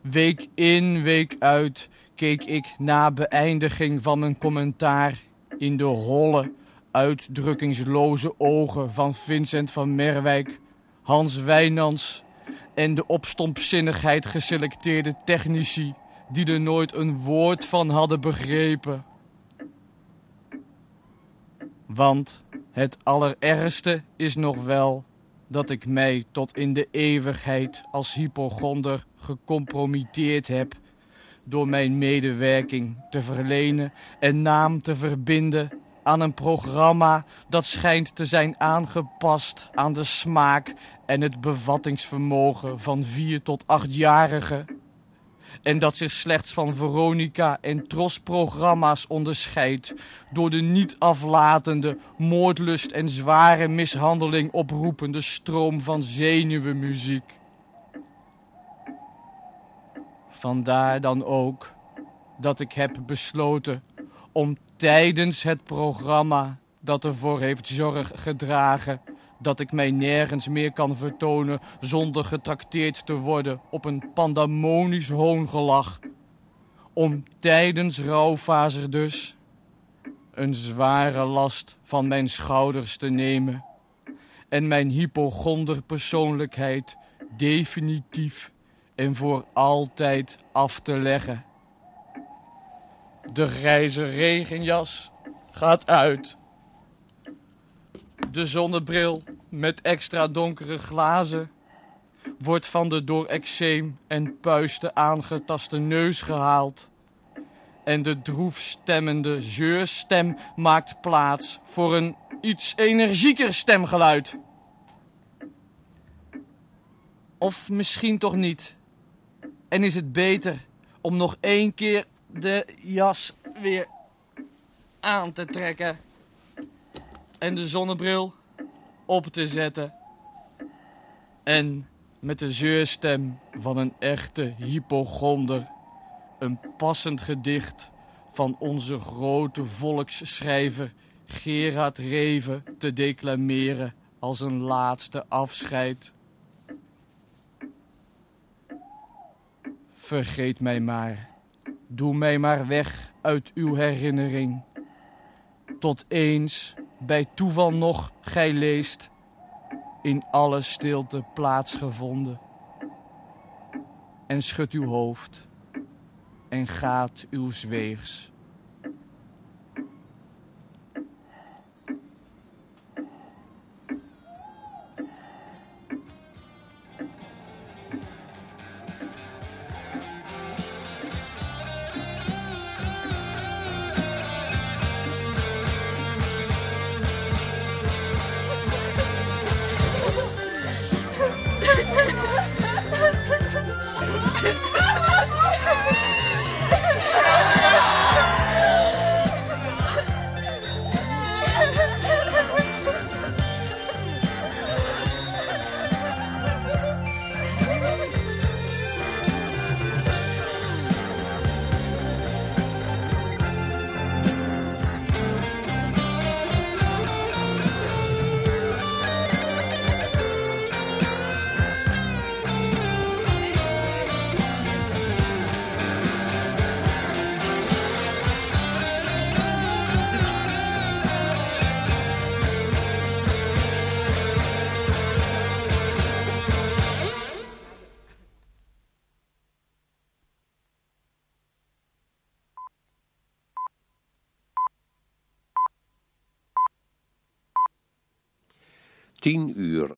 Week in, week uit keek ik na beëindiging van mijn commentaar in de holle, uitdrukkingsloze ogen van Vincent van Merwijk, Hans Wijnands en de op stompzinnigheid geselecteerde technici die er nooit een woord van hadden begrepen. Want het allerergste is nog wel dat ik mij tot in de eeuwigheid als hypochonder gecompromitteerd heb door mijn medewerking te verlenen en naam te verbinden aan een programma dat schijnt te zijn aangepast aan de smaak en het bevattingsvermogen van vier tot achtjarigen. En dat zich slechts van Veronica en Tros-programma's onderscheidt door de niet aflatende, moordlust en zware mishandeling oproepende stroom van zenuwenmuziek. Vandaar dan ook dat ik heb besloten om tijdens het programma dat ervoor heeft zorg gedragen dat ik mij nergens meer kan vertonen zonder getrakteerd te worden op een pandemonisch hoongelach. Om tijdens rouwfase dus een zware last van mijn schouders te nemen en mijn hypochonder persoonlijkheid definitief en voor altijd af te leggen. De grijze regenjas gaat uit. De zonnebril met extra donkere glazen wordt van de door eczeem en puisten aangetaste neus gehaald. En de droefstemmende zeurstem maakt plaats voor een iets energieker stemgeluid. Of misschien toch niet. En is het beter om nog één keer de jas weer aan te trekken en de zonnebril op te zetten. En met de zeurstem van een echte hypochonder een passend gedicht van onze grote volksschrijver Gerard Reven te declameren als een laatste afscheid. Vergeet mij maar, Doe mij maar weg uit uw herinnering. Tot eens, bij toeval nog, gij leest, in alle stilte plaatsgevonden. En schud uw hoofd en gaat uw zweegs. 10 uur.